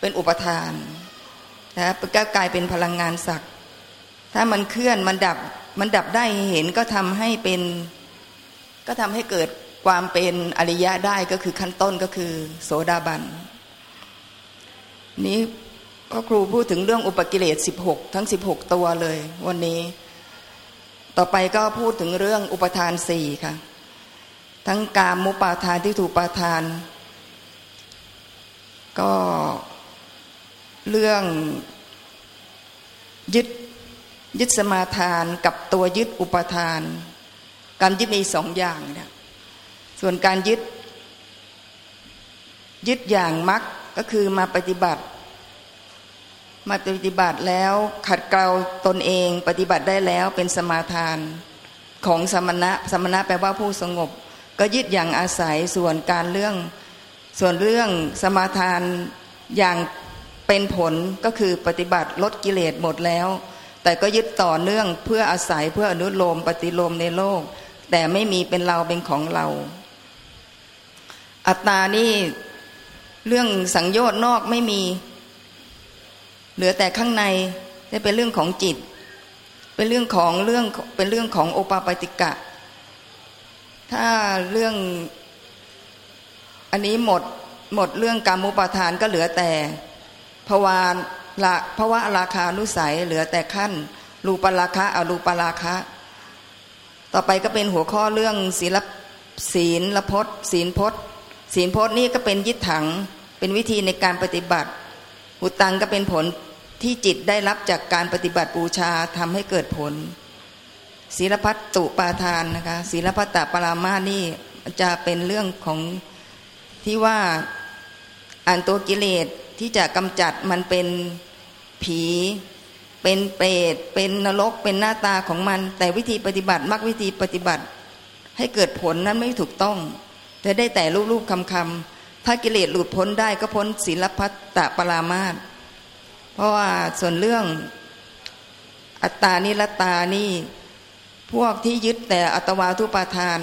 เป็นอุปทานนะก็กลายเป็นพลังงานศักดิ์ถ้ามันเคลื่อนมันดับมันดับได้เห็นก็ทำให้เป็น ก็ทำให้เกิดความเป็นอริยะได้ก็คือขั้นต้นก็คือ โสดาบัน นี้ก็ครูพูดถึงเรื่องอุปกิเลสสิบหกทั้งสิบหกตัวเลย วันนี้ ต่อไปก็พูดถึงเรื่องอุปทานสี่ค่ะ ทั้งกามมุปาทานที่ถูกปาทาน ก็เรื่องยึดยึดสมาทานกับตัวยึดอุปทาน การยึดมีสองอย่างนะส่วนการยึด ยึดอย่างมัก ก็คือมาปฏิบัติ มาปฏิบัติแล้วขัดเกลาตนเอง ปฏิบัติได้แล้วเป็นสมาทานของสมณะสมณะแปลว่าผู้สงบ ก็ยึดอย่างอาศัยส่วนการเรื่องส่วนเรื่องสมาทานอย่างเป็นผลก็คือปฏิบัติลดกิเลสหมดแล้ว แต่ก็ยึดต่อเนื่องเพื่ออาศัยเพื่ออนุโลมปฏิโลมในโลก แต่ไม่มีเป็นเราเป็นของเรา อัตตานี่ เรื่องสังโยชน์นอกไม่มี เหลือแต่ข้างในได้เป็นเรื่องของจิต เป็นเรื่องของเรื่องเป็นเรื่องของโอปาปติกะ ถ้าเรื่องอันนี้หมดหมดเรื่องกรรมุปาทานก็เหลือแต่ภวานละเพราะว่าราคานุสัย เหลือแต่ขั้น รูปราคะอรูปราคะ ต่อไปก็เป็นหัวข้อเรื่องศีลศีลละพจน์ศีลพจน์ ศีลพจน์นี่ก็เป็นยิดถังเป็นวิธีในการปฏิบัติหุตังก็เป็นผลที่จิตได้รับจากการปฏิบัติบูชาทำให้เกิดผล ศีลพัตตุปาทานนะคะศีลพัตตปรามานี่จะเป็นเรื่องของที่ว่าอ่านตัวกิเลสที่จะกำจัดมันเป็นผี เป็นเปรตเป็นนรก เป็นหน้าตาของมัน แต่วิธีปฏิบัติมักวิธีปฏิบัติให้เกิดผลนั้นไม่ถูกต้อง แต่ได้แต่รูปๆคำๆถ้ากิเลสหลุดพ้นได้ก็พ้นศีลพัตตปรามาตเพราะว่าส่วนเรื่องอัตตานิรตานี่ พวกที่ยึดแต่อัตวาทุปาทาน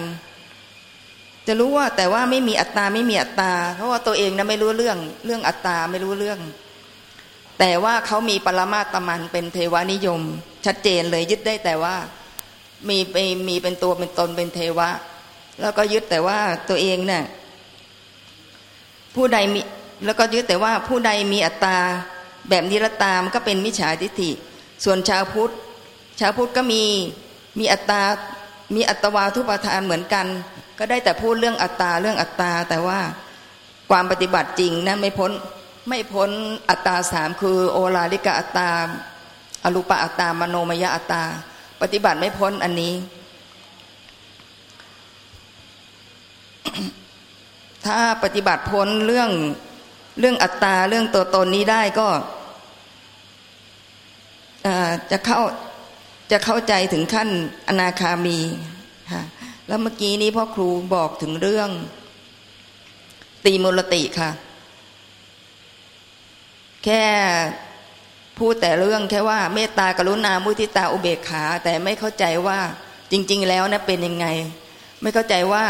จะรู้ว่าแต่ว่าไม่มีอัตตาไม่มีอัตตา เพราะว่าตัวเองนะไม่รู้เรื่องเรื่องอัตตาไม่รู้เรื่อง แต่ว่าเขามีปรมาตมันเป็นเทวานิยม ชัดเจนเลยยึดได้แต่ว่ามีไปมีเป็นตัวเป็นตนเป็นเทวะ แล้วก็ยึดแต่ว่าตัวเองเนะ่ยผู้ใดมีแล้วก็ยึดแต่ว่าผู้ใดมีอัตตาแบบนิรตามก็เป็นมิจฉาทิฏฐิ ส่วนชาวพุทธ ชาวพุทธก็มีมีอัตตา มีอัตวาทุปทานเหมือนกัน ก็ได้แต่พูดเรื่องอัตตาเรื่องอัตตา แต่ว่าความปฏิบัติจริงนั้นไม่พ้นไม่พ้นอัตตาสามคือโอลาลิกะอัตตาอรูปะอัตตามโนมยะอัตตา ปฏิบัติไม่พ้นอันนี้ ถ้าปฏิบัติพ้นเรื่องเรื่องอัตตาเรื่องตัวตนนี้ได้ก็จะเข้าจะเข้าใจถึงขั้นอนาคามีค่ะแล้วเมื่อกี้นี้พ่อครูบอกถึงเรื่อง ตีมูลติค่ะ แค่พูดแต่เรื่องแค่ว่าเมตตากรุณามุทิตาอุเบกขา แต่ไม่เข้าใจว่าจริง ๆ แล้วนะเป็นยังไง ไม่เข้าใจว่า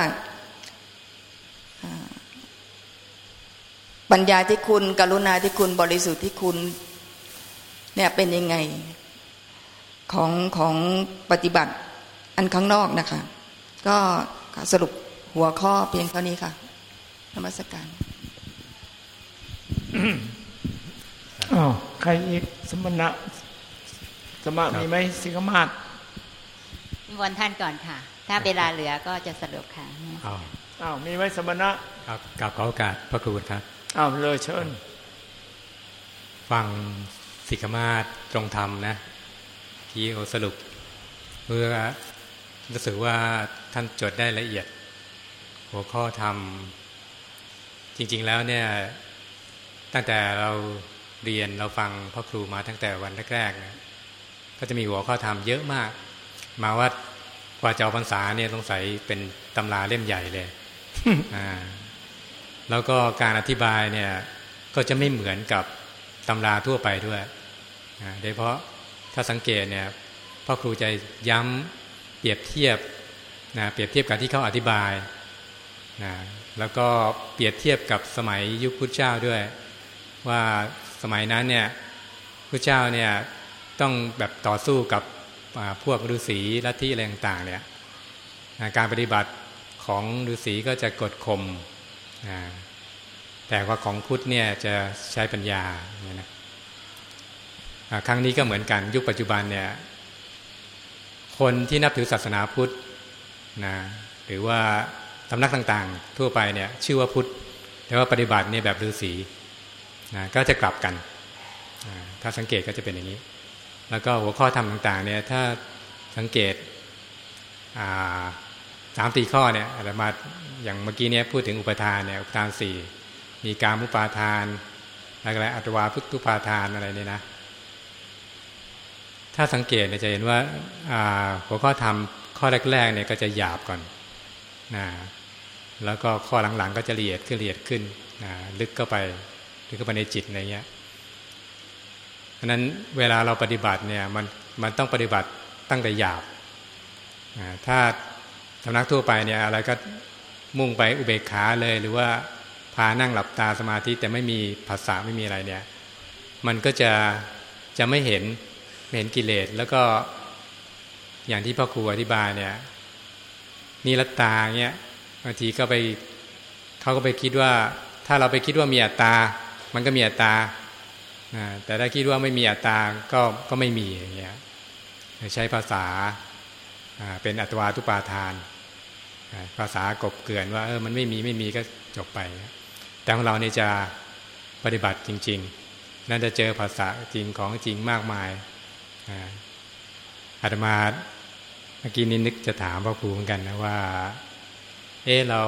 ปัญญาที่คุณ กรุณาที่คุณบริสุทธิ์ที่คุณ เนี่ยเป็นยังไง ของของปฏิบัติ อันข้างนอกนะคะ ก็สรุปหัวข้อเพียงเท่านี้ค่ะธรรมสการอ้าวใครอีกสมณะสมามีไหมสิงคมาศวันท่านก่อนค่ะ ถ้าเวลาเหลือก็จะสรุปค่ะอ้าวอ้าวมีไหมสมณะครับกลับขอโอกาสพระครูครับ อ้าวเลยเชิญ ฟังสิกมาตรงธรรมนะที่เขาสรุปเพื่อรู้สึกว่าท่านจดได้ละเอียด หัวข้อธรรม จริง ๆแล้วเนี่ย ตั้งแต่เราเรียนเราฟังพ่อครูมาตั้งแต่วันแรกๆนะก็จะมีหัวข้อธรรมเยอะมาก มาว่ากว่าจะเอาพรรษาเนี่ยต้องใส่เป็นตำราเล่มใหญ่เลย อ่า แล้วก็การอธิบายเนี่ยก็จะไม่เหมือนกับตำราทั่วไปด้วยโดยเฉพาะถ้าสังเกตเนี่ยพ่อครูจะย้ำเปรียบเทียบนะเปรียบเทียบกับที่เขาอธิบายนะแล้วก็เปรียบเทียบกับสมัยยุคพุทธเจ้าด้วย ว่าสมัยนั้นเนี่ยพุทธเจ้าเนี่ยต้องแบบต่อสู้กับพวกฤาษีลัทธิอะไรต่างๆเนี่ยการปฏิบัติของฤาษีก็จะกดข่ม แต่ว่าของพุทธเนี่ยจะใช้ปัญญาเนี่ยนะครั้งนี้ก็เหมือนกันยุคปัจจุบันเนี่ย คนที่นับถือศาสนาพุทธนะหรือว่าตำนักต่างๆ ทั่วไปเนี่ยชื่อว่าพุทธ แต่ว่าปฏิบัติเนี่ยแบบฤาษีนะก็จะกลับกัน ถ้าสังเกตก็จะเป็นอย่างนี้ แล้วก็หัวข้อธรรมต่างๆเนี่ยถ้าสังเกตสามตีข้อเนี่ยอะไรมา อย่างเมื่อกี้เนี่ยพูดถึงอุปทานเนี่ยอุปทานสี่มีการมุปาทานอะไรอัตวาพุทธุปาทานอะไรเนี่ยนะ ถ้าสังเกตเนี่ยจะเห็นว่าหัวข้อธรรมข้อแรกๆเนี่ยก็จะหยาบก่อนนะแล้วก็ข้อหลังๆ ก็จะละเอียดขึ้นละเอียดขึ้นนะลึกเข้าไปลึกเข้าไปในจิตอะไรเงี้ยเพราะนั้นเวลาเราปฏิบัติเนี่ยมันมันต้องปฏิบัติตั้งแต่หยาบ ถ้าสำนักทั่วไปเนี่ยอะไรก็ มุ่งไปอุเบกขาเลยหรือว่าพานั่งหลับตาสมาธิแต่ไม่มีภาษาไม่มีอะไรเนี่ย มันก็จะจะไม่เห็นไม่เห็นกิเลสแล้วก็อย่างที่พ่อครูอธิบายเนี่ยนิรตตาเงี้ยบางทีก็ไปเขาก็ไปคิดว่า ถ้าเราไปคิดว่ามีอัตตา มันก็มีอัตตาแต่ถ้าคิดว่าไม่มีอัตตาก็ก็ไม่มีอย่างเงี้ยใช้ภาษาเป็นอัตวาทุปาทาน ภาษากบเกลื่อนว่าเออมันไม่มีไม่มีก็จบไป แต่ของเราเนี่ยจะปฏิบัติจริง ๆนั่นจะเจอภาษาจริงของจริงมากมายอาตมาเมื่อกี้นี้นึกจะถามพระครูเหมือนกันนะว่า เออเรา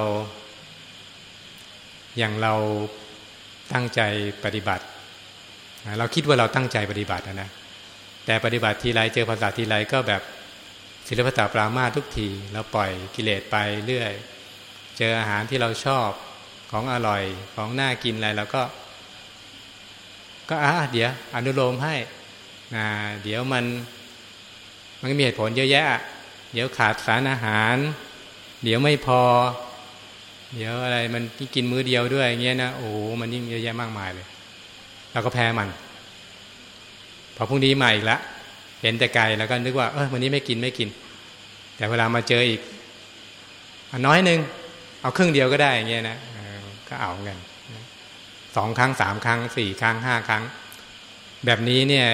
อย่างเราตั้งใจปฏิบัติ เราคิดว่าเราตั้งใจปฏิบัตินะแต่ปฏิบัติทีไรเจอภาษาทีไรก็แบบ ศิลปะปรามาทุกทีเราปล่อยกิเลสไปเรื่อย เจออาหารที่เราชอบของอร่อยของน่ากินอะไรเราก็ ก็อะเดี๋ยวอนุโลมให้นะเดี๋ยวมัน มันมีเหตุผลเยอะแยะ เดี๋ยวขาดสารอาหาร เดี๋ยวไม่พอ เดี๋ยวอะไรมันกินมื้อเดียวด้วยอย่างเงี้ยนะโอ้มันยิ่งเยอะแยะมากมายเลยเราก็แพ้มัน พอพรุ่งนี้มาอีกและ เห็นแต่ไกลแล้วก็นึกว่าเออวันนี้ไม่กินไม่กิน แต่เวลามาเจออีกอน้อยหนึ่งเอาครึ่งเดียวก็ได้อย่างเงี้ยนะก็เอาเงินสองครั้งสามครั้งสี่ครั้งห้าครั้ง แบบนี้เนี่ย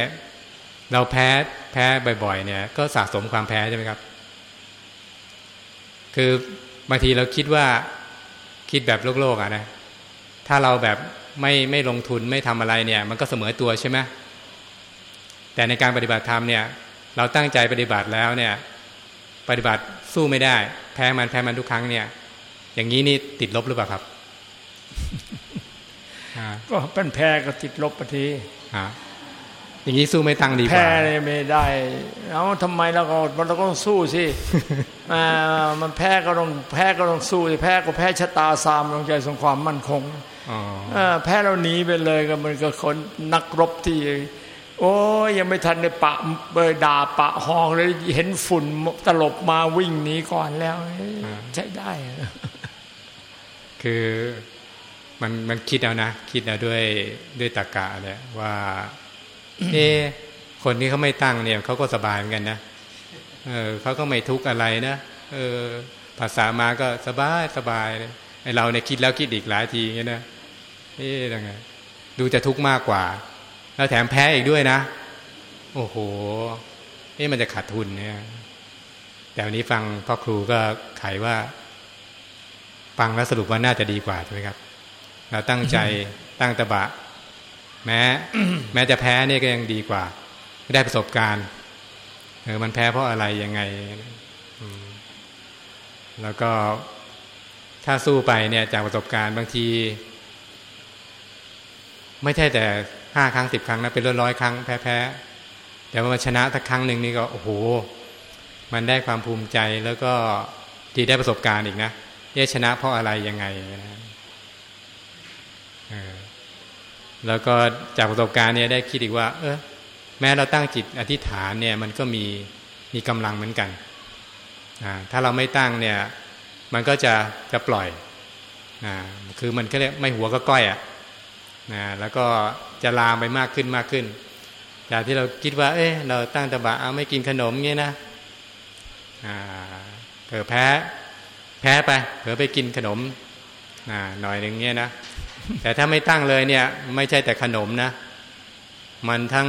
เราแพ้แพ้บ่อยๆ เนี่ย ก็สะสมความแพ้ใช่ไหมครับ คือบางทีเราคิดว่าคิดแบบโลกๆอะนะถ้าเราแบบไม่ไม่ลงทุนไม่ทำอะไรเนี่ย มันก็เสมอตัวใช่ไหม แต่ในการปฏิบัติธรรมเนี่ย เราตั้งใจปฏิบัติแล้วเนี่ย ปฏิบัติสู้ไม่ได้ แพ้มันแพ้มันทุกครั้งเนี่ย อย่างนี้นี่ติดลบหรือเปล่าครับก็เป็นแพ้ก็ติดลบปฏิอย่างนี้สู้ไม่ตั้งดีกว่าแพ้ไม่ได้เอาทำไมเราก็เราก็ต้องสู้สิมันแพ้ก็ต้องแพ้ก็ต้องสู้แพ้ก็แพ้ชะตาซามลงใจสงความมั่นคงแพ้เราหนีไปเลยก็มันก็คนนักรบที่ โอ้ยยังไม่ทันในปะเบยด่าปะหองเลยเห็นฝุ่นตลบมาวิ่งหนีก่อนแล้วใช้ได้ คือมันมันคิดเอานะ คิดเอาด้วยด้วยตากะเนี่ยว่า เอคนที่เขาไม่ตั้งเนี่ยเขาก็สบายเหมือนกันนะเออเขาก็ไม่ทุกข์อะไรนะเออ ภาษามาก็สบายสบายไอเราเนี่ยคิดแล้วคิดอีกหลายทีเงี้ยนะเอ๊ะยังไงดูจะทุกข์มากกว่า แล้วแถมแพ้อีกด้วยนะ โอ้โหเอ๊ะมันจะขาดทุนเนี่ย แต่วันนี้ฟังพ่อครูก็ไขว่า ฟังแล้วสรุปว่าน่าจะดีกว่าใช่ไหมครับ เราตั้งใจตั้งตะบะ แม้ แม้จะแพ้เนี่ยก็ยังดีกว่า ไม่ได้ประสบการณ์เออมันแพ้เพราะอะไรยังไงแล้วก็ถ้าสู้ไปเนี่ยจากประสบการณ์บางที ไม่ใช่แต่ ห้าครั้งสิบครั้งนะเป็นร้อยร้อยครั้งแพ้แพ้แต่ว่ามาชนะสักครั้งหนึ่งนี่ก็โอ้โห มันได้ความภูมิใจแล้วก็ที่ได้ประสบการณ์อีกนะเยชนะเพราะอะไรยังไงนะแล้วก็จากประสบการณ์เนี่ยได้คิดอีกว่า เออแม้เราตั้งจิตอธิษฐานเนี่ย มันก็มีมีกำลังเหมือนกันถ้าเราไม่ตั้งเนี่ย มันก็จะจะปล่อยนะคือมันก็เรียกไม่หัวก็ก้อยอะ่ะนะแล้วก็ จะลามไปมากขึ้นมากขึ้นจากที่เราคิดว่า เอ้เราตั้งตบะเอาไม่กินขนมเงี้ยนะเผลอแพ้ แพ้ไปเผลอไปกินขนมหน่อยหนึ่งเงี้ยนะแต่ถ้าไม่ตั้งเลยเนี่ย ไม่ใช่แต่ขนมนะ มันทั้ง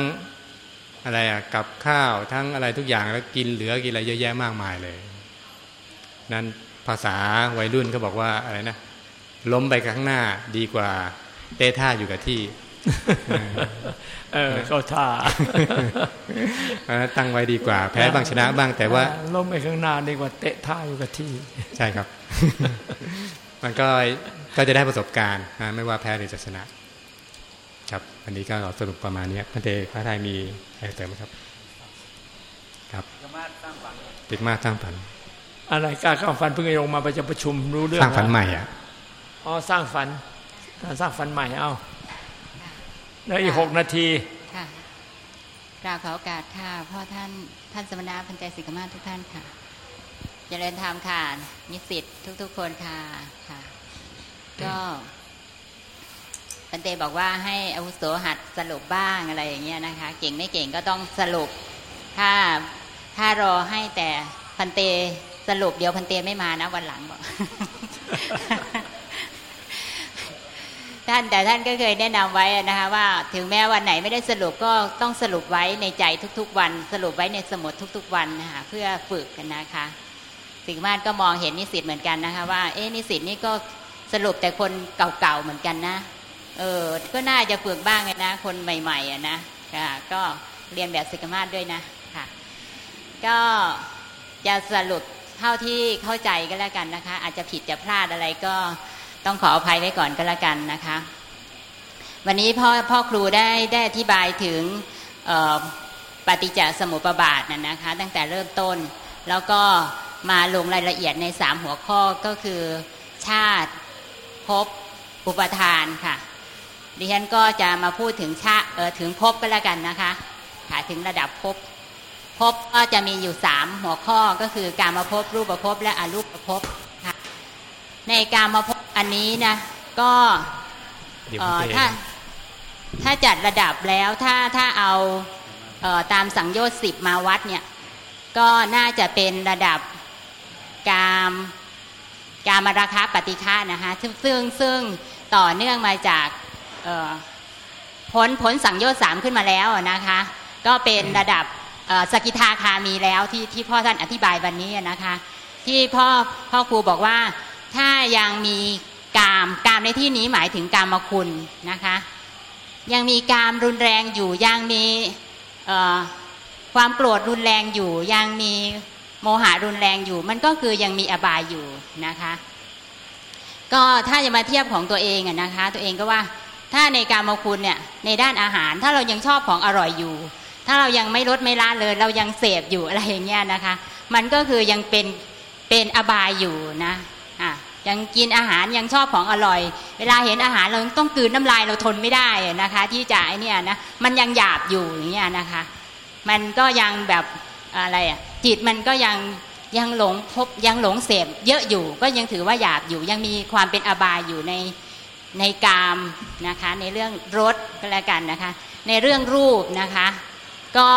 อะไรอะกับข้าวทั้งอะไรทุกอย่างแล้วกินเหลือกินอะไรเยอะแยะมากมายเลย นั้นภาษาวัยรุ่นเขาบอกว่าอะไรนะล้มไปข้างหน้าดีกว่าเตะท่าอยู่กับที่ เออเขาท่าตั้งไว้ดีกว่า แพ้บางชนะบ้างแต่ว่าล้มไปข้างหน้าดีกว่าเตะท่าอยู่กับที่ ใช่ครับ มันก็ก็จะได้ประสบการณ์ไม่ว่าแพ้หรือจะชนะ ครับอันนี้ก็สรุปประมาณนี้พันเตพระไทยมีอะไรเติมไหมครับ ครับติดมากสร้างฝันอะไรการสร้างฝันเพิ่งลงมาไปจะประชุมรู้เรื่องสร้างฝันใหม่อะอ๋อสร้างฝันสร้างฝันใหม่เอา แล้วอีกหกนาทีค่ะกราบขอโอกาสค่ะพ่อท่านท่านสมณะพันใจสิกมาทุกท่านค่ะเจริญธรรมค่ะนิสิตทุก ๆ คนค่ะค่ะ ก็พันเตบอกว่าให้อาวุโสหัดสรุปบ้างอะไรอย่างเงี้ยนะคะ เก่งไม่เก่งก็ต้องสรุป ถ้าถ้ารอให้แต่พันเตสรุปเดี๋ยวพันเตไม่มานะวันหลังบอก ท่านแต่ท่านก็เคยแนะนำไว้นะคะว่าถึงแม้วันไหนไม่ได้สรุปก็ต้องสรุปไว้ในใจทุกๆ วัน สรุปไว้ในสมุดทุก ๆ วันนะคะเพื่อฝึกกันนะคะสิ่งมากก็มองเห็นนิสิตเหมือนกันนะคะว่าเอ๊นิสิตนี่ก็สรุปแต่คนเก่าๆเหมือนกันนะเออก็น่าจะฝึกบ้างเลยนะ คนใหม่ๆอะนะค่ะก็เรียนแบบสิกมาศด้วยนะค่ะ ก็จะสรุปเท่าที่เข้าใจก็แล้วกันนะคะ อาจจะผิดจะพลาดอะไรก็ ต้องขออภัยไว้ก่อนก็แล้วกันนะคะ วันนี้พ่อพ่อครูได้ได้อธิบายถึงปฏิจจสมุปบาทน่ะนะคะ ตั้งแต่เริ่มต้น แล้วก็มาลงรายละเอียดในสามหัวข้อก็คือชาติภพอุปทานค่ะ ดิฉันก็จะมาพูดถึงชาเออถึงภพก็แล้วกันนะคะค่ะถึงระดับภพภพก็จะมีอยู่สามหัวข้อก็คือการมาภพรูปภพและอรูปภพ ในการมาภพอันนี้นะ ก็ถ้าถ้าจัดระดับแล้วถ้าถ้าเอาเออตามสังโยชน์สิบมาวัดเนี่ย ก็น่าจะเป็นระดับกามการมาราคาปฏิฆานะคะซึ่งซึ่งซึ่งต่อเนื่องมาจากผลผลสังโยชน์สามขึ้นมาแล้วนะคะ ก็เป็นระดับสกิทาคามีแล้วที่ที่พ่อท่านอธิบายวันนี้นะคะ ที่พ่อพ่อครูบอกว่า ถ้ายังมีกามกามในที่นี้หมายถึงกามคุณนะคะ ยังมีกามรุนแรงอยู่ยังมีความโกรธรุนแรงอยู่ยังมีโมหะรุนแรงอยู่ มันก็คือยังมีอบายอยู่นะคะ ก็ถ้าจะมาเทียบของตัวเองอะนะคะ ตัวเองก็ว่าถ้าในการมคุณเนี่ยในด้านอาหารถ้าเรายังชอบของอร่อยอยู่ ถ้าเรายังไม่ลดไม่ละเลย เรายังเสพอยู่อะไรอย่างเงี้ยนะคะ มันก็คือยังเป็นเป็นอบายอยู่นะ ยังกินอาหารยังชอบของอร่อย เวลาเห็นอาหารเราต้องกืนน้ำลายเราทนไม่ได้นะคะ ที่จะไอเนี่ยนะมันยังหยาบอยู่อย่างเงี้ยนะคะ มันก็ยังแบบอะไรอะจิตมันก็ยังยังหลงพบยังหลงเสพเยอะอยู่ก็ยังถือว่าหยาบอยู่ยังมีความเป็นอบายอยู่ในในกามนะคะในเรื่องรสก็แล้วกันนะคะ ในเรื่องรูปนะคะ ก็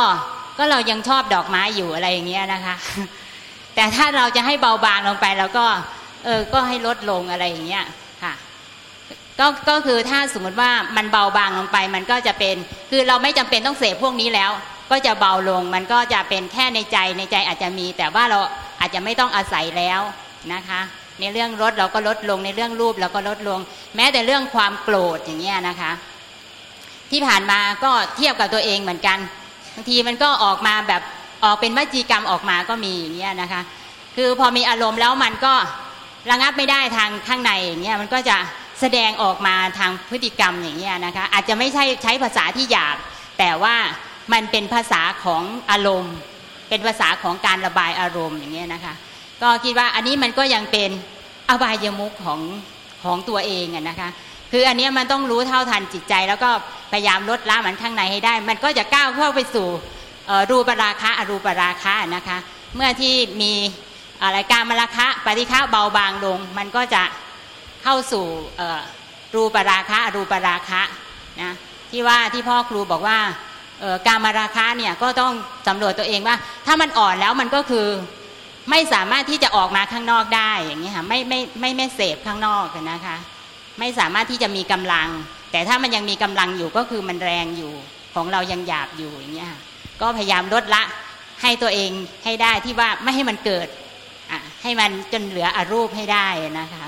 ก็เรายังชอบดอกไม้อยู่อะไรอย่างเงี้ยนะคะ แต่ถ้าเราจะให้เบาบางลงไปเราก็ เออก็ให้ลดลงอะไรอย่างเงี้ยค่ะก็ก็คือถ้าสมมติว่ามันเบาบางลงไปมันก็จะเป็น คือเราไม่จำเป็นต้องเสพพวกนี้แล้วกก็จะเบาลงมันก็จะเป็นแค่ในใจในใจอาจจะมี แต่ว่าเราอาจจะไม่ต้องอาศัยแล้วนะคะ ในเรื่องรถเราก็ลดลงในเรื่องรูปเราก็ลดลง แม้แต่เรื่องความโกรธอย่างเงี้ยนะคะ ที่ผ่านมาก็เทียบกับตัวเองเหมือนกันบางทีมันก็ออกมาแบบออกเป็นวจีกรรมออกมาก็มีอย่างเงี้ยนะคะ คือพอมีอารมณ์แล้วมันก็ ระงับไม่ได้ทางข้างในอย่างเงี้ยมันก็จะแสดงออกมาทางพฤติกรรมอย่างเงี้ยนะคะอาจจะไม่ใช่ใช้ภาษาที่หยาบแต่ว่ามันเป็นภาษาของอารมณ์ เป็นภาษาของการระบายอารมณ์อย่างเงี้ยนะคะ ก็คิดว่าอันนี้มันก็ยังเป็นอบายมุขของของตัวเองอะนะคะ คืออันนี้มันต้องรู้เท่าทันจิตใจ แล้วก็พยายามลดละมันข้างในให้ได้ มันก็จะก้าวเข้าไปสู่รูปราคะอรูปราคะนะคะ เมื่อที่มี อะไรการมราคะปฏิฆะเบาบางลง มันก็จะเข้าสู่รูปราคะอรูปราคะนะที่ว่าที่พ่อครูบอกว่าการมาราคะเนี่ยก็ต้องสำรวจตัวเองว่า ถ้ามันอ่อนแล้วมันก็คือไม่สามารถที่จะออกมาข้างนอกได้อย่างนี้ค่ะไม่ไม่ไม่ไม่เสพข้างนอกนะคะ ไม่สามารถที่จะมีกำลัง แต่ถ้ามันยังมีกำลังอยู่ก็คือมันแรงอยู่ของเรายังหยาบอยู่อย่างเงี้ยก็พยายามลดละให้ตัวเองให้ได้ที่ว่าไม่ให้มันเกิด ให้มันจนเหลืออรูปให้ได้นะคะ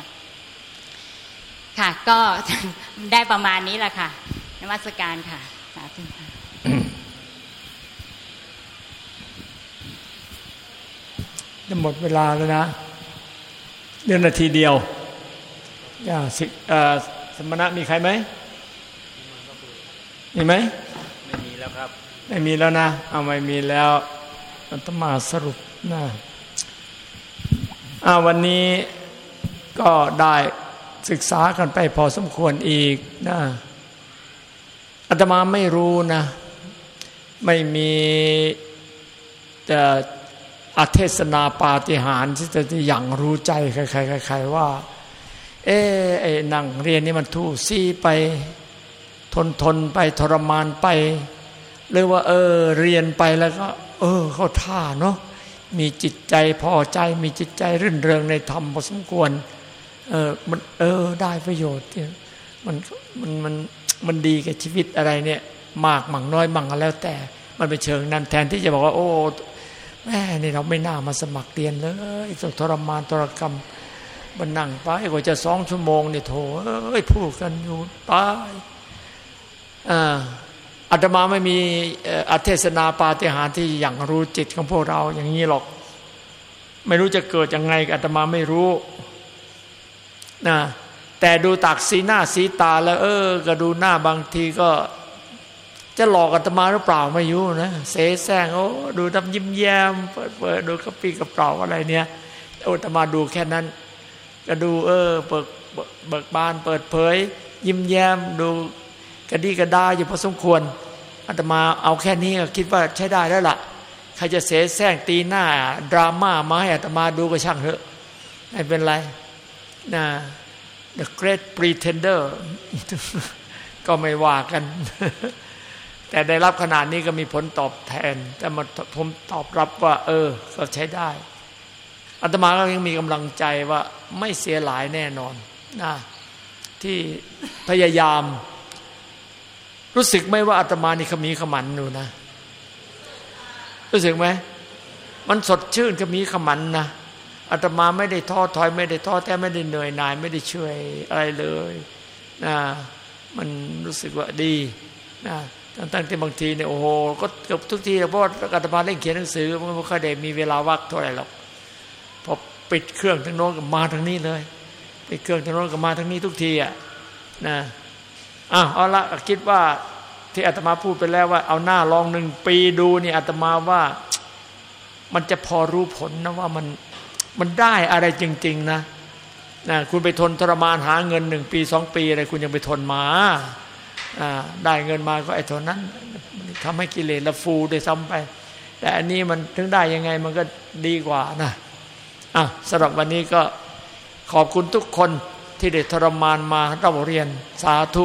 ค่ะ ก็ได้ประมาณนี้แหละค่ะนมัสการค่ะสาธุค่ะจะหมดเวลาแล้วนะเดือนนาทีเดียวอย่าสิสมณะมีใครไหมมีไหมไม่มีแล้วครับ ไม่มีแล้วนะ เอาไม่มีแล้วอัตมาสรุปนะอา วันนี้ก็ได้ศึกษากันไปพอสมควรอีกนะอาตมาไม่รู้นะ ไม่มีจะอาเทศนาปาฏิหาริย์ที่จะอย่างรู้ใจใครๆๆว่า เออไอ้นั่งเรียนนี่มันทู่ซีไป ทนทนไปทรมานไป หรือว่า เออ เรียนไปแล้วก็ เออ เข้าท่าเนาะ มีจิตใจพอใจ มีจิตใจรื่นเริงในธรรมพอสมควร เออมันเออได้ประโยชน์เนี่ยมันมันมันมันดีกับชีวิตอะไรเนี่ย มากมั่งน้อยมั่งก็แล้วแต่ มันเป็นเชิงนั้นแทนที่จะบอกว่า โอ้แม่นี่เราไม่น่ามาสมัครเรียนเลยต้องทรมานทรกรรมมันนั่งไปกว่าจะสองชั่วโมงเนี่ยโถเอ้ยพูดกันอยู่ตายอาาตมาไม่มีอัเทศนาปาฏิหาริย์ที่อย่างรู้จิตของพวกเราอย่างนี้หรอก ไม่รู้จะเกิดยังไงอาตมาไม่รู้นะแต่ดูตักสีหน้าสีตาแล้ว เออ ก็ดูหน้าบางทีก็ จะหลอกอาตมาหรือเปล่าไม่รู้นะเสแสร้งโอ้ดูทำยิ้มแย้มเปิดเปิดดูกระปีกระเป๋าอะไรเนี่ยโอ้อาตมาดูแค่นั้น ก็ดู เออเปิดเบิกบานเปิดเผย ยิ้มแย้มดู ระดีกระดาอยู่พอสมควรอาตมาเอาแค่นี้ก็คิดว่าใช้ได้แล้วล่ะใครจะเสแสร้งตีหน้า ดราม่ามาให้อาตมาดูก็ช่างเถอะไม่เป็นไรนะ The Great Pretender ก็ไม่ว่ากัน แต่ได้รับขนาดนี้ก็มีผลตอบแทน แต่มาผมตอบรับว่า เออ ก็ใช้ได้อาตมาก็ยังมีกำลังใจว่าไม่เสียหลายแน่นอนนะที่พยายาม รู้สึกไหมว่าอาตมานี่ขมีขมันอยู่นะ รู้สึกไหมมันสดชื่นขมีขมันนะอาตมาไม่ได้ท้อถอย ไม่ได้ท้อแท้ไม่ได้เหนื่อยหน่าย ไม่ได้ช่วยอะไรเลยนะมันรู้สึกว่าดีนะตั้งแต่บางทีเนี่ยโอ้โหก็เกือบทุกทีเพราะอาตมาเล่นเขียนหนังสือมันไม่ค่อยได้มีเวลาวักเท่าไหร่หรอกพอปิดเครื่องทั้งโน้นก็มาทางนี้เลยปิดเครื่องทั้งโน้นก็มาทางนี้ทุกทีอะนะ อะเอาละคิดว่าที่อาตมาพูดไปแล้วว่า เอาหน้าลองหนึ่งปีดูนี่อาตมาว่า มันจะพอรู้ผลนะว่ามันมันได้อะไรจริง ๆ นะนะคุณไปทนทรมานหาเงินหนึ่งปีสองปีอะไรคุณยังไปทนมาได้เงินมาก็ไอ้เท่านั้นทำให้กิเลสละฟูได้ซ้ำไป แต่อันนี้มันถึงได้ยังไงมันก็ดีกว่านะอะสำหรับวันนี้ก็ขอบคุณทุกคนที่ได้ทรมานมาเราเรียนสาธุ